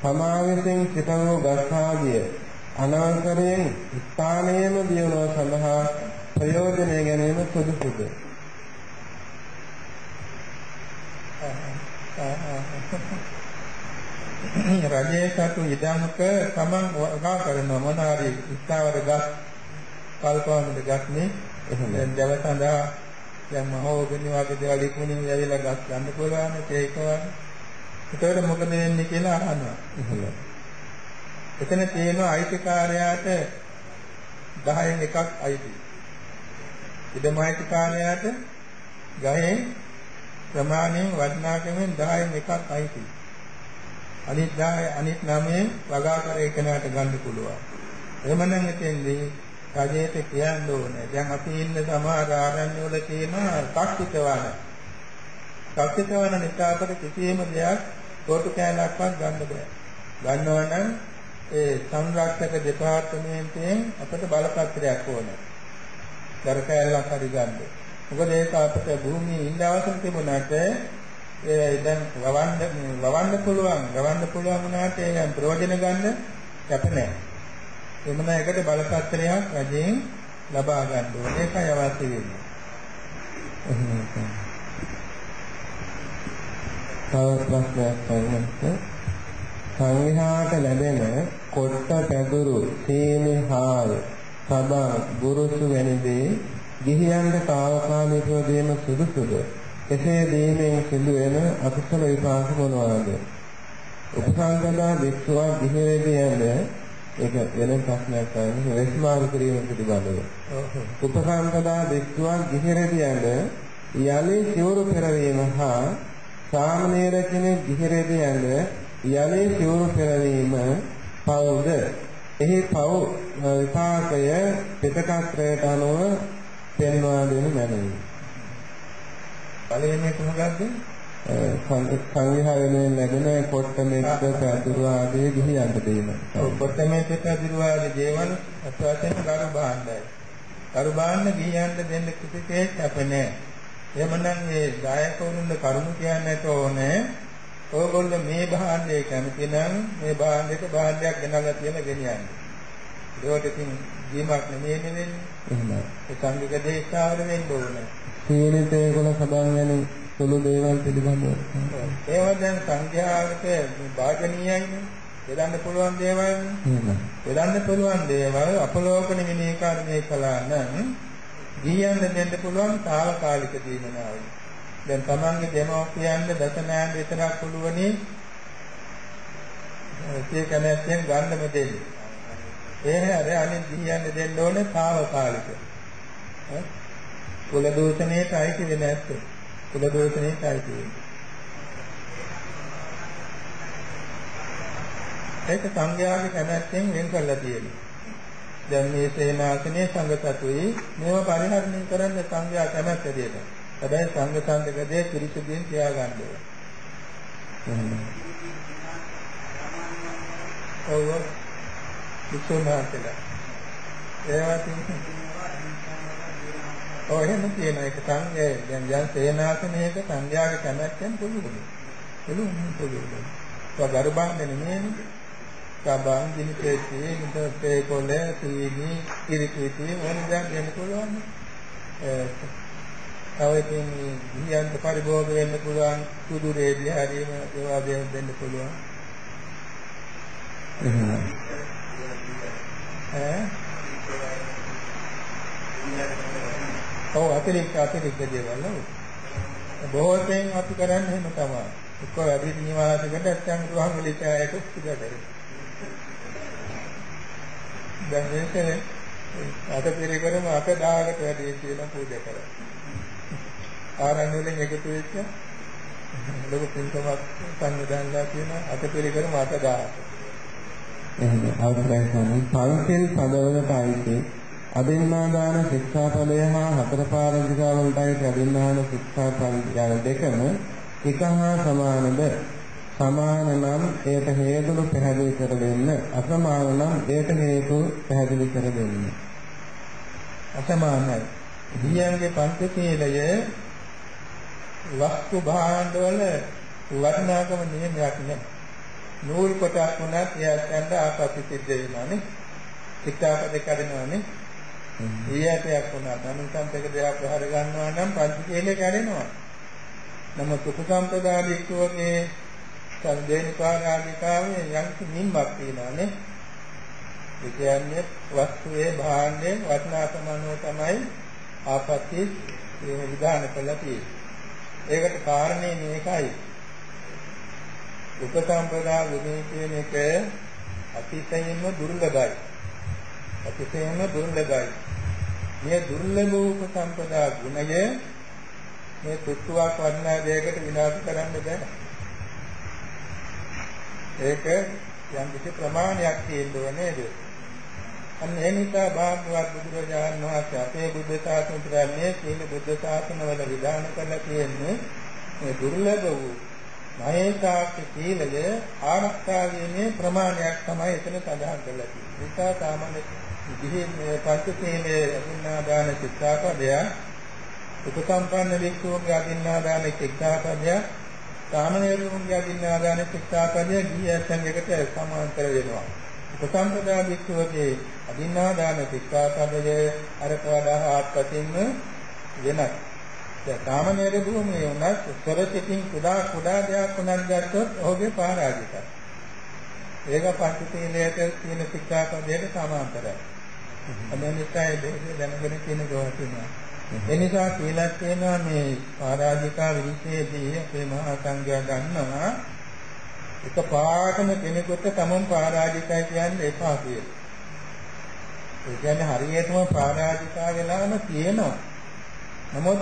සමාවිතෙන් සිට වූ ගස්හාදිය අනවසරයෙන් ස්ථානයේම දියුණුව සඳහා ප්‍රයෝජනය ගැනීම සුදුසුද රජයේ සතු ඉදම්ක තමන් වගා කරන මොනාරි ස්ථාවර ගස් කල්පවන්ද ගස් නේ? එහෙනම් දව සඳහා දැන් මහෝගනි වගේ දේවල් ඉක්මනින් ඇවිල්ලා ගස් ගන්න පුළුවන් ඒකවන ඒතකොට මොකද වෙන්නේ කියලා අහනවා. එතන තියෙන අයිතිකාරයාට 10න් එකක් අයිති. ඉදම අයිතිකාරයාට ගහෙන් ප්‍රමාණයෙන් වටිනාකමෙන් 10න් එකක් අයිති අනිත් 10 අනිත් 9 වගා කර එකනට ගන්න පුළුවන් එහෙමනම් එතෙන්දී රජයට කියන්න ඕනේ. දැන් අපි ඉන්න සමහර ආරණ්‍ය වල තියෙන තාක්ෂිත වන. තාක්ෂිත වන නිසා අපිට කිසියම් දෙයක් තෝටු කෑල්ලක්වත් ගන්න බෑ. ගන්නවා නම් ඒ සංරක්ෂක දෙපාර්තමේන්තුවෙන් අපිට බලපත්‍රයක් ඕනේ. දර කෑල්ලක් හරි ගන්න. මොකද ඒක අපිට භූමියේ ඉන්න අවශ්‍ය තිබුණාට ඒ දැන් වවන්න වවන්න පුළුවන්. වවන්න පුළුවන් වුණාට ඒ ප්‍රයෝජන ගන්න කැප නැහැ. එමන එකට බලපත්‍රයක් රජයෙන් ලබා ගන්න ඕනේ. ඒකයි අවශ්‍ය වෙන්නේ. තව ප්‍රශ්නයක් වුණත් සංඝයාට ලැබෙන කොට්ට පැදුරු සීනි හාල් සබා බුරුසු වැනි දේ ගිහියන්ට తాවකාලිකව දීම සුදුසුද එසේ දීමෙන් සිදුවෙන අකුසල විපාක මොනවාද උපසංගදා වික්ෂුවා ගිහිරෙදී යන ඒක වෙන ප්‍රශ්නයක් තමයි වෙස්මාරු කිරීම පිළිබඳව. උපසංගදා වික්ෂුවා ගිහිරෙදී යන යලි සිවුරු පෙරවීම හා සාමණේර කෙනෙක් ගිහිරෙදී යන යලි සිවුරු පෙරවීම පවුද? එහි පව් විපාකය පිටකත්‍රයට අනුව පෙන්වා දෙනු මැනවි. පළවෙනි එක මොකද්ද? සංඝයා වෙනුවෙන් ලැබෙන කොට්ට මෙත්ත පැතුරු ආදී ගිහියන්ට දෙන. ඔව් කොට්ටමේ පිටදිරුවාගේ දේවල් අත්වශයෙන් කරු බාණ්ඩයි. කරු බාණ්ඩ ගිහියන්ට දෙන්න කිසිසේත් අප නැහැ. එhmenan මේ දායකවරුන්ගේ කරුණු කියන්නට ඕනේ. ඕගොල්ලෝ මේ භාණ්ඩේ කැමති නම් මේ භාණ්ඩෙට භාණ්ඩයක් ගෙනල්ලා තියලා ගෙනියන්න. ඒකට ඉතින් දීමක් නෙමෙයි වෙන්නේ. එහෙමයි. ඒ සංඝික දේශාවර වෙන්න ඕනේ. සීනිත ඒගොල්ල සබන් වැනි සුළු දේවල් පිළිබඳව. ඒවා දැන් සංඛ්‍යාවට භාජනීයයිනේ. බෙදන්න පුළුවන් දේවල් එහෙමයි. බෙදන්න පුළුවන් දේවල් අපලෝකන විනී කර්මයේ කළා නම් ගියන්න දෙන්න පුළුවන් తాවකාලික දීමනාවයි. දැන් තමන්ගේ දෙමෝපියන්ට දසනයන් විතරක් පුළුවනි ඒ කැමැත්තෙන් ගන්නම දෙන්න. ඒ හැර අනිත් ගියන්න දෙන්න ඕනේ తాවකාලික. කුල දූෂණයට අයිති වෙන්නේ නැත්තේ. කුල දෝෂණයට අයිති වෙන්නේ. ඒක සංඝයාගේ කැමැත්තෙන් වෙන් කරලා තියෙනවා. දැන් මේ සේනාසනේ සංඝතතුයි මේව පරිහරණය කරන්න සංඝයා කැමැත්ත දෙයට. හැබැයි සංඝ සංඝකදී පිරිසුදුෙන් තියාගන්න ඕනේ. ඔව් ඔව්. විසුණාතලා. ඒවා තියෙනවා. ඔය එහෙම තියෙන එක සංඝය දැන් දැන් සේනාසනයක සංඝයාගේ කැමැත්තෙන් පුළුවන්. පුළුවන් පුළුවන්. ඒක ගරුබාන්නේ නෙමෙයිනේ. සබන් දිනකේදී නිතරේ කොලේ තීනි ඉරිකීටි මොන දැන් දෙන්න පුළුවන්. ඒ තව ඉතින් ගියන්ට පරිභෝග වෙන්න පුළුවන් සුදු රේඩිය හරියම ඒවා දෙන්න පුළුවන්. එහෙමයි. ඈ ඔව් අතිරික්ත අතිරික්ත දේවල් ඔව්. බොහෝ සෙයින් අපි කරන්නේ එහෙම තමයි. එක්ක වැඩි නිවාසයකට නැත්නම් ගෘහ මිලිටායක පිටදරේ. දැන් මේකනේ අත පිළිකරම අත දායකට වැඩි කියලා පූජා කරා. ආරණ්‍ය වලින් එකතු වෙච්ච ලොකු පින්කමක් සංවිධානයලා තියෙන අත පිළිකරම අත දායක. එහෙනම් අවසරයි ස්වාමීන් පංචිල් පදවලට අයිති අදින්නාදාන ශික්ෂාපදය හා හතර පාරමිතා වලට අයිති අදින්නාන ශික්ෂාපද යන දෙකම එක හා සමානද සමාන නම් එයට හේතුළු පැහැදිලි කර දෙන්න අසමාන නම් එයට හේතු පැහැදිලි කර දෙන්න අසමානයි. දියන්ගේ පංචශීලය වස්තු භාණ්ඩ වල වටිනාකම නියමයක් නෑ. නූල් කොටක් වුණත් එයාට ආපස්සෙ සිද්ධ වෙනවානේ. ශික්ෂාපද කඩනවානේ. ඊයටයක් වුණත් අනුසම්පක දෙයක් ප්‍රහාර ගන්නවා නම් පංචශීලය කැඩෙනවා. නමුත් උපසම්පදා වික්ෂුවගේ සංදේනිකාරාධිකාවේ යම් නිම්මක් තියෙනවානේ. ඒ කියන්නේ වස්තුවේ භාණ්ඩේ වටිනාකම අනුව තමයි ආපත්‍ය විධාන කළා තියෙන්නේ. ඒකට කාරණේ මේකයි. උපසම්පදා ගුණය කියන එක අතිශයින්ම දුර්ලභයි. අතිශයින්ම දුර්ලභයි. මේ දුර්ලභ උපසම්පදා ගුණය මේ තුත්තුවක් වඩනා දෙයකට විනාශ කරන්න බෑ. ඒක යම් කිසි ප්‍රමාණයක් තියෙන්න ඕනේ නේද? අන්න ඒ නිසා භාග්‍යවත් බුදුරජාණන් වහන්සේ අපේ බුද්ධ ශාසනය කියන්නේ සීල බුද්ධ ශාසනවල විධාන කරලා තියෙන්නේ මේ දුර්ලභ වූ මහේසාක්ෂි සීලය ආරක්ෂා වීමේ ප්‍රමාණයක් තමයි එතන සඳහන් කරලා තියෙන්නේ. නිසා සාමාන්‍ය විදිහේ මේ පංච සීලයේ අදින්නාදාන ශික්ෂාපදය උපසම්පන්න වික්ෂුන්ගේ අදින්නාදාන ශික්ෂාපදය සාමණේරුන්ගේ අදින්නාදාන ශික්ෂාපදය ගිහියන් එකට සමාන්තර වෙනවා. උපසම්පදා වික්ෂුවගේ අදින්නාදාන ශික්ෂාපදය අරක වඩා ආත්පතින්ම වෙනස්. දැන් සාමාන්‍ය භූමියේ උනත් සොරසිතින් කුඩා කුඩා දෙයක් උනත් ගත්තොත් ඔහුගේ පරාජිතයි. ඒක පංචශීලයට තියෙන ශික්ෂාපදයට සමාන්තරයි. අදනිකයි දෙක දැනගෙන තියෙන ගෝතිනවා. එනිසා කියලා කියනවා මේ පරාජිකා විශේෂයේ අපේ මහා සංඝයා ගන්නවා එක පාටම කෙනෙකුට තමන් පරාජිකයි කියන්නේ එපා කියලා. ඒ කියන්නේ හරියටම පරාජිකා වෙලාම තියෙනවා. නමුත්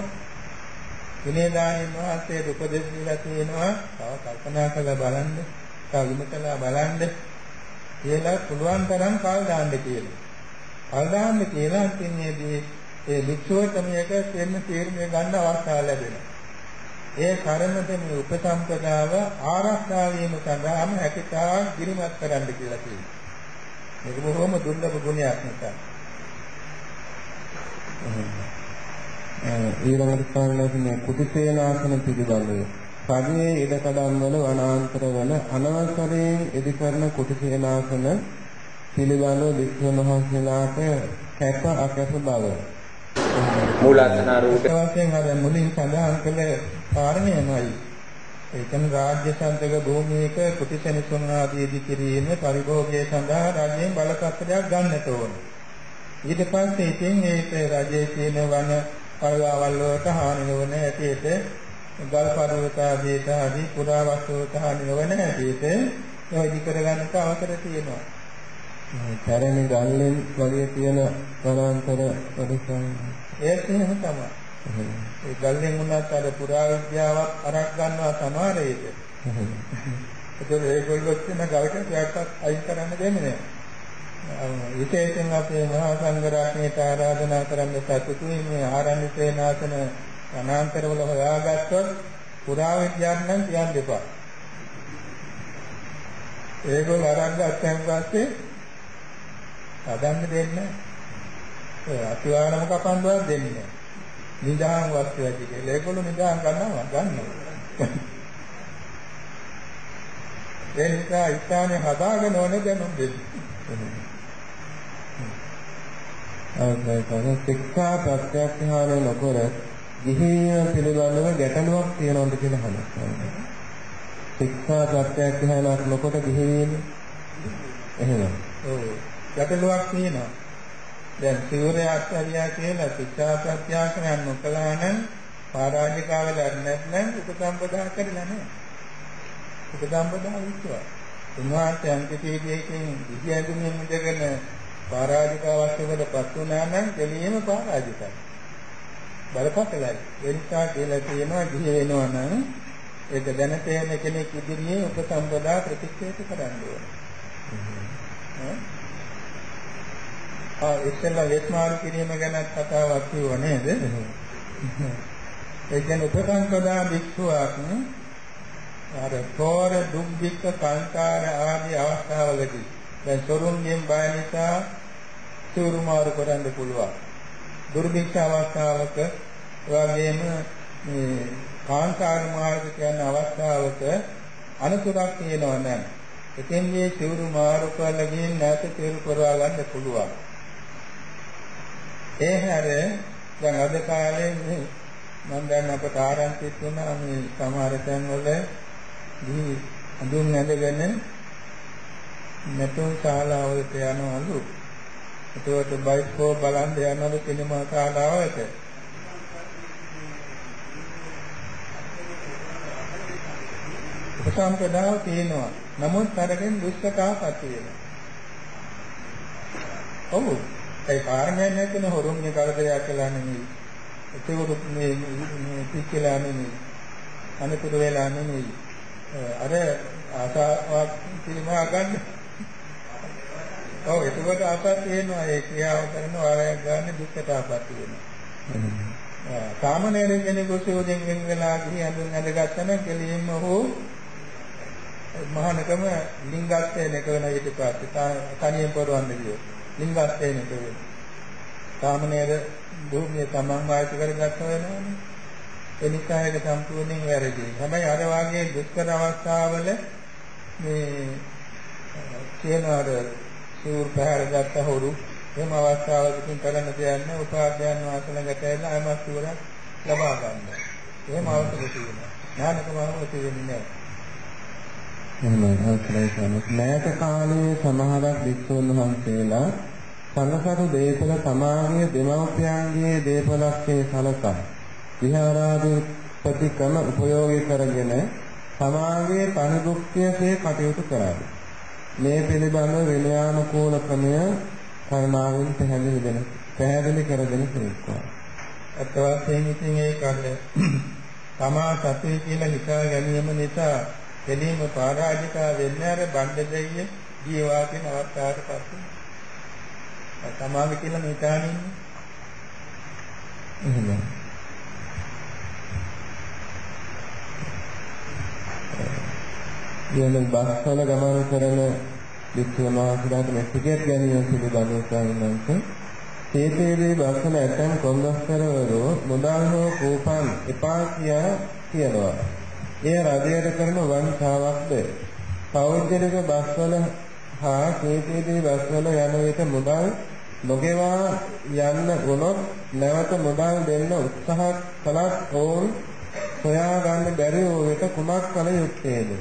විනයදානීන් වහන්සේ උපදෙස් දීලා තියෙනවා තව කල්පනා කරලා බලන්න, තව විමසලා බලන්න කියලා පුළුවන් තරම් කල් දාන්න කියලා. කල් දාන්න කියලා අන්තිමේදී ඒ වික්ෂුවට මේක දෙන්න තීරණය ගන්න අවස්ථාව ලැබෙනවා. ඒ කර්මත මේ උපසම්පදාව ආරක්ෂා වීම සඳහාම හැකියතා දිරිමත් කරන්න කියලා කියනවා. මේක බොහොම දුර්ලභ ගුණයක් නිසා. ඊළඟට ස්ථානයේ කුටිසේනාසන පිළිබඳව පරියේ ඉඩකඩම් වල වනාන්තර වල අනවසරයෙන් ඉදි කරන කුටිසේනාසන පිළිබඳව වික්ෂුන් වහන්සේලාට කැප අකැප බව මූලාසනාරූප වශයෙන් අර මුලින් සඳහන් කළ කාරණයමයි. ඒ කියන්නේ රාජ්‍ය සන්තක භූමියක කුටිසෙනසුන් ආදී ඉදි කිරීම පරිභෝගය සඳහා රජයෙන් බලපත්‍රයක් ගන්නට ඕන. ඊට පස්සේ ඉතින් ඒක රජයේ තියෙන වන පල්ලාවල් වලට හානි නොවන ඇටියට ගල් පර්වත ආදී ආදී පුරා වස්තු වලට හානි නොවන ඇටියට ඒ ඉදි කරගන්නට අවසර තියෙනවා. පැරණි ගල්ලෙන් වගේ තියෙන වනාන්තර ප්‍රදේශයන් ඒක එහෙම තමයි. ඒ ගල්ලෙන් උනත් අර පුරා විද්‍යාවක් අරක් ගන්නවා සමහර විට. ඒකෝ ඒගොල්ලෝ කියන ගල් කැටයක්වත් අයින් කරන්න දෙන්නේ නැහැ. විශේෂයෙන් අපේ මහා සංඝරත්නයට ආරාධනා කරන්න සතුටුයි මේ ආරණ්‍ය සේනාසන වනාන්තරවල හොයාගත්තොත් පුරා විද්‍යාඥයන් කියන්න එපා. ඒගොල්ලෝ අරන් ගත්තන් පස්සේ හදන්න දෙන්නේ නැහැ. අතිවාරම කපන්නවත් දෙන්නේ නැහැ. නිදාන් වස්තු ඇති කියලා. ඒගොල්ලෝ නිදාන් ගන්නවා ගන්නවා. ඒ නිසා ඉස්හානේ හදාගෙන ඕනේ දැනුම් දෙන්න. අවසන් ශික්ෂා ප්‍රත්‍යක්ෂාන නොකර ගිහින පිළිබඳව ගැටලුවක් තියෙනවද කියලා අහනවා. ශික්ෂා ප්‍රත්‍යක්ෂාන නොකොට ගිහින එහෙම. ඔව්. ගැටලුවක් තියෙනවා. දැන් සිවුරයක්ariya කියලා ශික්ෂා ප්‍රත්‍යාසනයක් නොකළා නම් පරාජිකාව නැත්නම් උපසම්පදා කරලා නැහැ. උපසම්පදා විශ්වාස. උන්වහන්සේ අන්තිපීඩයකින් විද්‍යාගුණයෙන් මුදගෙන පරාජිකාවක් වලපත් වුණා නම් දෙලියම පරාජිකයි. බලපතලයි. ඒ නිසා කියලා කියනවා ගිහි වෙනවා නම් ඒක දැන තේන කෙනෙක් ඉදිරියේ උපසම්පදා ප්‍රතික්ෂේප කරන්න ඕනේ. ආ ඉස්සෙල්ලා වේස්මාරු කිරීම ගැන කතාවක් කිව්ව නේද? ඒ කියන්නේ උපසම්පදා භික්ෂුවක් අර තෝර දුක්ඛ සංකාර ආදී අවස්ථාවලදී දැන් සොරුන්ගෙන් බය නිසා චූරු මාරු කරන්න පුළුවන්. දුර්භික්ෂ අවස්ථාවක වගේම මේ කාන්තාර මාර්ග කියන අවස්ථාවක අනුසුරක් තියෙනවා නම් එතෙන්දී චූරු මාරු කරලා ගින් නැත චූරු කරවා ගන්න පුළුවන්. ඒ හැර දැන් අද කාලේ මම දැන් අපට ආරංචි තුනා මේ සමහර තැන්වල දී අඳුන් නැදගෙන නැටුම් ශාලාවලට යනවලු. එතකොට බයිස්කෝප් බලන් යනවලු සිනමා ශාලාවලට. උපසම්පදාව තියෙනවා. නමුත් අරගෙන දුෂ්කතාවක් තියෙනවා. ඔව්. ඒ කාරණයක් නැතින හොරුන්ගේ කරදරයක් කියලා නෙමෙයි. ඒකෝට මේ මේ පිච්චලා නෙමෙයි. අනුතුරු වෙලා නෙමෙයි. අර ආසාවක් පිළිමා ගන්න. ඔව් ඒකෝට ආසාවක් තියෙනවා. ඒ ක්‍රියාව කරන වාරයක් ගන්න දුක්කතාවක් තියෙනවා. සාමාන්‍ය කෙනෙකු සෝදෙන් වෙන වෙලා ගිහින් අඳුන් අඳගත්තා නම් කෙලින්ම ඔහු මහානකම ලිංගස්තේන එක වෙන ඊට පස්සේ තනියෙන් පොරවන්න ගියොත් ලිංගස්තේන එක වෙන. සාමාන්‍යද භූමිය තමන් වාසිත කරගත්ත වෙනවනේ. ඒක සම්පූර්ණයෙන් වැරදි. හැබැයි අර වාගේ දුෂ්කර අවස්ථාවල මේ කියනවාර සූර් පැහැරගත්ත හොරු එහෙම අවස්ථාවකකින් කරන්න දෙයක් නැහැ. උපාධ්‍යයන් වාසලකට ඇවිල්ලා අයමත් සූරක් ලබා ගන්න. එහෙම අවශ්‍ය තියෙනවා. ඥානකම අවශ්‍ය වෙන්නේ නැහැ. එහෙමයි අවසරයි සමස් මෑත කාලයේ සමහරක් වික්ෂුන් වහන්සේලා සංඝසතු දේපල සමාගයේ දෙමව්පියන්ගේ දේපලක්ෂේ සලකා විහාරාදී ප්‍රතික්‍රම උපයෝගී කරගෙන සමාගයේ පරිදුක්තියසේ කටයුතු කරයි. මේ පිළිබඳ විනයානුකූල ක්‍රමය කරුණාවෙන් පැහැදිලි වෙන පැහැදිලි කර දෙන සේක්වා. අත් වශයෙන් ඉතින් ඒ කල්ල තමා සතේ කියලා හිතා ගැනීම නිසා එදීම පරාජිකා වෙන්නේ අර බණ්ඩ දෙයිය ජීවා කියන අවස්ථාවට පස්සේ තමාගේ කියලා මෙතානින් එහෙමයි. ඊළඟ බස්වල ගමන් කරන වික්ෂුන් වහන්සේලාට මේ ටිකට් ගැනීම පිළිබඳව කියනවාට තේතේදී බස්වල ඇතැම් කොන්දස්තරවරු මුදල් හෝ කූපන් එපා කියා කියනවා. එය රජයට කරන වංචාවක්ද පෞද්ගලික බස්වල හා කේතේදී බස්වල යන විට මුදල් නොගෙවා යන්න වුණොත් නැවත මුදල් දෙන්න උත්සාහ කළත් ඕන් සොයා ගන්න බැරි වූ විට කුමක් කළ යුත්තේද?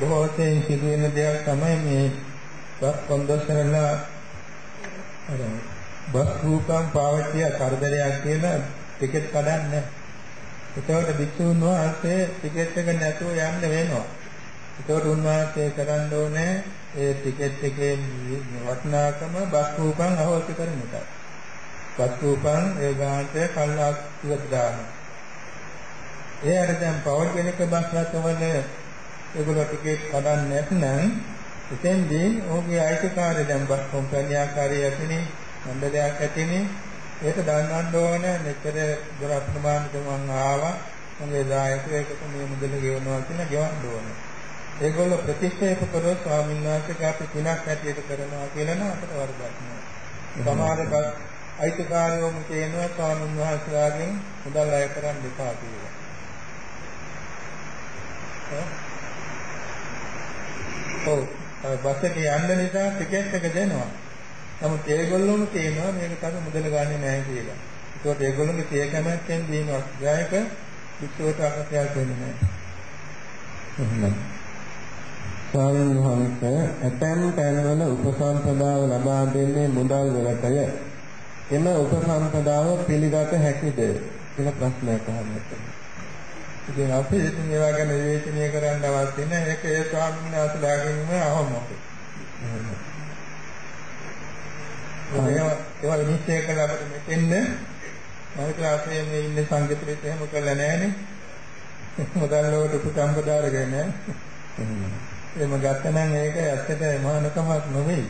බොහෝසෙන් සිදුවෙන දෙයක් තමයි මේ බස් කොන්දොස්තරලා අර බස් රූපම් පාවතිය කරදරයක් කියලා ටිකට් කඩන්නේ එතකොට භික්ෂුන් වහන්සේ ටිකට් එක නැතුව යන්න වෙනවා. එතකොට උන්වහන්සේ කරන්න ඕනේ ඒ ටිකට් එකේ වටිනාකම බස් රූපම් අහෝසි කරන එක. බස් රූපම් ඒ ගානට කල්ලාක් ඉවත් දානවා. ඒ අර දැන් පෞද්ගලික බස් රථවල ඒගොල්ලෝ ටිකට් කඩන්න නැත්නම් එතෙන්දී ඔහුගේ අයිතිකාරය දැන් බස් කම්පැනියක් හරි ඇතිනේ මණ්ඩලයක් ඇතිනේ ඒක දන්නවන්න ඕනේ මෙච්චර දොර අප්‍රමාණික මං ආවා මගේ දායකයෙක් එකට මේ මුදල ගෙවනවා කියලා ගෙවන්න ඕනේ. ඒගොල්ලෝ ප්‍රතික්ෂේප කරොත් ස්වාමීන් වහන්සේට අපි පිනක් ඇටියට කරනවා කියලා නම් අපට වරදක් නෑ. සමහරකට අයිතිකාරයෝම කියනවා ස්වාමීන් වහන්සේලාගෙන් මුදල් අය කරන්න එපා කියලා. ඔව් බස් එකේ යන්න නිසා ටිකට් එක දෙනවා. නමුත් ඒගොල්ලෝම කියනවා මේක තව මුදල ගන්නෙ නැහැ කියලා. ඒකෝට ඒගොල්ලෝගේ සිය කැමැත්තෙන් දිනනවා. යායක විශ්වට අකටයක් වෙන්නේ නැහැ. එහෙනම් ස්වාමීන් වහන්සේ ඇතැම් තැන්වල උපසම්පදාව ලබා දෙන්නේ මුදල් වලටය. එම උපසම්පදාව පිළිගත හැකිද කියලා ප්‍රශ්නයක් අහන්න. ඉතින් අපි ඉතින් ඒවා ගැන විවේචනය කරන්න අවශ්‍ය නැහැ. ඒක ඒ ස්වාමීන් වහන්සේලාගෙන්ම අහමු. ඒවා ඒවා නිශ්චය කළා අපිට මෙතෙන්ද මම ක්ලාසේ මේ ඉන්න සංගීතෙත් එහෙම කළා නෑනේ. මොදල් වලට උපසම්පදාරගෙන එහෙම ගත්තනම් ඒක ඇත්තට මහානකමක් නෙවෙයි.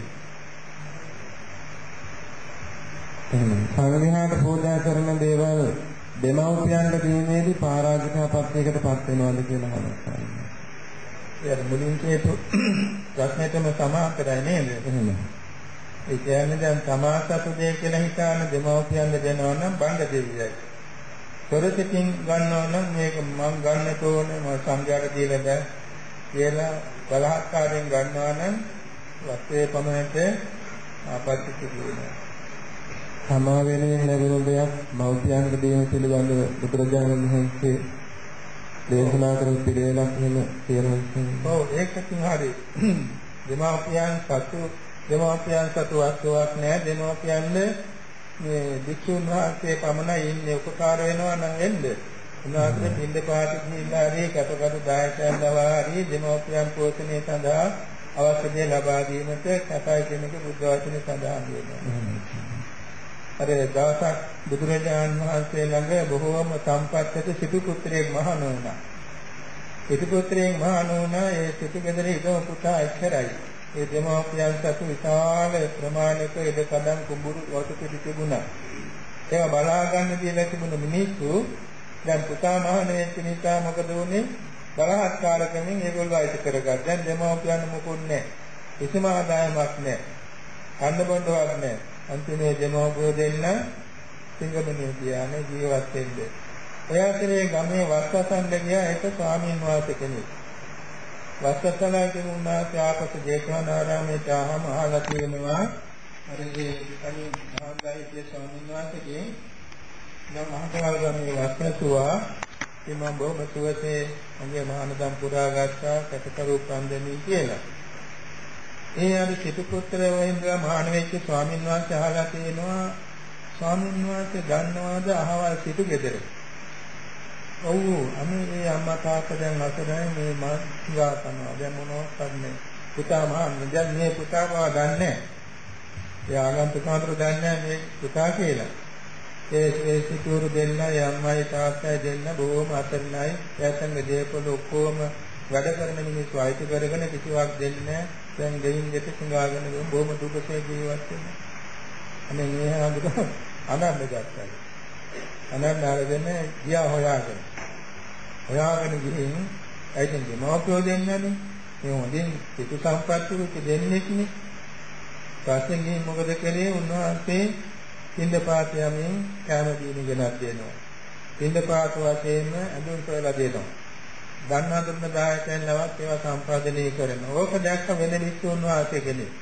එහෙනම් සංඝයාට පූජා කරන දේවල් දෙමව්පියන්ට දීමේදී පරාජිකාපත්‍යයකට පත් වෙනවද කියලා අහනවා. ඒක මුලින් කියපු ප්‍රශ්නෙටම සමාන්තරයි නේද? එහෙනම් ඒ කියන්නේ දැන් සමාසතු දෙය කියලා හිතාන දෙමව්පියන් දෙනවා නම් බණ්ඩ දෙවියයි. සොරසිතින් ගන්නවා නම් මේක මම ගන්න ඕනේ මම සංඝයාට දීලා බෑ කියලා බලහත්කාරයෙන් ගන්නවා නම් වස්ත්‍රයේ පමණට ආපත්‍ය කියනවා. සමා වෙනුවෙන් ලැබෙන දෙයක් මෞපියන්ට දීම පිළිබඳව බුදුරජාණන් වහන්සේ දේශනා කරපු පිළිවෙලක් එහෙම තියෙනවා. ඔව් ඒකකින් හරි. දෙමාපියන් සතු දෙමාපියන් සතු වස්තුවක් නෑ දෙමාපියන්ද මේ වික්ෂුන් වහන්සේ පමණයි ඉන්නේ උපකාර වෙනවා නම් එන්න. උනාගේ පින්ද පාති ගිහිල්ලා හරි කටකටු දායකයන් ලවා හරි දෙමාපියන් පෝෂණය සඳහා අවශ්‍ය දේ ලබා දීමට කටයි කෙනෙකු බුද්ධ වචනේ සඳහන් වෙනවා. අර දවසක් බුදුරජාණන් වහන්සේ ළඟ බොහෝම සම්පත් ඇති සිටු පුත්‍රයෙක් මහණෝනා. සිටු පුත්‍රයෙක් මහණෝනා ඒ සිටු ගෙදරේ ඉදම පුතා එක්තරයි. ඒ දෙමෝපියන් සතු විශාල ප්‍රමාණයක ඉඩකඩම් කුඹුරු වතු පිටි තිබුණා. ඒවා බලා ගන්න දීලා තිබුණු මිනිස්සු දැන් පුතා මහණ වෙච්ච නිසා මොකද වුනේ? බලහත්කාර කරමින් ඒගොල්ලෝ අයිති කරගත්තා. දැන් දෙමෝපියන් මොකුත් නැහැ. කිසිම ආදායමක් නැහැ. කන්න බොන්නවත් නැහැ. අන්තිමේ දෙමෝපියෝ දෙන්න සිංගමනේ කියන්නේ ජීවත් වෙන්නේ. ඒ අතරේ ගමේ වස්සසන්ද ගියා එක ස්වාමීන් වහන්සේ කෙනෙක්. වස්සසලා කියුණාසේ ආපසු ජේතවනාරාමේ ආවම අහලා තියෙනවා අර ඒ කණි මහාගායිකේ ස්වාමීන් වහන්සේගේ නම් අහකවල් ගමේ වස්සසුවා ඉමම බොහොම සුවසේ මගේ මහානදම් පුරා ගත්තා කටකරු පන්දමි කියලා. ඒ අර සිටු පුත්‍ර වහින්දලා මහාන වෙච්ච ස්වාමීන් වහන්සේ අහලා තියෙනවා ස්වාමීන් වහන්සේ දන්නවද අහවල් සිටු ගෙදර? ඔව් අනේ මේ අම්මා තාත්තා දැන් අතරයි මේ මාසිකා කරනවා. දැන් මොනවද කරන්නේ? පුතා මහාන් දැන් මේ පුතා බව දන්නේ ඒ ආගන්තුකාතර දන්නේ මේ පුතා කියලා. ඒ ඒ සිටුරු දෙන්න යම්මයි තාත්තයි දෙන්න බොහොම අතරින්යි. එයාසංග දේපොළ ඔක්කොම වැඩ කරන මිනිස්සු අයිති කරගෙන කිසිවක් දෙන්නේ නැහැ. දැන් ගෙයින් ගෙට සිඟාගෙන බොහොම දුකසේ ජීවත් වෙනවා. අනේ මේ හඳුක අනන්න ගත්තා. අනන්න ආරගෙන ගියා හොයාගෙන. හොයාගෙන ගිහින් ඇයිද දෙමව්පියෝ දෙන්නනේ. මේ හොඳින් පිටු සම්පත්ති වෙච්ච දෙන්නෙක්නේ. පස්සේ ගිහින් මොකද කළේ? උන්වහන්සේ පින්දපාත යමින් කැම දීන ගෙනත් දෙනවා. පින්දපාත වශයෙන්ම ඇඳුම් සොයලා දෙනවා. ගන්නා දුන්න දායකයන් ලවත් ඒවා සම්පාදනය කරනවා. ඕක දැක්ක වෙන විසුණු වාසය කෙනෙක්.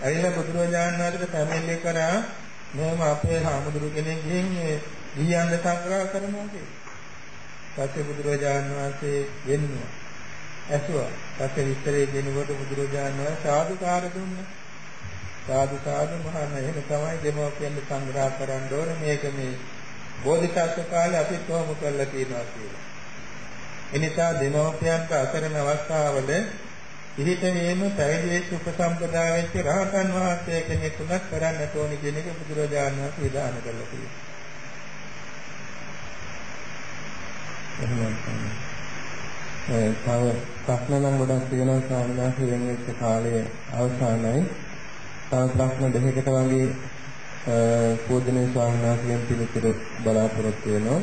ඇවිල්ලා බුදුරජාණන් වහන්සේට පැමිණිලි කරා මෙහෙම අපේ හාමුදුරු කෙනෙක් ගිහින් මේ දීයන්ද සංග්‍රහ කරනවා කියලා. පස්සේ බුදුරජාණන් වහන්සේ ගෙන්නුවා. ඇසුවා. පස්සේ විස්තරේ දෙනකොට බුදුරජාණන් වහන්සේ සාදුකාර දුන්නා. සාදු සාදු මහාන එහෙම තමයි දෙමෝපියන් සංග්‍රහ කරන්න ඕනේ මේක මේ බෝධිසත්ව කාලේ අපිත් කොහොම කරලා තියෙනවා කියලා. එනිසා දෙමෝපියන්ට අසරණ අවස්ථාවල පිළිත වීම පැවිදි උපසම්පදා වෙච්ච රහතන් වහන්සේ කෙනෙක් උනත් කරන්නට ඕනි කියන එක බුදුරජාණන් වහන්සේ විධාන කළා කියලා. ඒ තව ප්‍රශ්න නම් ගොඩක් තියෙනවා සාමාන්‍යයෙන් වෙන වෙච්ච කාලයේ අවසానයි. තව ප්‍රශ්න දෙකකට වගේ පූජනීය ස්වාමීන් වහන්සේගෙන් පිළිතුරු බලාපොරොත්තු වෙනවා.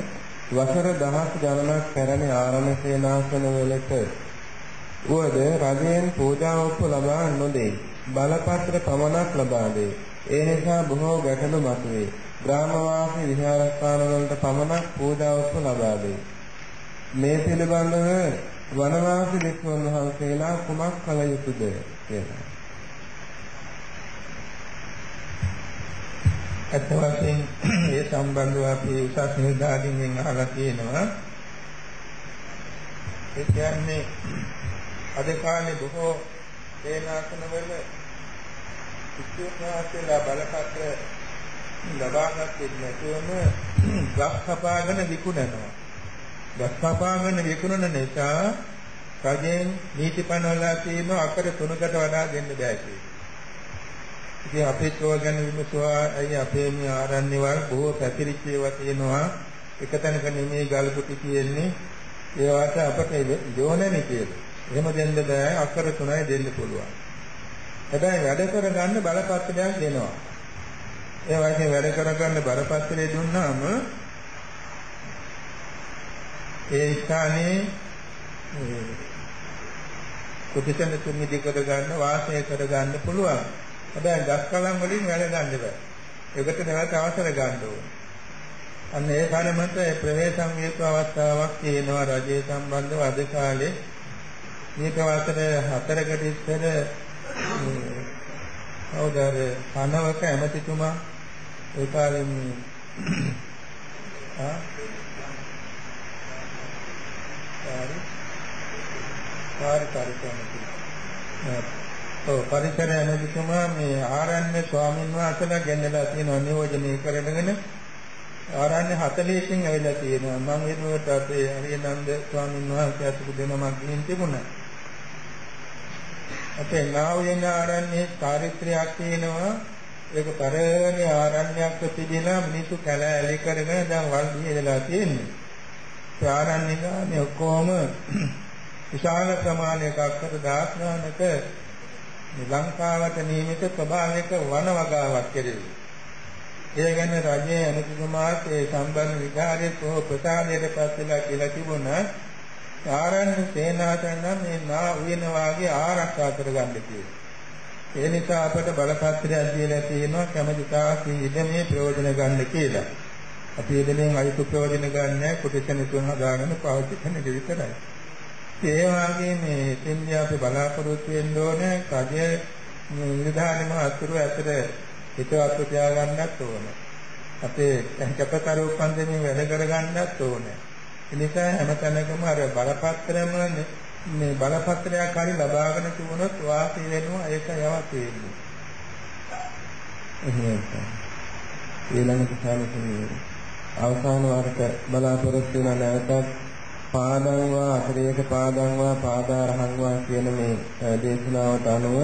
වසර දහස් ගණනක් පැරණි ආරණ සේනාසන වලට වුවද රජයෙන් පූජාවප්පු ලබා නොදේ. බලපත්‍ර පමණක් ලබා දේ. ඒ නිසා බොහෝ ගැටලු මතුවේ. ග්‍රාමවාසී විහාරස්ථාන වලට පමණක් පූජාවප්පු ලබා දේ. මේ පිළිබඳව වනවාසී වික්ෂුන් වහන්සේලා කුමක් කළ යුතුද කියලා. ඇත්ත වශයෙන් ඒ සම්බන්ධව අපි උසස් නිලධාරීන්ගෙන් අහලා තියෙනවා ඒ කියන්නේ අද කාලේ බොහෝ සේනාසනවල විශ්වාසලා බලපත්‍ර ලබාගත් නැතුවම ගස් කපාගෙන විකුණනවා. ගස් කපාගෙන විකුණන නිසා රජෙන් නීති පනවලා තියෙන අකර තුනකට වඩා දෙන්න බෑ කියලා. ඉතින් අපේ චෝ ගැන විමසුවා අයි අපේ මේ ආරණ්‍ය වල බොහෝ පැතිරිච්ච ඒවා තියෙනවා. එක තැනක නෙමෙයි ගල් කුටි තියෙන්නේ. ඒවට අපට යෝනනේ කියලා. එහෙම දෙන්න බෑ අකර තුනයි දෙන්න පුළුවන්. හැබැයි වැඩ කරගන්න බලපත්‍රයක් දෙනවා. ඒ වගේ වැඩ කරගන්න බරපත්‍රය දුන්නාම ඒ ස්ථානයේ කුටිසන තුනිදි කරගන්න වාසය කරගන්න පුළුවන්. හැබැයි ගස් කලම් වලින් වැඩ ගන්න බෑ. ඒකට නැවත අවසර ගන්න ඕනේ. අන්න ඒ කාලෙමත් ප්‍රවේශම් හේතු අවස්ථාවක් තියෙනවා රජයේ සම්බන්ධව අද කාලේ මේක වසර හතරකට ඉස්සර කවුදාර කනවක ඇමතිතුමා ඒ කාලේ මේ ආ හරි හරි හරි ඔව් පරිසර ඇමතිතුමා මේ ආරණ්‍ය ස්වාමීන් වහන්සේලා ගෙන්නලා තියෙන නියෝජනය කරගෙන. ආරණ්‍ය 40කින් ඇවිල්ලා තියෙනවා. මම එනකොට අපේ හරිනන්ද ස්වාමීන් වහන්සේ අතට දෙනමක් ගිහින් තිබුණා. අපේ නාවයන ආරණ්‍යයේ චාරිත්‍රයක් තියෙනවා. ඒක පරණ ආරණ්‍යයක් තිබෙනා මිනිසු කැලෑලි කරගෙන දැන් වල් දීලා තියෙන්නේ. ඒ ආරණ්‍ය ගානේ ඔක්කොම විශාල ප්‍රමාණයක අක්කර දාස්නානක ලංකාවට නියමිත ස්වභාවික වන වගාවක් කෙරෙවි. ඒ ගැන රජයේ අනුතුමාත් ඒ සම්බන්ධ විකාරයේ කෝ ප්‍රසාදයට පත්වලා කියලා තිබුණා. ආරණ්‍ය සේනාසන මේ නා උයන වාගේ ආරක්ෂා කරගන්න කියලා. ඒ නිසා අපට බලපත්‍රයක් දීලා තියෙනවා කැමති තාක් ඉදමේ ප්‍රයෝජන ගන්න කියලා. අපි ඉදමෙන් අයිතු ප්‍රයෝජන ගන්න කුටිසන තුන හදාගෙන පාවිච්චි කරන එක විතරයි. ඒ වගේ මේ තින්දිය අපි බලාපොරොත්තු වෙන්න ඕනේ රජය නිර්ධානම අතුරු ඇතර හිතවත් තියාගන්නත් ඕනේ. අපේ කැපකරු උපන්දමින් වැඩ කරගන්නත් ඕනේ. ඒ නිසා හැමතැනකම අර බලපත්‍රම මේ බලපත්‍රයක් හරි ලබාගෙන තිබුණොත් වාසි වෙනවා ඒක යවා තියෙන්නේ. එහෙමයි. ඊළඟට සාලසුනේ අවසාන වරක බලාපොරොත්තු වෙන නැවතත් පාදං වා අතිරේක පාදං වා පාදාරහං වා කියන මේ දේශනාවට අනුව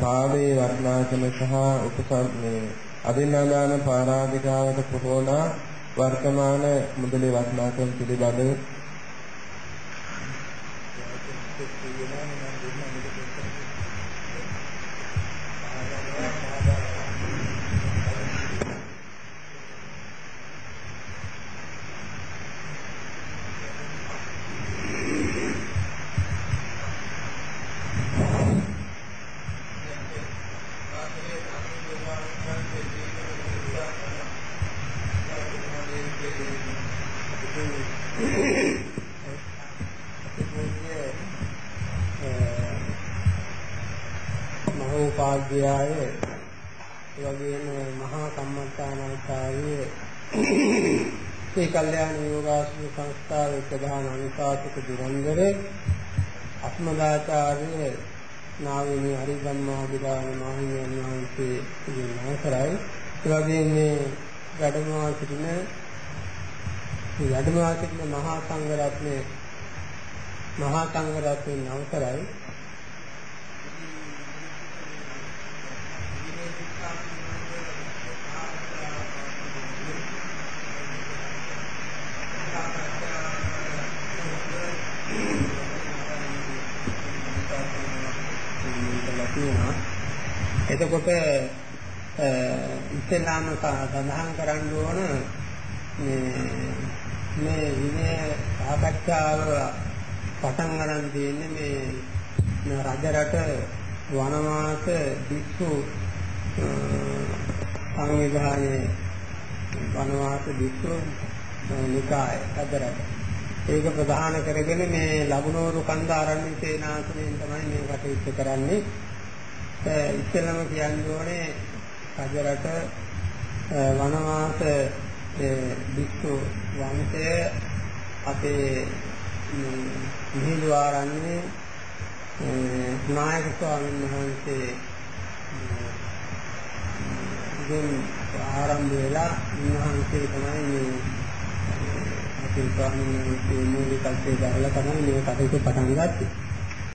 පාදේ වර්ණාසන සහ උපසම් මේ අදින්නාදාන පාරාධිකාවට පුරෝණා වර්තමාන මුදලේ වර්ණාසන පිළිබඳව මහෝපාද්‍යය ඒ වගේම මහා කම්මස්ථානාචාර්ය ඒ කල්යාණ යෝගාශ්‍රම සංස්ථාවේ ප්‍රධාන අනුශාසක දුරන්දර අස්මදාචාර්ය නාවිනී හරිධම්මාදිරාණ මහින්යන් වහන්සේ කියන අවසරයි ඒ වගේම මේ වැඩමවා සිටින මේ වැඩමවා සිටින මහා සංඝ රත්නයේ මහා සංඝ රත්නයේ අවසරයි එතකොට ඉස්සෙල්ලාම සඳහන් කරන්න ඕන මේ මේ විනය සාකච්ඡාව පටන් ගන්න තියෙන්නේ මේ රජරට වනවාස භික්ෂු සංවිධානයේ වනවාස භික්ෂු නිකාය රජරට ඒක ප්‍රධාන කරගෙන මේ ලබුනෝරු කන්ද ආරණ්‍ය සේනාසනයෙන් තමයි මේ කටයුතු කරන්නේ. ඉස්සෙල්ලම කියන්න ඕනේ රජරට වනවාස භික්ෂු වංශය අපේ මිහිඳු ආරණ්‍යයේ නායක ස්වාමීන් වහන්සේ ඉතින් ආරම්භ වෙලා උන්වහන්සේ තමයි මේ අපේ ස්වාමීන් වහන්සේ මූලිකත්වයේ දාලා තමයි මේ කටයුතු පටන් ගත්තේ.